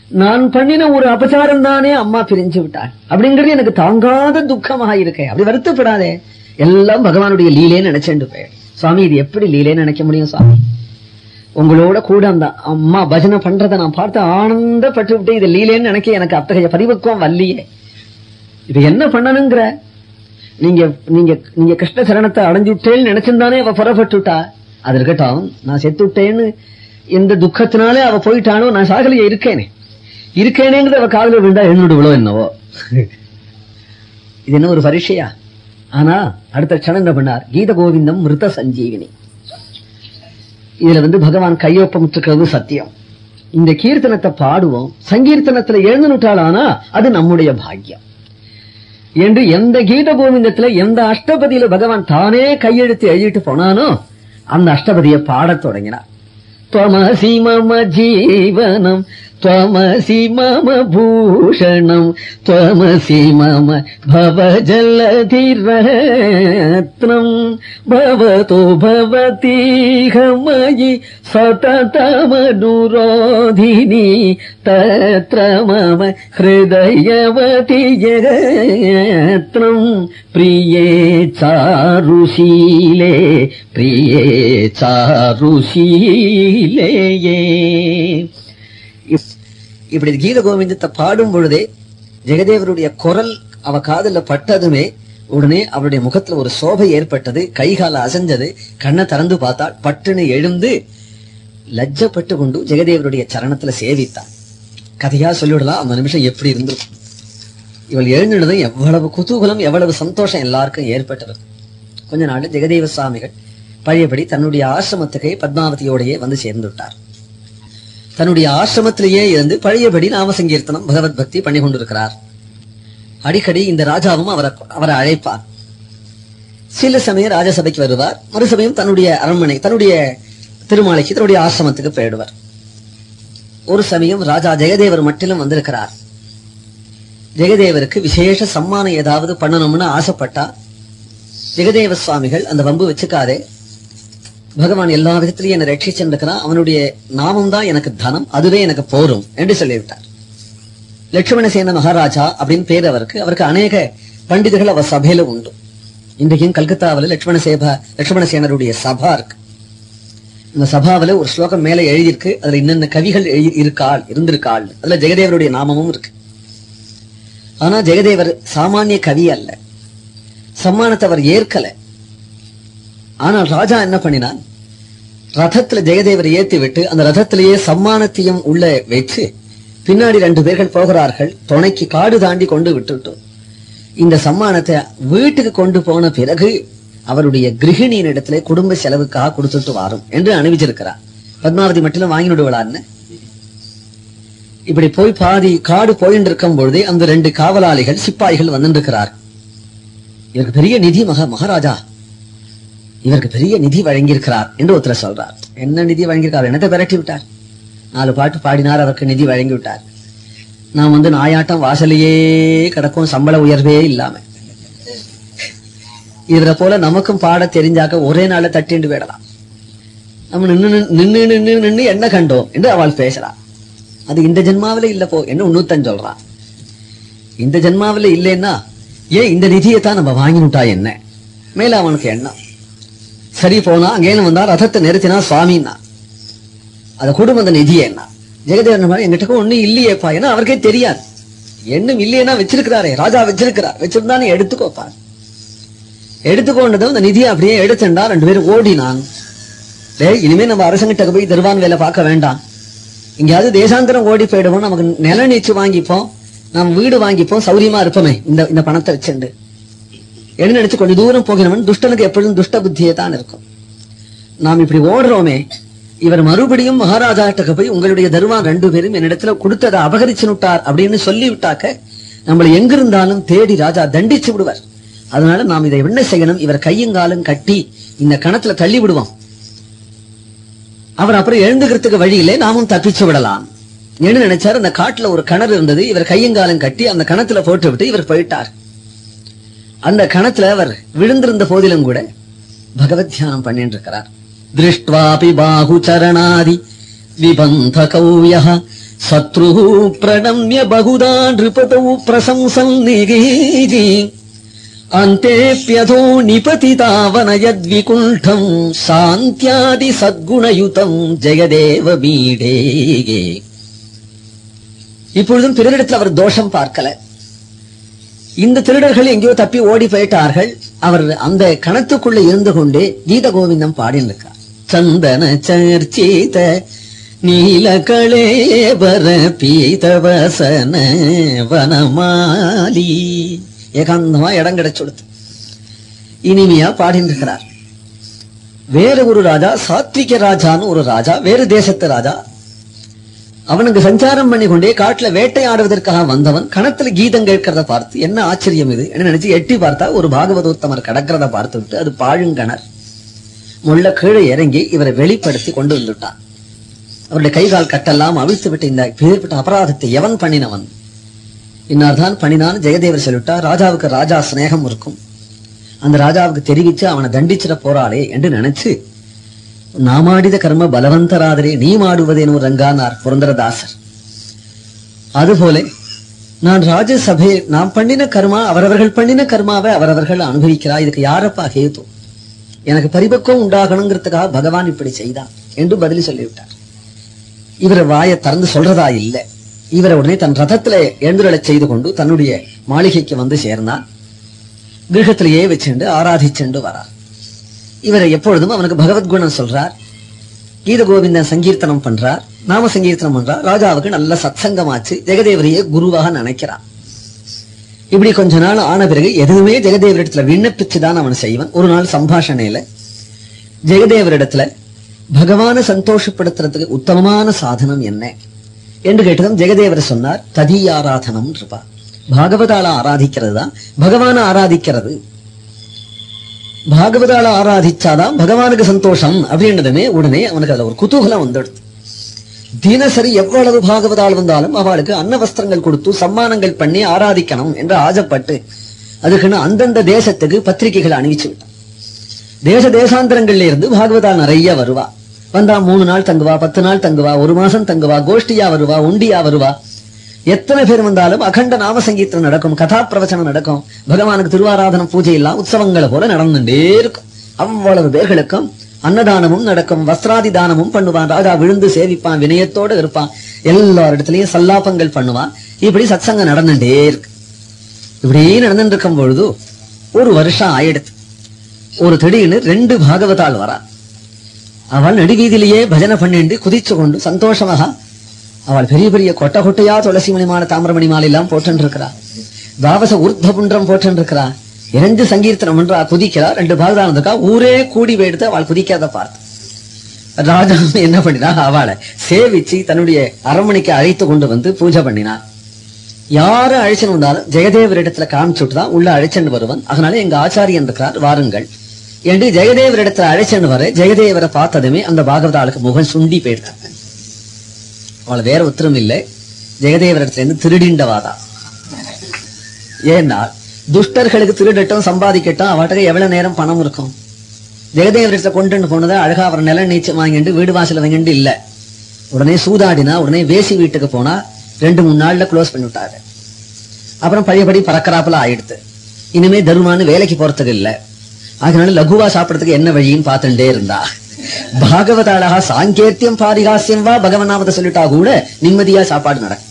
நான் பண்ணின ஒரு அபச்சாரம் தானே அம்மா பிரிஞ்சு விட்டாள். அப்படிங்கிறது எனக்கு தாங்காத துக்கமாக இருக்கேன் அப்படி வருத்தப்படாதே. எல்லாம் பகவானுடைய லீலேன்னு நினைச்சேன் போயிடு சுவாமி இது எப்படி லீலேன்னு நினைக்க முடியும் சுவாமி உங்களோட கூட அந்த அம்மா பஜனை பண்றதை நான் பார்த்து ஆனந்தப்பட்டு விட்டு இது லீலேன்னு நினைக்க எனக்கு அத்தகைய பரிவக்கம் வல்லியே. இது என்ன பண்ணணுங்கிற? நீங்க நீங்க நீங்க கிருஷ்ண சரணத்தை அடைஞ்சுட்டேன்னு நினைச்சிருந்தானே அவ புறப்பட்டுட்டா? அது இருக்கட்டும் நான் செத்துட்டேன்னு எந்த துக்கத்தினாலே அவ போயிட்டானோ நான் சாகலையே இருக்கேனே. இருக்கேனேங்கிறது அவ காதல விழுந்தா எழுந்துடுவளோ என்னவோ? இது என்ன ஒரு பரீட்சையா? ஆனா அடுத்த க்ஷணம் பண்ணார்? கீத கோவிந்தம் மிருத சஞ்சீவினி. இதுல வந்து பகவான் கையொப்பம் சத்தியம். இந்த கீர்த்தனத்தை பாடுவோம் சங்கீர்த்தனத்துல எழுந்துட்டாள் ஆனா அது நம்முடைய பாக்கியம். என்று எந்த கீத கோவிந்தத்துல எந்த அஷ்டபதியில பகவான் தானே கையெழுத்து எழுதிட்டு போனானோ அந்த அஷ்டபதியை பாடத் தொடங்கினார். தொமசி ஜீவனம் त्वमसि मम भूषणम् त्वमसि मम भवजलधिरत्नम् भवतो भवतीह मयि सततमनुरोधिनी तत्र मम हृदयवति यत्नम् प्रिये चारुशीले प्रिये चारुशीलेயே இப்படி கீத கோவிந்தத்தை பாடும் பொழுதே ஜெகதேவருடைய குரல் அவ காதுல பட்டதுமே உடனே அவருடைய முகத்துல ஒரு சோபை ஏற்பட்டது கைகால அசைஞ்சது கண்ணை திறந்து பார்த்தாள். பட்டுன்னு எழுந்து லஜ்ஜப்பட்டு கொண்டு ஜெகதேவருடைய சரணத்துல சேவித்தாள். கதையா சொல்லிவிடலாம். அந்த நிமிஷம் எப்படி இருந்திருக்கும்? இவள் எழுந்தினதும் எவ்வளவு குதூகலம் எவ்வளவு சந்தோஷம் எல்லாருக்கும் ஏற்பட்டது. கொஞ்ச நாள் ஜெகதேவ சுவாமிகள் பழையபடி தன்னுடைய ஆசிரமத்துக்கு பத்மாவதியோடையே வந்து சேர்ந்து விட்டார். தன்னுடைய ஆசிரமத்திலேயே இருந்து பழையபடி நாம சங்கீர்த்தனம் பகவத் பக்தி பண்ணி கொண்டிருக்கிறார். அடிக்கடி இந்த ராஜாவும் அவரை அவரை அழைப்பார். சில சமயம் ராஜசபைக்கு வருவார். மறுசமயம் தன்னுடைய அரண்மனை தன்னுடைய திருமாலைக்கு தன்னுடைய ஆசிரமத்துக்கு போயிடுவார். ஒரு சமயம் ராஜா ஜெயதேவர் மட்டிலும் வந்திருக்கிறார். ஜெகதேவருக்கு விசேஷ சம்மானம் ஏதாவது பண்ணணும்னு ஆசைப்பட்டா ஜெகதேவ சுவாமிகள் அந்த வம்பு வச்சுக்காதே பகவான் எல்லா விதத்திலையும் என்னை ரட்சிச்சிருக்கிறான் அவனுடைய நாமம் தான் எனக்கு தனம் அதுவே எனக்கு போரும் என்று சொல்லிவிட்டார். லட்சுமணசேன மகாராஜா அப்படின்னு பேர் அவருக்கு. அவருக்கு அநேக பண்டிதர்கள் அவர் சபையில உண்டு. இன்றைக்கும் கல்கத்தாவில் லட்சுமணசேபா லட்சுமணசேனருடைய சபா இருக்கு. இந்த சபாவில ஒரு ஸ்லோகம் மேல எழுதியிருக்கு. அதுல இன்னென்ன கவிகள் எழுதி இருக்காள் இருந்திருக்காள். அதுல ஜெகதேவருடைய நாமமும் இருக்கு. ஆனா ஜெகதேவர் சாமானிய கவி அல்ல. சம்மானத்தை அவர் ஏற்கல. ஆனால் ராஜா என்ன பண்ணினான்? ரதத்துல ஜெயதேவரை ஏத்தி விட்டு அந்த ரதத்திலேயே சம்மானத்தையும் உள்ள வச்சு பின்னாடி ரெண்டு பேர்கள் போகிறார்கள். துணைக்கு காடு தாண்டி கொண்டு விட்டுட்டோம் இந்த சம்மானத்தை வீட்டுக்கு கொண்டு போன பிறகு அவருடைய கிரகிணியின் இடத்துல குடும்ப செலவுக்காக கொடுத்துட்டு வாரும் என்று அணிவிச்சிருக்கிறார். பத்மாவதி மட்டும் வாங்கி விடுவலான்னு இப்படி போய் பாதி காடு போயிட்டு இருக்கும் பொழுதே அந்த ரெண்டு காவலாளிகள் சிப்பாய்கள் வந்துருக்கிறார் இவருக்கு பெரிய நிதி மகா மகாராஜா. இவருக்கு பெரிய நிதி வழங்கியிருக்கிறார் என்று ஒருத்தர் சொல்றார். என்ன நிதி வழங்கியிருக்கார் என்னத்தை விரட்டி விட்டார்? நாலு பாட்டு பாடினார் அவருக்கு நிதி வழங்கி விட்டார். நான் வந்து நாயாட்டம் வாசலையே கிடக்கும் சம்பள உயர்வே இல்லாம. இதுல போல நமக்கும் பாட தெரிஞ்சாக்க ஒரே நாள தட்டிண்டு விடலாம் நம்ம நின்னு நின்னு நின்னு நின்னு என்ன கண்டோம் என்று அவள் பேசுறா. அது இந்த ஜென்மாவில இல்ல போ என்ன இன்னொருத்தன் சொல்றான் இந்த ஜென்மாவில இல்லைன்னா ஏன் இந்த நிதியை தான் நம்ம வாங்கிவிட்டா என்ன? மேல அவனுக்கு எண்ணம். சரி போனா அங்கேன்னு வந்தா ரதத்தை நிறுத்தினா சுவாமின்னா. அதை குடும்ப அந்த நிதியை என்ன? ஜெகதேவன் மாதிரி எங்கிட்ட ஒண்ணும் இல்லையேப்பா. ஏன்னா அவருக்கே தெரியாது. என்னும் இல்லையேனா வச்சிருக்கிறாரே ராஜா வச்சிருக்கிறார். வச்சிருந்தானே எடுத்துக்கோப்பா எடுத்துக்கொண்டதும் அந்த நிதியை அப்படியே எடுத்துண்டா ரெண்டு பேரும் ஓடினான் டேய் இனிமே நம்ம அரசங்கிட்ட போய் தருவான் வேலை பார்க்க வேண்டாம். எங்கேயாவது தேசாந்தரம் ஓடி போயிடுவோம். நமக்கு நில நீச்சு வாங்கிப்போம். நம்ம வீடு வாங்கிப்போம். சௌரியமா இருப்போமே இந்த இந்த பணத்தை வச்சுண்டு. என்ன நினைச்சு கொஞ்சம் தூரம் போகிறவன் துஷ்டனுக்கு எப்பொழுதும் துஷ்ட புத்தியே தான் இருக்கும். நாம் இப்படி ஓடுறோமே இவர் மறுபடியும் மகாராஜாட்ட போய் உங்களுடைய தருவா ரெண்டு பேரும் என்னிடத்துல கொடுத்ததை அபகரிச்சு விட்டார் அப்படின்னு சொல்லி விட்டாக்க நம்மளை எங்கிருந்தாலும் தேடி ராஜா தண்டிச்சு விடுவார். அதனால நாம் இதை என்ன செய்யணும்? இவர் கையுங்காலும் கட்டி இந்த கணத்துல தள்ளி விடுவோம். அவர் அப்புறம் எழுந்துக்கிறதுக்கு வழியிலே நாமும் தப்பிச்சு விடலாம். என்ன நினைச்சாரு? அந்த காட்டுல ஒரு கிணறு இருந்தது. இவர் கையங்காலம் கட்டி அந்த கணத்துல போட்டு விட்டு இவர் போயிட்டார். அந்த கணத்துல அவர் விழுந்திருந்த போதிலும் கூட பகவத் தியானம் பண்ணிட்டு இருக்கிறார் திருஷ்டுவாபி பாகு சரணாதி விபந்த கௌய சத்ரு பிரணம்ய பகுதா நிருபதௌ பிரசம்சம் நிகீதி அந்தேப்யதோ நிபதிதாவனயத்விகுண்டம் சாந்தியாதி சத்குணயுதம் ஜெயதேவ மீடே இப்பொழுதும் பிறரிடத்தில் அவர் தோஷம் பார்க்கல. இந்த திருடர்கள் எங்கேயோ தப்பி ஓடி போயிட்டார்கள். அவர் அந்த கணத்துக்குள்ள இருந்து கொண்டு கீத கோவிந்தம் பாடியிருக்கார். சந்தன சர்ச்சித நீலகளேபர பீதவசன வனமாலி. ஏகாந்தமா இடம் கிடைச்சுடுத்து இனிமையா பாடிட்டு இருக்கிறார் வேற ஒரு ராஜா சாத்விக ராஜான்னு ஒரு ராஜா வேறு தேசத்து ராஜா அவனுக்கு சஞ்சாரம் பண்ணி கொண்டே காட்டுல வேட்டையாடுவதற்காக வந்தவன் கணத்துல கீதம் கேட்கிறத பார்த்து என்ன ஆச்சரியம் இது? என்ன நினைச்சு எட்டி பார்த்தா ஒரு பாகவதோத்தமர் கடக்கிறத பார்த்து விட்டு அது பாழுங்கணர். முள்ள கீழே இறங்கி இவரை வெளிப்படுத்தி கொண்டு வந்துட்டான். அவருடைய கை கால் கட்டெல்லாம் அவிழ்த்து விட்டு இந்த பேர்பட்ட அபராதத்தை எவன் பண்ணினவன்? இன்னார் தான் பண்ணினான் ஜெயதேவர் சொல்லிட்டா ராஜாவுக்கு ராஜா சிநேகம் இருக்கும். அந்த ராஜாவுக்கு தெரிவிச்சு அவனை தண்டிச்சிட போறாளே என்று நினைச்சு நாமாடித கர்ம பலவந்தராதரே நீ மாடுவதேனோ ரங்கானார் புரந்தரதாசர். அதுபோல நான் ராஜசபை நாம் பண்ணின கர்மா அவரவர்கள் பண்ணின கர்மாவை அவரவர்கள் அனுபவிக்கிறா இதுக்கு யாரப்பா ஹேது? எனக்கு பரிபக்குவம் உண்டாகணுங்கிறதுக்காக பகவான் இப்படி செய்தான் என்று பதில் சொல்லிவிட்டார். இவர வாயை திறந்து சொல்றதா இல்ல. இவரை உடனே தன் ரதத்துல எழுந்துடலை செய்து கொண்டு தன்னுடைய மாளிகைக்கு வந்து சேர்ந்தான். கிரகத்திலேயே வச்சுண்டு ஆராதிச்சுண்டு வரான் இவரை எப்பொழுதும் அவனுக்கு பகவத்குணம் சொல்றார். கீத கோவிந்த சங்கீர்த்தனம் பண்றார். நாம சங்கீர்த்தனம் பண்றார். ராஜாவுக்கு நல்ல சத்சங்கமாச்சு ஜெகதேவரையே குருவாக நினைக்கிறான். இப்படி கொஞ்ச நாள் ஆன பிறகு எதுவுமே ஜெகதேவரிடத்துல விண்ணப்பிச்சுதான் அவன் செய்வன். ஒரு நாள் சம்பாஷணையில ஜெகதேவரிடத்துல பகவான சந்தோஷப்படுத்துறதுக்கு உத்தமமான சாதனம் என்ன? என்று கேட்டதும் ஜெகதேவர் சொன்னார் ததீயாராதனம் இருப்பா. பாகவதால ஆராதிக்கிறது தான் பகவான ஆராதிக்கிறது. பாகவதால ஆராதிச்சாதான் பகவானுக்கு சந்தோஷம் அப்படின்றதுமே உடனே அவனுக்கு அதுல ஒரு குதூகலம் வந்துடுது தினசரி எவ்வளவு பாகவதால் வந்தாலும் அவளுக்கு அன்ன வஸ்திரங்கள் கொடுத்து சம்மானங்கள் பண்ணி ஆராதிக்கணும் என்று ஆஜப்பட்டு அதுக்குன்னு அந்தந்த தேசத்துக்கு பத்திரிகைகள் அணிவிச்சு விட்டான். தேச தேசாந்தரங்கள்ல இருந்து பாகவதால் நிறைய வருவா. வந்தா மூணு நாள் தங்குவா பத்து நாள் தங்குவா ஒரு மாசம் தங்குவா கோஷ்டியா வருவா உண்டியா வருவா. எத்தனை பேர் வந்தாலும் அகண்ட நாம சங்கீதம் நடக்கும் கதா பிரவச்சனம் நடக்கும். பகவானுக்கு திருவாராதனம் பூஜை எல்லாம் உற்சவங்களை போல நடந்துட்டே இருக்கும். அவ்வளவு பேர்களுக்கும் அன்னதானமும் நடக்கும் வஸ்திராதி தானமும் பண்ணுவான். ராஜா விழுந்து சேவிப்பான் வினயத்தோடு இருப்பான். எல்லாரிடத்திலையும் சல்லாபங்கள் பண்ணுவான். இப்படி சத்சங்கம் நடந்துட்டே இருக்கு. இப்படி நடந்துட்டு இருக்கும் பொழுது ஒரு வருஷம் ஆயிடுத்து ஒரு திடீர்னு ரெண்டு பாகவதால் வரா அவள் நடுவீதியிலேயே பஜனை பண்ணிண்டு குதிச்சு கொண்டு சந்தோஷமாக அவள் பெரிய பெரிய கொட்டை கொட்டையா துளசி மணி மாலை தாமிரமணி மாலை எல்லாம் போட்டு இருக்கிறா தாவச ஊர்த்த புன்றம் போட்டு இருக்கிறா சங்கீர்த்தனம் பண்றா குதிக்கிறா ரெண்டு பாகதான் இருக்கா ஊரே கூடி போயிடுத்து அவள் குதிக்காத பார்த்து. ராஜா என்ன பண்ணினா அவளை சேவிச்சு தன்னுடைய அரண்மனைக்கு அழைத்து கொண்டு வந்து பூஜை பண்ணினான். யாரு அழைச்சுன்னு வந்தாலும் ஜெயதேவரிடத்துல காமிச்சுட்டு தான் உள்ள அழைச்சன் வருவன். அதனால எங்க ஆச்சாரியன் இருக்கிறார் வாருங்கள். என்று ஜெயதேவரிடத்துல அழைச்சன் வர ஜெயதேவரை பார்த்ததுமே அந்த பாகவதாளுக்கு முகம் சுண்டி போயிடுறாங்க அவளை வேற உத்தரம் இல்லை. ஜெகதேவரிடத்துலேருந்து திருடிண்டவாதா? ஏன்னா துஷ்டர்களுக்கு திருடட்டும் சம்பாதிக்கட்டும் அவட்ட எவ்வளவு நேரம் பணம் இருக்கும்? ஜெகதேவரத்தை கொண்டு போனதை அழகா அவர் நில நீச்சம் வாங்கிட்டு வீடு வாசல வாங்கிட்டு இல்ல. உடனே சூதாடினா உடனே வேசி வீட்டுக்கு போனா ரெண்டு மூணு நாள்ல க்ளோஸ் பண்ணி விட்டாரு. அப்புறம் பழையபடி பறக்கறாப்புல ஆயிடுத்து. இனிமே தருமான்னு வேலைக்கு போறதுக்கு இல்ல. அதனால லகுவா சாப்பிடறதுக்கு என்ன வழின்னு பார்த்துட்டே இருந்தா. பாகவத அழகா சாங்கேத்தியம் பாரிகாசியம் வா பகவனாமத சொல்லிட்டா கூட நிம்மதியா சாப்பாடு நடக்கும்.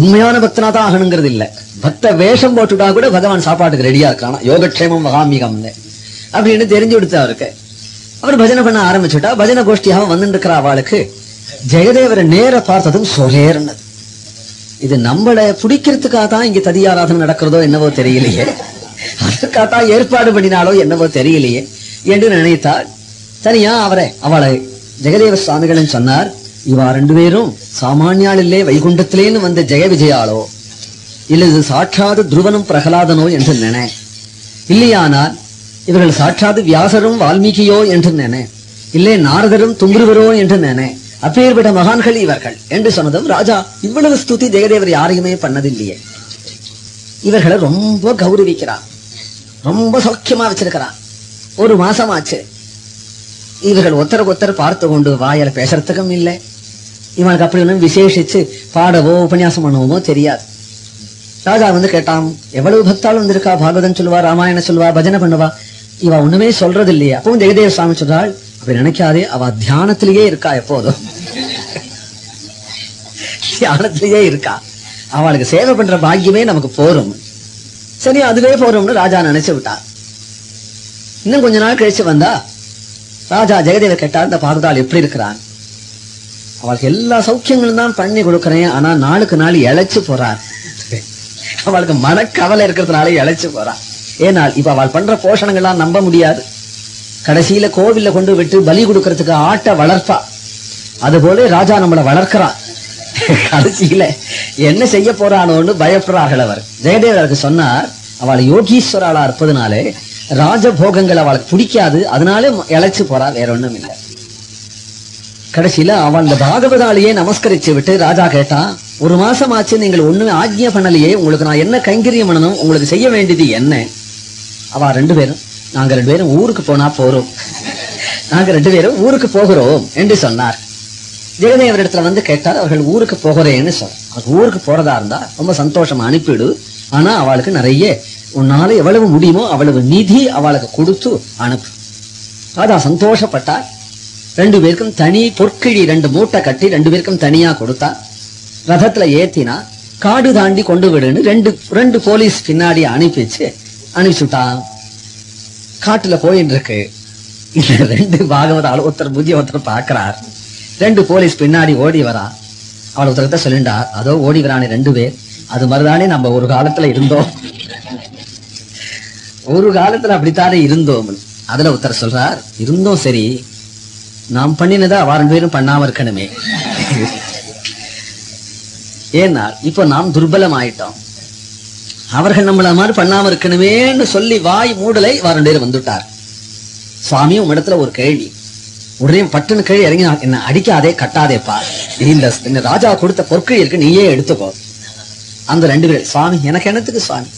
உண்மையான பக்தனா தான் ஆகணுங்கிறது இல்ல பக்த வேஷம் போட்டுட்டா கூட பகவான் சாப்பாட்டுக்கு ரெடியா இருக்கானா? யோகக்ஷேமம் மகாமிகம் அப்படின்னு தெரிஞ்சு கொடுத்து அவருக்கு. அவர் பஜனை பண்ண ஆரம்பிச்சுட்டா பஜனை கோஷ்டியாக வந்துட்டு இருக்கிற அவளுக்கு. ஜெயதேவரை நேர பார்த்ததும் சொலேர்னது இது நம்மளை பிடிக்கிறதுக்காக தான் இங்க ததியாராதனை நடக்கிறதோ என்னவோ தெரியலையே. அதற்காக தான் ஏற்பாடு பண்ணினாலோ என்னவோ தெரியலையே என்று நினைத்தாள். சரியா அவரை. அவளை ஜெகதேவ சுவாமிகளும் சொன்னார் இவா ரெண்டு பேரும் சாமானியாளிலே வைகுண்டத்திலேன்னு வந்த ஜெய விஜயாளோ இல்ல இது சாட்சாது துருவனும் பிரகலாதனோ என்று நினை. இல்லையானால் இவர்கள் சாட்சாது வியாசரும் வால்மீகியோ என்று நினை. இல்லை நாரதரும் தும்புருவரோ என்று நினை. அப்பேற்பட்ட மகான்கள் இவர்கள். என்று சொன்னதும் ராஜா இவ்வளவு ஸ்துதி ஜெயதேவர் யாரையுமே பண்ணதில்லையே. இவர்களை ரொம்ப கௌரவிக்கிறான் ரொம்ப சௌக்கியமா வச்சிருக்கிறான் ஒரு மாசம் ஆச்சு இவர்கள் ஒருத்தருக்கு ஒருத்தர் பார்த்து கொண்டு வாயில பேசுறதுக்கும் இல்லை. இவனுக்கு அப்படி ஒன்றும் விசேஷிச்சு பாடவோ உபன்யாசம் பண்ணவோ தெரியாது. ராஜா வந்து கேட்டான் எவ்வளவு பக்தாலும் வந்திருக்கா? பாகவதன் சொல்லுவா ராமாயணம் சொல்லுவா பஜனை பண்ணுவா? இவ ஒண்ணுமே சொல்றது இல்லையா அப்பவும் ஜெகதேவ சுவாமி சொல்றாள் அப்படி நினைக்காதே அவ தியானத்திலேயே இருக்கா எப்போதும். தியானத்திலேயே இருக்கா. அவளுக்கு சேவை பண்ற பாக்கியமே நமக்கு போரும். சரி அதுவே போறோம்னு ராஜா நினைச்சு விட்டார். இன்னும் கொஞ்ச நாள் கழிச்சு வந்தா ராஜா ஜெகதேவர் கேட்டார் இந்த பாரதாள் எப்படி இருக்கிறான்? அவளுக்கு எல்லா சௌக்கியங்களும் தான் பண்ணி கொடுக்கறேன். ஆனா நாளுக்கு நாள் இழைச்சு போறார். அவளுக்கு மனக்கவலை இருக்கிறதுனால இழைச்சு போறான். ஏனால் இப்ப அவள் பண்ற போஷணங்கள்லாம் நம்ப முடியாது. கடைசியில கோவில்ல கொண்டு விட்டு பலி கொடுக்கறதுக்கு ஆட்டை வளர்ப்பா. அது ராஜா நம்மளை வளர்க்கிறான். கடைசியில என்ன செய்ய போறானோன்னு பயப்படுறார்கள் அவர். ஜெயதேவருக்கு சொன்னார் அவளை யோகீஸ்வராளா இருப்பதனாலே ராஜபோகங்கள் அவளுக்கு பிடிக்காது அதனால இழைச்சு போறா வேற ஒண்ணும் இல்லை. கடைசியில அவன் அந்த பாகவதாலேயே நமஸ்கரிச்சு விட்டு ராஜா கேட்டான் ஒரு மாசம் ஆச்சு நீங்கள் ஒண்ணுமே ஆக்ஞ பண்ணலையே உங்களுக்கு நான் என்ன கைங்கரியம் பண்ணணும் உங்களுக்கு செய்ய வேண்டியது என்ன? அவ ரெண்டு பேரும் நாங்க ரெண்டு பேரும் ஊருக்கு போனா போறோம். நாங்க ரெண்டு பேரும் ஊருக்கு போகிறோம் என்று சொன்னார். ஜெகதேவரிடத்துல வந்து கேட்டார் அவர்கள் ஊருக்கு போகிறேன்னு சொன்னார் ஊருக்கு போறதா இருந்தா ரொம்ப சந்தோஷமா அனுப்பிடு ஆனா அவளுக்கு நிறைய உன்னால எவ்வளவு முடியுமோ அவ்வளவு நிதி அவளுக்கு கொடுத்து அனுப்பு. அதான் சந்தோஷப்பட்டா. ரெண்டு பேருக்கும் தனி பொற்கிழி ரெண்டு மூட்டை கட்டி ரெண்டு பேருக்கும் தனியா கொடுத்தா. ரதத்துல ஏத்தினா காடு தாண்டி கொண்டு விடுன்னு ரெண்டு ரெண்டு போலீஸ் பின்னாடி அனுப்பிச்சு அனுப்பிச்சுட்டான் காட்டுல போயின்னு இருக்கு. இந்த ரெண்டு பாகவதால் ஒருத்தர் புத்தி ஒருத்தர் பாக்குறார் ரெண்டு போலீஸ் பின்னாடி ஓடி வரா. அவள் ஒருத்தர்கிட்ட சொல்லிண்டா அதோ ஓடி வரானே ரெண்டு பேர். அது மாதிரிதானே நம்ம ஒரு காலத்துல இருந்தோம். ஒரு காலத்துல அப்படித்தானே இருந்தோம். அதுல ஒருத்தர் சொல்றார் இருந்தோம் சரி நாம் பண்ணினதை அவ ரெண்டு பேரும் பண்ணாம இருக்கணுமே. ஏன்னா இப்ப நாம் துர்பலம் ஆயிட்டோம். அவர்கள் நம்மள மாதிரி பண்ணாம இருக்கணுமேன்னு சொல்லி வாய் மூடலை வா ரெண்டு வந்துட்டார். சுவாமி இடத்துல ஒரு கேள்வி. உடனே பட்டுன்னு கேள்வி இறங்கி என்ன அடிக்காதே கட்டாதேப்பா. இந்த இந்த ராஜா கொடுத்த பொற்கிழி இருக்கு நீயே எடுத்துக்கோ. அந்த ரெண்டு பேர் சுவாமி எனக்கு என்னத்துக்கு சுவாமி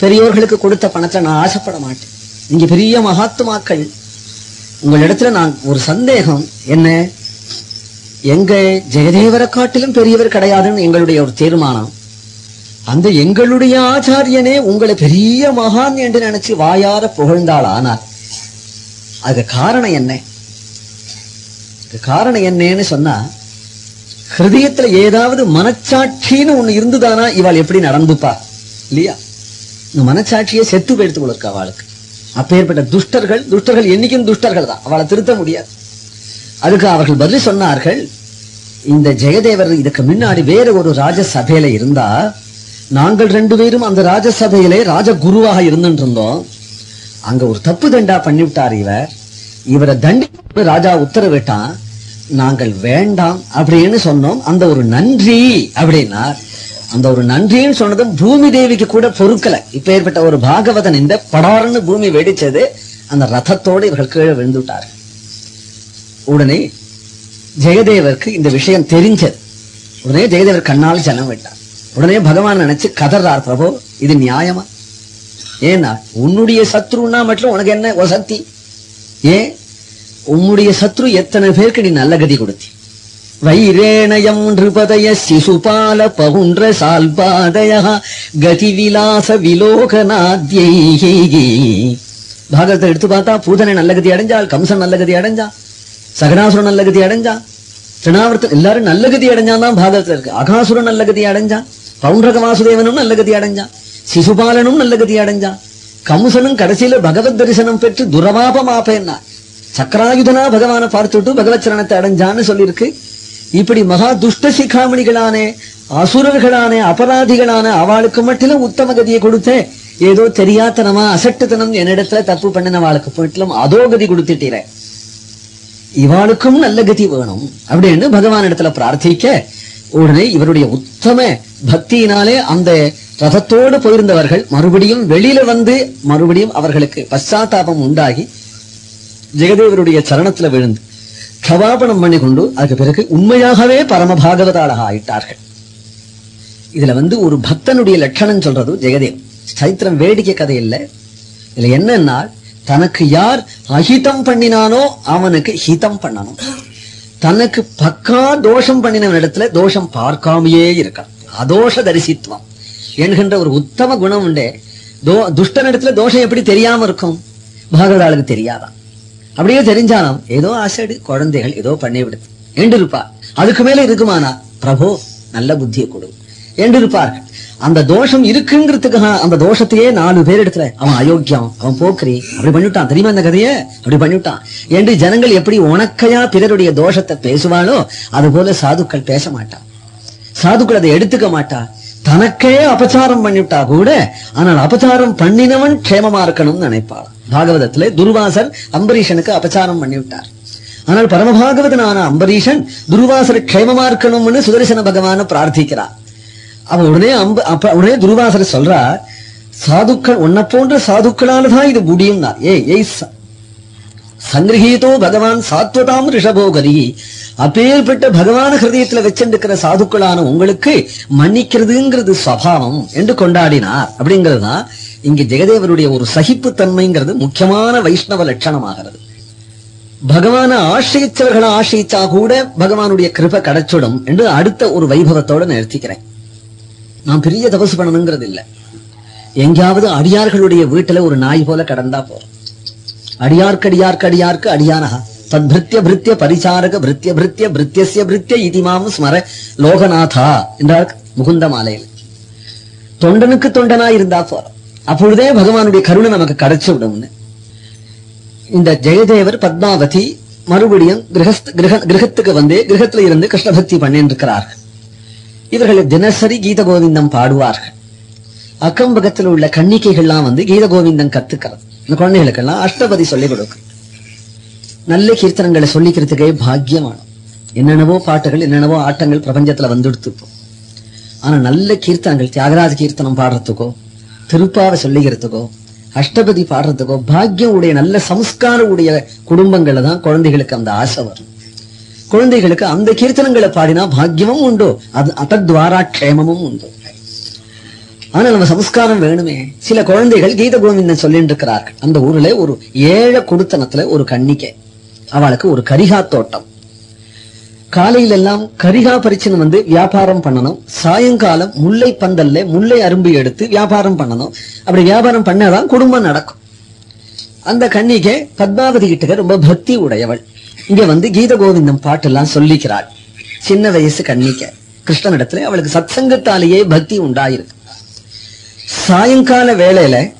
பெரியோர்களுக்கு கொடுத்த பணத்தை நான் ஆசைப்பட மாட்டேன். நீங்க பெரிய மகாத்மாக்கள் உங்களிடத்துல நான் ஒரு சந்தேகம் என்ன? எங்க ஜெயதேவரை காட்டிலும் பெரியவர் கிடையாதுன்னு எங்களுடைய ஒரு தீர்மானம். அந்த எங்களுடைய ஆச்சாரியனே உங்களை பெரிய மகான் என்று நினைச்சு வாயார புகழ்ந்தாள் ஆனார் அதுக்கு காரணம் என்ன? காரணம் என்னன்னு சொன்னா ஹிருதயத்துல ஏதாவது மனச்சாட்சின்னு ஒண்ணு இருந்துதானா இவாள் எப்படி நடந்துப்பா? இல்லையா? இந்த மனச்சாட்சியை செத்து போயிடுத்து போல அவளுக்கு. அப்பேற்பட்ட துஷ்டர்கள் துஷ்டர்கள் என்னைக்கும் துஷ்டர்கள் தான் அவளை திருத்த முடியாது. அதுக்கு அவர்கள் பதில் சொன்னார்கள் இந்த ஜெயதேவர் இதுக்கு முன்னாடி வேற ஒரு ராஜசபையில இருந்தா நாங்கள் ரெண்டு பேரும் அந்த ராஜசபையிலே ராஜகுருவாக இருந்துட்டு இருந்தோம். அங்க ஒரு தப்பு தண்டா பண்ணிவிட்டார் இவர். இவரை தண்டி ராஜா உத்தரவிட்டான். நாங்கள் வேண்டாம் அப்படின்னு சொன்னோம். அந்த ஒரு நன்றி அப்படின்னா அந்த ஒரு நன்றின்னு சொன்னதும் பூமி தேவிக்கு கூட பொறுக்கல. இப்ப ஏற்பட்ட ஒரு பாகவதன் இந்த படார்னு பூமி வெடிச்சது அந்த ரதத்தோடு இவர்கள் கீழே விழுந்துட்டார் உடனே ஜெயதேவருக்கு இந்த விஷயம் தெரிஞ்சது. உடனே ஜெயதேவர் கண்ணால் ஜனம் விட்டார். உடனே பகவான் நினைச்சு கதறார் பிரபு இது நியாயமா? ஏன்னா உன்னுடைய சத்ருன்னா மட்டும் உனக்கு என்ன வசத்தி ஏன்? உம்முடைய சத்ரு எத்தனை பேருக்கு நீ நல்ல கதி கொடுத்தி? வைரேணயம் நிருபதய சிசுபால பகுன்ற சால்பாதய கதி விலாச விலோகநாத்யை பாகவத்தை எடுத்து பார்த்தா பூதனை நல்ல கதி அடைஞ்சாள் கம்சன் நல்ல கதி அடைஞ்சான் சகனாசுரன் நல்ல கதி அடைஞ்சான் திருநாவர்த்தன் எல்லாரும் நல்ல கதி அடைஞ்சான் தான் பாகவத்துல இருக்கு. அகாசுரன் நல்ல கதி அடைஞ்சான் பவுண்டக வாசுதேவனும் நல்ல கதி அடைஞ்சான் சிசுபாலனும் நல்ல கதி அடைஞ்சான் கம்சனும் கடைசியில பகவத் தரிசனம் பெற்று துரமாபமாப்பேன்னா சக்கராயுதனா பகவானை பார்த்துட்டு பகவத் சரணத்தை அடைஞ்சான்னு சொல்லியிருக்கு. இப்படி மகா துஷ்ட சிகாமணிகளான அசுரர்களான அபராதிகளான அவளுக்கு மட்டும் உத்தம கதியை கொடுத்தேன் ஏதோ தெரியாத்தனமா அசட்டுத்தனம் என்னிடத்துல தப்பு பண்ணின அவளுக்கு மட்டும் அதோ கதி கொடுத்துட்டீர. இவாளுக்கும் நல்ல கதி வேணும். அப்படின்னு பகவான் இடத்துல பிரார்த்திக்க உடனே இவருடைய உத்தம பக்தியினாலே அந்த ரதத்தோடு போயிருந்தவர்கள் மறுபடியும் வெளியில வந்து மறுபடியும் அவர்களுக்கு பశ్చాத்தாபம் உண்டாகி ஜெகதேவருடைய சரணத்துல விழுந்து கவாபணம் பண்ணி கொண்டு அதுக்கு பிறகு உண்மையாகவே பரம பாகவதாளாக ஆயிட்டார்கள். இதுல வந்து ஒரு பக்தனுடைய லட்சணம் சொல்றது ஜெகதேவ். சரித்திரம் வேடிக்கை கதை இல்ல. இதுல என்னன்னா தனக்கு யார் அஹிதம் பண்ணினானோ அவனுக்கு ஹிதம் பண்ணணும். தனக்கு பக்கா தோஷம் பண்ணினவன் இடத்துல தோஷம் பார்க்காமையே இருக்கான். அதோஷ தரிசித்துவம் என்கின்ற ஒரு உத்தம குணம் உண்டே. தோ துஷ்டன் இடத்துல தோஷம் எப்படி தெரியாம இருக்கும்? பாகவதாளுக்கு தெரியாதான். அப்படியே தெரிஞ்சாலும் ஏதோ ஆசைடு குழந்தைகள் ஏதோ பண்ணி விடுது என்று இருப்பா அதுக்கு மேல இருக்குமானா? பிரபோ நல்ல புத்தியை கொடு. என்றிருப்பார்கள் அந்த தோஷம் இருக்குங்கிறதுக்காக அந்த தோஷத்தையே நாலு பேர் இடத்துல அவன் அயோக்கியம் அவன் போக்குறி அப்படி பண்ணிவிட்டான். தெரியுமா அந்த கதையை? அப்படி பண்ணிவிட்டான். என்று ஜனங்கள் எப்படி உனக்கையா பிறருடைய தோஷத்தை பேசுவாளோ அது போல சாதுக்கள் பேச மாட்டான் சாதுக்கள் அதை எடுத்துக்க மாட்டா. தனக்கே அபச்சாரம் பண்ணிவிட்டா கூட ஆனால் அபச்சாரம் பண்ணினவன் க்ஷேமமா இருக்கணும்னு நினைப்பாள். பாகவதத்துல துர்வாசர் அம்பரீஷனுக்கு அபச்சாரம் பண்ணிவிட்டார். ஆனால் பரமபாகவதனான அம்பரீஷன் துர்வாசர் க்ஷேமமா இருக்கணும்னு சுதர்சன பகவான பிரார்த்திக்கிறார். அவ உடனே அம்ப அப்ப உடனே துர்வாசர் சொல்றா சாதுக்கள் உன்னை போன்ற சாதுக்களால தான் இது முடியும் ஏய் ஏய் சங்கிரகீதோ பகவான் சாத்வதாம் ரிஷபோகரி அப்பேற்பட்ட பகவான ஹிருதயத்துல வச்சிருக்கிற சாதுக்களான உங்களுக்கு மன்னிக்கிறதுங்கிறது சுவாவம் என்று கொண்டாடினார். அப்படிங்கிறதுதான் இங்க ஜெகதேவருடைய ஒரு சகிப்புத்தன்மைங்கிறது முக்கியமான வைஷ்ணவ லட்சணமாகிறது. பகவான ஆசிரிச்சவர்களை ஆசிரிச்சா கூட பகவானுடைய கிருப கிடைச்சிடும் என்று அடுத்த ஒரு வைபவத்தோட நிறுத்திக்கிறேன். நான் பெரிய தபசு பண்ணணுங்கிறது இல்ல. எங்கேயாவது அடியார்களுடைய வீட்டுல ஒரு நாய் போல கடந்தா போறோம் அடியார்க்கு அடியார்க்கு அடியார்க்கு அடியானகா. தத் பிருத்திய பரிசாரக பிருத்திய பிருத்திய பிருத்தியசிய பிருத்திய இதிமாம் ஸ்மர லோகநாதா என்றார் முகுந்த மாலையில் தொண்டனுக்கு தொண்டனா இருந்தா போறோம் அப்பொழுதே பகவானுடைய கருணை நமக்கு கிடைச்சு விடும்னு இந்த ஜெயதேவர் பத்மாவதி மறுபடியும் கிரகஸ்த கிரக கிரகத்துக்கு வந்து கிரகத்துல இருந்து கிருஷ்ணபக்தி பண்ணிட்டு இருக்கிறார்கள் இவர்கள் தினசரி கீத கோவிந்தம் பாடுவார்கள் அக்கம்பக்கத்தில் உள்ள கன்னிகைகள்லாம் வந்து கீத கோவிந்தம் கத்துக்கிறது இந்த குழந்தைகளுக்கெல்லாம் அஷ்டபதி சொல்லிக் கொடுக்கும் நல்ல கீர்த்தனங்களை சொல்லிக்கிறதுக்கே பாக்கியமான என்னென்னவோ பாட்டுகள் என்னென்னவோ ஆட்டங்கள் பிரபஞ்சத்துல வந்துடுத்து ஆனா நல்ல கீர்த்தனங்கள் தியாகராஜ கீர்த்தனம் பாடுறதுக்கோ திருப்பாவை சொல்லிக்கிறதுக்கோ அஷ்டபதி பாடுறதுக்கோ பாக்கியம் உடைய நல்ல சம்ஸ்காரம் உடைய குடும்பங்கள்ல தான் குழந்தைகளுக்கு அந்த ஆசை வரும். குழந்தைகளுக்கு அந்த கீர்த்தனங்களை பாடினா பாக்கியமும் உண்டோ அது அதத்வாரா க்ஷேமமும் உண்டு. ஆனா நம்ம சம்ஸ்காரம் வேணுமே. சில குழந்தைகள் கீத கோவிந்தன் சொல்லிட்டு இருக்கிறார்கள் அந்த ஊர்ல ஒரு ஏழை குடுத்தனத்துல ஒரு கன்னிக்கை அவளுக்கு ஒரு கரிகா தோட்டம். காலையில எல்லாம் கரிகா பறிச்சுன்னு வந்து வியாபாரம் பண்ணணும். சாயங்காலம் முல்லை பந்தல்ல முல்லை அரும்பு எடுத்து வியாபாரம் பண்ணணும். அப்படி வியாபாரம் பண்ணாதான் குடும்பம் நடக்கும். அந்த கன்னிகை பத்மாவதி கிட்ட ரொம்ப பக்தி உடையவள். இங்க வந்து கீத கோவிந்தம் பாட்டெல்லாம் சொல்லிக்கிறாள். சின்ன வயசு கன்னிக்கை கிருஷ்ணனிடத்துல அவளுக்கு சத்சங்கத்தாலேயே பக்தி உண்டாயிருக்கு. சாயங்கால வேளையில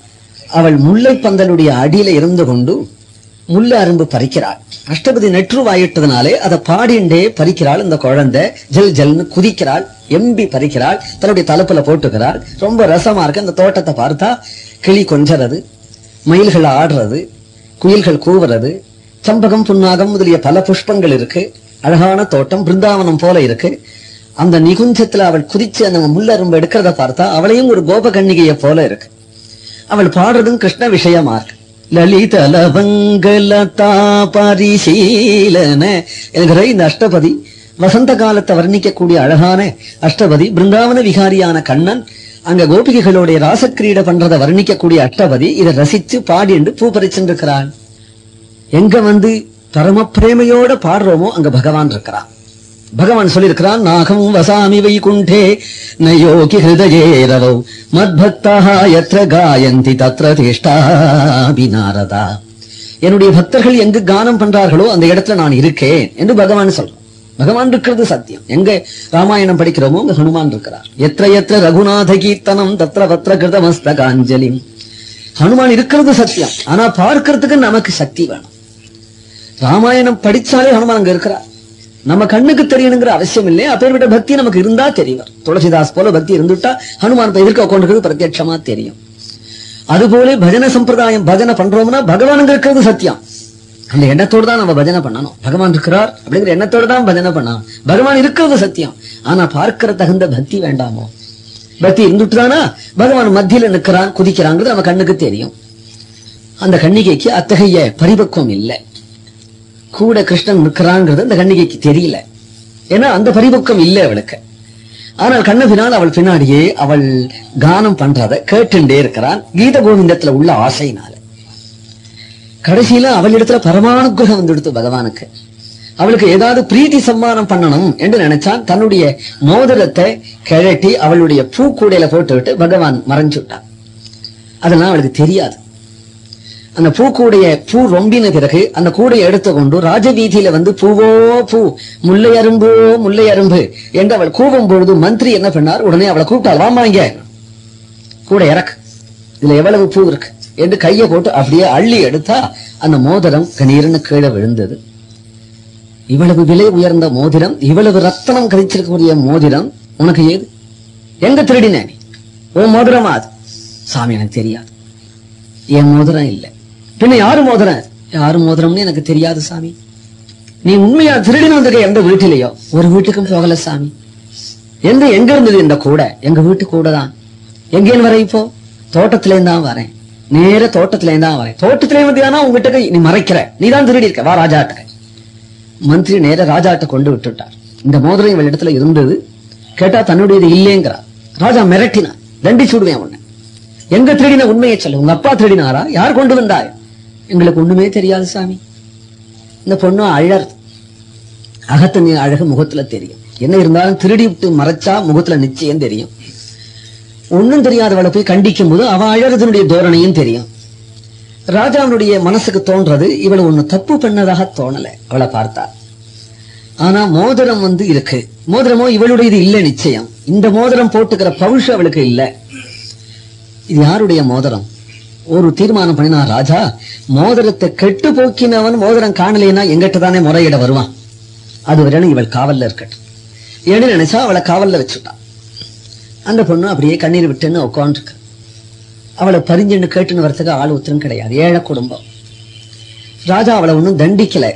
அவள் முல்லை பந்தலுடைய அடியில இருந்து கொண்டு முல்லை அரும்பு பறிக்கிறாள். அஷ்டபதி நெற்று வாயிட்டதுனாலே அதை பாடிண்டே பறிக்கிறாள் இந்த குழந்தை. ஜல் ஜல்னு குதிக்கிறாள் எம்பி பறிக்கிறாள் தன்னுடைய தலப்புல போட்டுக்கிறாள். ரொம்ப ரசமா இருக்கு. அந்த தோட்டத்தை பார்த்தா கிளி கொஞ்சறது மயில்கள் ஆடுறது குயில்கள் கூவுறது சம்பகம் புன்னாகம் முதலிய பல புஷ்பங்கள் இருக்கு. அழகான தோட்டம் பிருந்தாவனம் போல இருக்கு. அந்த நிகுஞ்சத்துல அவள் குதிச்சு அந்த முள்ளரும்பு எடுக்கிறத பார்த்தா அவளையும் ஒரு கோப கண்ணிகைய போல இருக்கு. அவள் பாடுறதும் கிருஷ்ண விஷயமா இருக்கு. லலித பரிசீலன என்கிற இந்த அஷ்டபதி வசந்த காலத்தை வர்ணிக்கக்கூடிய அழகான அஷ்டபதி பிருந்தாவன விகாரியான கண்ணன் அங்க கோபிகைகளுடைய ராசக்கிரீட பண்றதை வர்ணிக்கக்கூடிய அஷ்டபதி இதை ரசித்து பாடி என்று பூ பறிச்சிருக்கிறான் எங்க வந்து பரம பிரேமையோட பாடுறோமோ அங்க பகவான் இருக்கிறான் பகவான் சொல்லியிருக்கிறான் நாகம் வசாமி வைகுண்டே நயோகி ஹிருதயே ரவௌ மத்பக்தா எத்திர காயந்தி தத்ர தேஷ்டாபி நாரதா என்னுடைய பக்தர்கள் எங்கு கானம் பண்றார்களோ அந்த இடத்துல நான் இருக்கேன் என்று பகவான் சொல்றான் பகவான் இருக்கிறது சத்தியம். எங்க ராமாயணம் படிக்கிறோமோ அங்க ஹனுமான் இருக்கிறார். எத்திர எத்திர ரகுநாத கீர்த்தனம் தத்ர பத்ர கிருதமஸ்தகாஞ்சலி. ஹனுமான் இருக்கிறது சத்தியம். ஆனா பார்க்கறதுக்கு நமக்கு சக்தி வேணும். ராமாயணம் படிச்சாலே ஹனுமான் அங்க இருக்கிறார். நம்ம கண்ணுக்கு தெரியணுங்கிற அவசியம் இல்லையா? அப்பேற்பட்ட பக்தி நமக்கு இருந்தா தெரியும். துளசிதாஸ் போல பக்தி இருந்துட்டா ஹனுமானத்தை எதிர்க்க உட்காந்துருக்கிறது பிரத்யட்சமா தெரியும். அதுபோல பஜன சம்பிரதாயம் பஜனை பண்றோம்னா பகவானுங்க இருக்கிறது சத்தியம். அந்த எண்ணத்தோடு தான் நம்ம பஜனை பண்ணணும். பகவான் இருக்கிறார் அப்படிங்கிற எண்ணத்தோடு தான் பஜனை பண்ணணும். பகவான் இருக்கிறது சத்தியம். ஆனா பார்க்கிற தகுந்த பக்தி வேண்டாமோ? பக்தி இருந்துட்டுதானா பகவான் மத்தியில நிற்கிறான் குதிக்கிறாங்கிறது நம்ம கண்ணுக்கு தெரியும். அந்த கண்ணிகைக்கு அத்தகைய பரிபக்குவம் இல்லை. கூட கிருஷ்ணன் நிற்கிறாங்கிறது அந்த கண்ணிகைக்கு தெரியல. ஏன்னா அந்த பரிபக்கம் இல்லை அவளுக்கு. ஆனால் கண்ணபினால் அவள் பின்னாடியே அவள் கானம் பண்றத கேட்டுண்டே இருக்கிறான். கீத கோவிந்தத்துல உள்ள ஆசையினால. கடைசியில அவளிடத்துல பரமானுகிரகம் வந்துடுத்து பகவானுக்கு. அவளுக்கு ஏதாவது பிரீத்தி சம்மானம் பண்ணணும் என்று நினைச்சான். தன்னுடைய மோதிரத்தை கிழட்டி அவளுடைய பூக்கூடையில போட்டு விட்டு பகவான் மறைஞ்சுட்டான். அதெல்லாம் அவளுக்கு தெரியாது. அந்த பூக்கூடைய பூ ரொம்பின பிறகு அந்த கூடையை எடுத்துக்கொண்டு ராஜவீதியில வந்து பூவோ பூ முல்லை அரும்போ முல்லை அரும்பு என்று அவள் கூவும் பொழுது மந்திரி என்ன பண்ணார்? உடனே அவளை கூப்பிட்டாள் வாமா இங்க. கூட இறக்கு. இதுல எவ்வளவு பூ இருக்கு? என்று கையை போட்டு அப்படியே அள்ளி எடுத்தா அந்த மோதிரம் கணீர்னு கீழே விழுந்தது. இவ்வளவு விலை உயர்ந்த மோதிரம் இவ்வளவு ரத்தனம் கழிச்சிருக்கக்கூடிய மோதிரம் உனக்கு ஏது? எங்க திருடினே நீ? உன் மோதிரமா அது? சாமி எனக்கு தெரியாது. என் மோதிரம் இல்லை. பின்ன யாரு மோதிர யாரு மோதிரம்னு எனக்கு தெரியாது சாமி. நீ உண்மையா திருடின வந்திருக்க எந்த வீட்டிலேயோ? ஒரு வீட்டுக்கும் போகல சாமி. எந்த எங்க இருந்தது இந்த கூட? எங்க வீட்டு கூட தான் எங்கேன்னு வர இப்போ? தோட்டத்துல தான் வரேன். நேர தோட்டத்துல தான் வரேன். தோட்டத்திலே வந்தியானா உங்ககிட்ட நீ மறைக்கிற. நீ தான் திருடி இருக்க வா ராஜாட்ட. மந்திரி நேர ராஜாட்ட கொண்டு விட்டுட்டார். இந்த மோதிரம் இவள் இடத்துல இருந்தது. கேட்டா தன்னுடையது இல்லைங்கிறா. ராஜா மிரட்டினா தண்டிச்சு விடுவேன் உன்னை. எங்க திருடின உண்மையை சொல்லு. உங்க அப்பா திருடினாரா? யார் கொண்டு வந்தாரு? எங்களுக்கு ஒண்ணுமே தெரியாது சாமி. இந்த பொண்ணு அழர். அகத்து அழகு முகத்துல தெரியும். என்ன இருந்தாலும் திருடி விட்டு மறைச்சா முகத்துல நிச்சயம் தெரியும். ஒண்ணும் தெரியாதவளை போய் கண்டிக்கும் போது அவ அழறதனுடைய தோரணையும் தெரியும். ராஜாவுடைய மனசுக்கு தோன்றது இவள் ஒண்ணு தப்பு பண்ணதாக தோணல அவளை பார்த்தா. ஆனா மோதிரம் வந்து இருக்கு. மோதிரமோ இவளுடையது இல்ல நிச்சயம். இந்த மோதிரம் போட்டுக்கிற பவுஷ் அவளுக்கு இல்ல. இது யாருடைய மோதிரம்? ஒரு தீர்மானம் பண்ணினா ராஜா மோதிரத்தை கெட்டு போக்கினவன் மோதிரம் காணலைன்னா எங்கிட்டதானே முறையிட வருவான். அது வரையும் இவள் காவல்ல இருக்கட்டும். ஏன்னு நினைச்சா அவளை காவல்ல வச்சுட்டான் அந்த பொண்ணு அப்படியே கண்ணீர் விட்டுன்னு உட்காந்துருக்கு அவளை பரிஞ்சுன்னு கேட்டுன்னு வரத்துக்கு ஆள் ஒருத்தரும் கிடையாது. ஏழை குடும்பம். ராஜா அவளை ஒன்னும் தண்டிக்கல.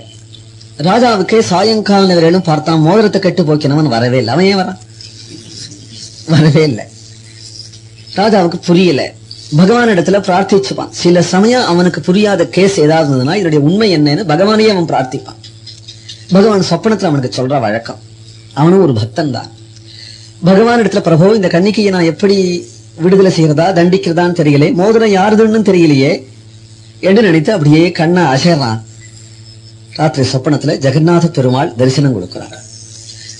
ராஜாவுக்கே சாயங்கால வரையிலும் பார்த்தான் மோதிரத்தை கெட்டு போக்கினவன் வரவே இல்லை. அவன் ஏன் வரான்? வரவே இல்லை. ராஜாவுக்கு புரியல. பகவான் இடத்துல பிரார்த்திச்சுப்பான். சில சமயம் அவனுக்கு புரியாத கேஸ் ஏதாவது இருந்ததுன்னா இதனுடைய உண்மை என்னன்னு பகவானையே அவன் பிரார்த்திப்பான். பகவான் சொப்பனத்துல அவனுக்கு சொல்ற வழக்கம் அவனும் ஒரு பக்தன் தான் பகவான் இடத்துல பிரபு இந்த கன்னிக்கையை நான் எப்படி விடுதலை செய்யறதா தண்டிக்கிறதான்னு தெரியல மோதிரம் யாருதுன்னு தெரியலையே என்று நினைத்து அப்படியே கண்ணை அசைறான். ராத்திரி சொப்பனத்துல ஜெகநாத பெருமாள் தரிசனம் கொடுக்கிறார்.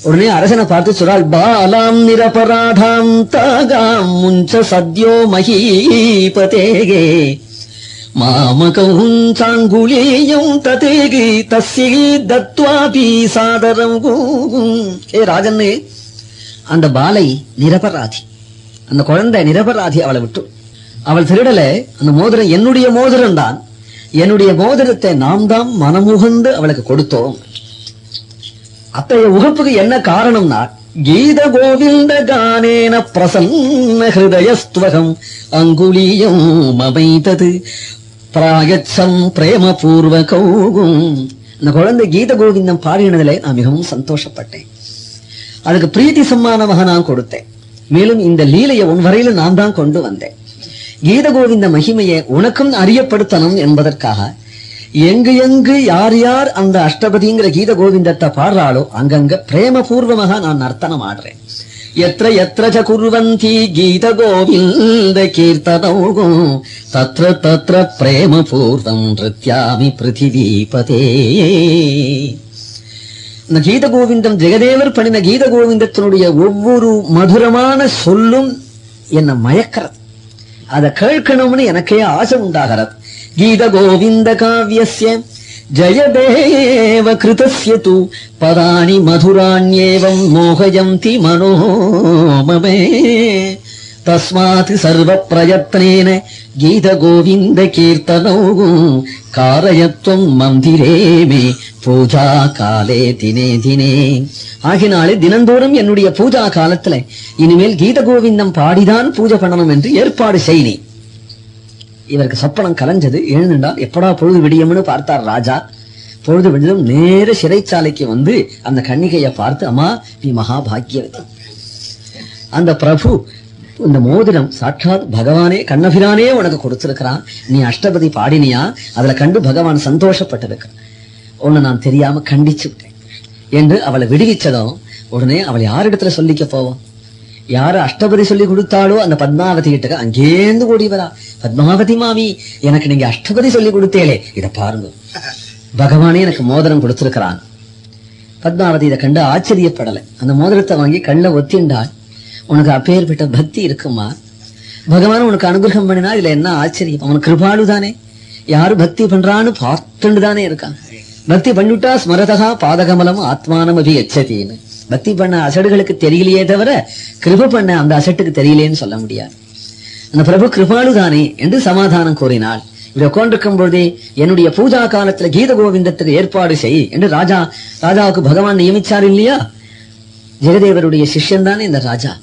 உடனே அரசனை பார்த்து சொல்றாள் பாலாம் நிரபராதாம் தாகாம் முஞ்ச சத்யோ மகீபதேகே. மாமகம் சாங்குலேயம் ததேகி தஸ்யை தத்வாபி சாதரம் ஏ ராஜன்னு அந்த பாலை நிரபராதி அந்த குழந்தை நிரபராதி அவளை விட்டு அவள் திருடல அந்த மோதிரம் என்னுடைய மோதிரம் தான் என்னுடைய மோதிரத்தை நாம் தான் மனமுகந்து அவளுக்கு கொடுத்தோம். அத்தகைய உகப்புக்கு என்ன காரணம்னா கீத கோவிந்த கானேன பிரசன்ன ஹிருதயஸ்துவகம் அங்குலியம் அமைத்தது பிராயச்சம் பிரேம பூர்வ கௌகும் அந்த குழந்தை கீத கோவிந்தம் பாடினதிலே நான் மிகவும் சந்தோஷப்பட்டேன். அதுக்கு பிரீத்தி சம்மானமாக நான் கொடுத்தேன். மேலும் இந்த லீலையை உன் வரையில நான் தான் கொண்டு வந்தேன். கீத கோவிந்த மகிமையை உனக்கும் அறியப்படுத்தணும் என்பதற்காக எங்கு எங்கு யார் யார் அந்த அஷ்டபதிங்கிற கீத கோவிந்தத்தை பாடுறாளோ அங்கங்க பிரேமபூர்வமாக நான் நர்த்தனம் ஆடுறேன். எத்த எத்த ச குர்வந்தி கீத கோவிந்த கீர்த்தனோ தத்ர தத்ர பிரேம பூர்வம் நிருத்யாமி பிருத்திவீபதே. இந்த கீத கோவிந்தம் ஜெகதேவர் பண்ணின கீத கோவிந்தத்தினுடைய ஒவ்வொரு மதுரமான சொல்லும் என்னை மயக்கிறது. அதை கேட்கணும்னு எனக்கே ஆசை உண்டாகிறது. கீத கோவிந்த காவியஸ்ய ஜயதேவ கிருதஸ்ய து பதானி மதுராண்யேவம் மோகயந்தி மனோமமே தஸ்மாத் சர்வ பிரயத்னேன கீத கோவிந்த கீர்த்தனோ காரயத்வம் மந்திரே மே பூஜா காலே தினே தினே ஆகினாலே தினந்தோறும் என்னுடைய பூஜா காலத்துல இனிமேல் கீத கோவிந்தம் பாடிதான் பூஜை பண்ணணும் என்று ஏற்பாடு செய்னி இவருக்கு சொப்பனம் கலைஞ்சது எழுந்துட்டால் எப்படா பொழுது விடியும்னு பார்த்தார் ராஜா. பொழுது விடியும் நேர சிறைச்சாலைக்கு வந்து அந்த கன்னிகையை பார்த்து அம்மா நீ மகாபாகியவதி. அந்த பிரபு இந்த மோதிரம் சாட்சாத் பகவானே கண்ணபிரானே உனக்கு கொடுத்திருக்கிறான். நீ அஷ்டபதி பாடினியா? அதுல கண்டு பகவான் சந்தோஷப்பட்டிருக்க உன்னை நான் தெரியாம கண்டிச்சு விட்டேன். என்று அவளை விடுவிச்சதும் உடனே அவள் யாரிடத்துல சொல்லிக்க போவோம் யாரு அஷ்டபதி சொல்லி கொடுத்தாளோ அந்த பத்மாவதி கிட்ட அங்கேந்து ஓடி வரா பத்மாவதி மாமி எனக்கு நீங்க அஷ்டபதி சொல்லி கொடுத்தேலே இத பாருங்க. பகவானே எனக்கு மோதிரம் கொடுத்திருக்கிறான். பத்மாவதி இதை கண்டு ஆச்சரியப்படலை. அந்த மோதிரத்தை வாங்கி கண்ண ஒத்திண்டாள். உனக்கு அப்பேற்பட்ட பக்தி இருக்குமா? பகவான் உனக்கு அனுகிரகம் பண்ணினா இதுல என்ன ஆச்சரியம்? அவனுக்கு கிருபாலு தானே. யாரு பக்தி பண்றான்னு பார்த்துண்டு தானே இருக்கான். பக்தி பண்ணிவிட்டா ஸ்மரதா பாதகமலம் ஆத்மானம் அபி எச்சதின்னு பக்தி பண்ண அசடுகளுக்கு தெரியலையே தவிர கிருப பண்ண அந்த அசட்டுக்கு தெரியலேன்னு சொல்ல முடியாது. அந்த பிரபு கிருபாலுதானே என்று சமாதானம் கூறினாள். இப்படி உட்காண்டிருக்கும் பொழுதே என்னுடைய பூஜா காலத்துல கீத கோவிந்தத்துக்கு ஏற்பாடு செய் என்று ராஜா ராஜாவுக்கு பகவான் நியமிச்சார் இல்லையா? ஜெகதேவருடைய சிஷ்யன் தானே இந்த ராஜா.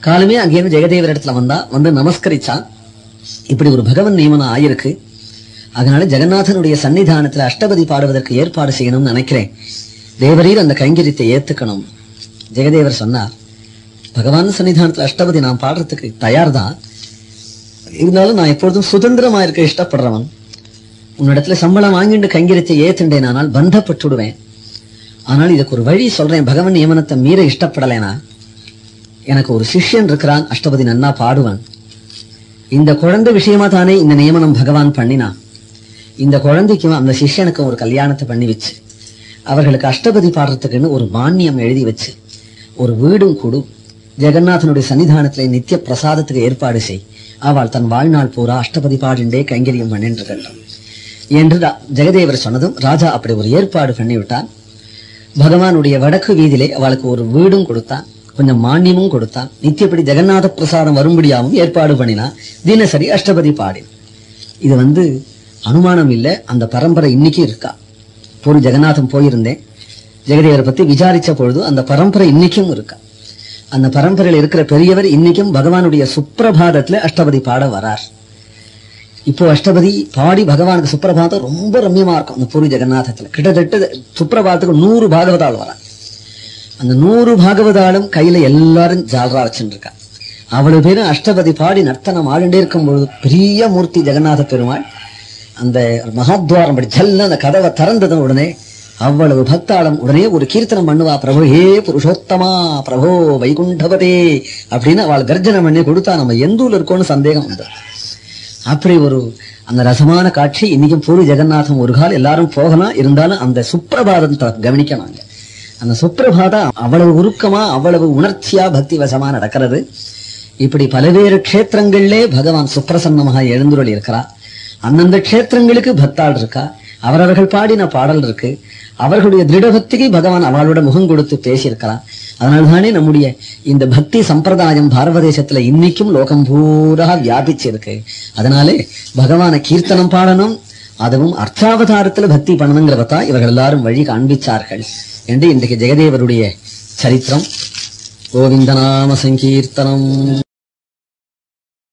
காலமே அங்கேயிருந்து ஜெகதேவர் இடத்துல வந்தா வந்து நமஸ்கரிச்சான். இப்படி ஒரு பகவன் நியமனம் ஆயிருக்கு. அதனால ஜெகநாதனுடைய சன்னிதானத்துல அஷ்டபதி பாடுவதற்கு ஏற்பாடு செய்யணும்னு நினைக்கிறேன். தேவரீர் அந்த கைங்கரியத்தை ஏத்துக்கணும். ஜெகதேவர் சொன்னார் பகவான் சன்னிதானத்துல அஷ்டபதி நான் பாடுறதுக்கு தயார் தான் இருந்தாலும் நான் எப்பொழுதும் சுதந்திரமா இருக்க இஷ்டப்படுறவன். உன்னிடத்துல சம்பளம் வாங்கிட்டு கைங்கரியத்தை ஏத்துண்டேன் ஆனால் பந்தப்பட்டுடுவேன். ஆனால் இதுக்கு ஒரு வழி சொல்றேன் பகவன் நியமனத்தை மீற இஷ்டப்படலைனா. எனக்கு ஒரு சிஷ்யன் இருக்கிறான் அஷ்டபதி நன்னா பாடுவான். இந்த குழந்தை விஷயமா தானே இந்த நியமனம் பகவான் பண்ணினான். இந்த குழந்தைக்கும் அந்த சிஷ்யனுக்கும் ஒரு கல்யாணத்தை பண்ணி வச்சு அவர்களுக்கு அஷ்டபதி பாடுறதுக்குன்னு ஒரு மானியம் எழுதி வச்சு ஒரு வீடும் கூடும் ஜெகநாதனுடைய சன்னிதானத்திலே நித்திய பிரசாதத்துக்கு ஏற்பாடு செய். அவள் தன் வாழ்நாள் பூரா அஷ்டபதி பாடிண்டே கைங்கரியம் பண்ணிட்டு இருக்கட்டும். என்று ஜெகதேவர் சொன்னதும் ராஜா அப்படி ஒரு ஏற்பாடு பண்ணிவிட்டான். பகவானுடைய வடக்கு வீதியிலே அவளுக்கு ஒரு வீடும் கொடுத்தான். கொஞ்சம் மானியமும் கொடுத்தான். நித்தியப்படி ஜெகநாத பிரசாதம் வரும்படியாகவும் ஏற்பாடு பண்ணினான். தினசரி அஷ்டபதி பாடி இது வந்து அனுமானம் இல்லை அந்த பரம்பரை இன்னைக்கு இருக்கா? பூரி ஜெகநாதம் போயிருந்தேன். ஜெகதேவரை பத்தி விசாரிச்ச பொழுது அந்த பரம்பரை இன்னைக்கும் இருக்கா? அந்த பரம்பரையில் இருக்கிற பெரியவர் இன்னைக்கும் பகவானுடைய சுப்பிரபாதத்தில் அஷ்டபதி பாட வரார். இப்போ அஷ்டபதி பாடி பகவானுக்கு சுப்பிரபாதம் ரொம்ப ரம்யமாக இருக்கும் அந்த பூரி ஜெகநாதத்துல. கிட்டத்தட்ட சுப்பிரபாதத்துக்கு நூறு பாகவதால் வரான் அந்த நூறு பாகவதாளும் கையில எல்லாரும் ஜாலரா வச்சுருக்கா. இருக்கா அவ்வளவு பேரும் அஷ்டபதி பாடி நர்த்தனம் ஆடிண்டே இருக்கும் பொழுது பெரிய மூர்த்தி ஜெகநாத பெருமாள் அந்த மகாத்வாரம் படி ஜல்ல அந்த கதவை திறந்ததும் உடனே அவ்வளவு பக்தாளம் உடனே ஒரு கீர்த்தனம் பண்ணுவா பிரபு ஹே புருஷோத்தமா பிரபோ வைகுண்டவதே அப்படின்னு அவள் கர்ஜனம் பண்ணி கொடுத்தா நம்ம எந்த ஊர்ல இருக்கோம்னு சந்தேகம் வந்தது அப்படி ஒரு அந்த ரசமான காட்சி இன்னைக்கும் பூரி ஜெகநாதம் ஒரு கால் எல்லாரும் போகலாம் இருந்தாலும் அந்த சுப்பிரபாதம் த- அந்த சுப்பிரபாதம் அவ்வளவு உருக்கமா அவ்வளவு உணர்ச்சியா பக்தி வசமா நடக்கிறது. இப்படி பல்வேறு க்ஷேத்திரங்களிலே பகவான் சுப்பிரசன்னமாக எழுந்துருள் இருக்கிறார். அந்தந்த க்ஷேத்திரங்களுக்கு பக்தாள் இருக்கா? அவரவர்கள் பாடின பாடல் இருக்கு. அவர்களுடைய திருடபக்திக்கு பகவான் அவளோட முகம் கொடுத்து பேசியிருக்கிறான் அதனால்தானே நம்முடைய இந்த பக்தி சம்பிரதாயம் பாரத தேசத்துல இன்னைக்கும் லோகம் பூரா வியாபிச்சு இருக்கு அதனாலே பகவான கீர்த்தனம் பாடணும் அதுவும் அர்த்தாவதாரத்துல பக்தி பண்ணணுங்கிறதா இவர்கள் எல்லாரும் வழி காண்பிச்சார்கள். என்று இன்றைக்கு ஜெகதேவருடைய சரித்திரம். கோவிந்த நாம சங்கீர்த்தனம்.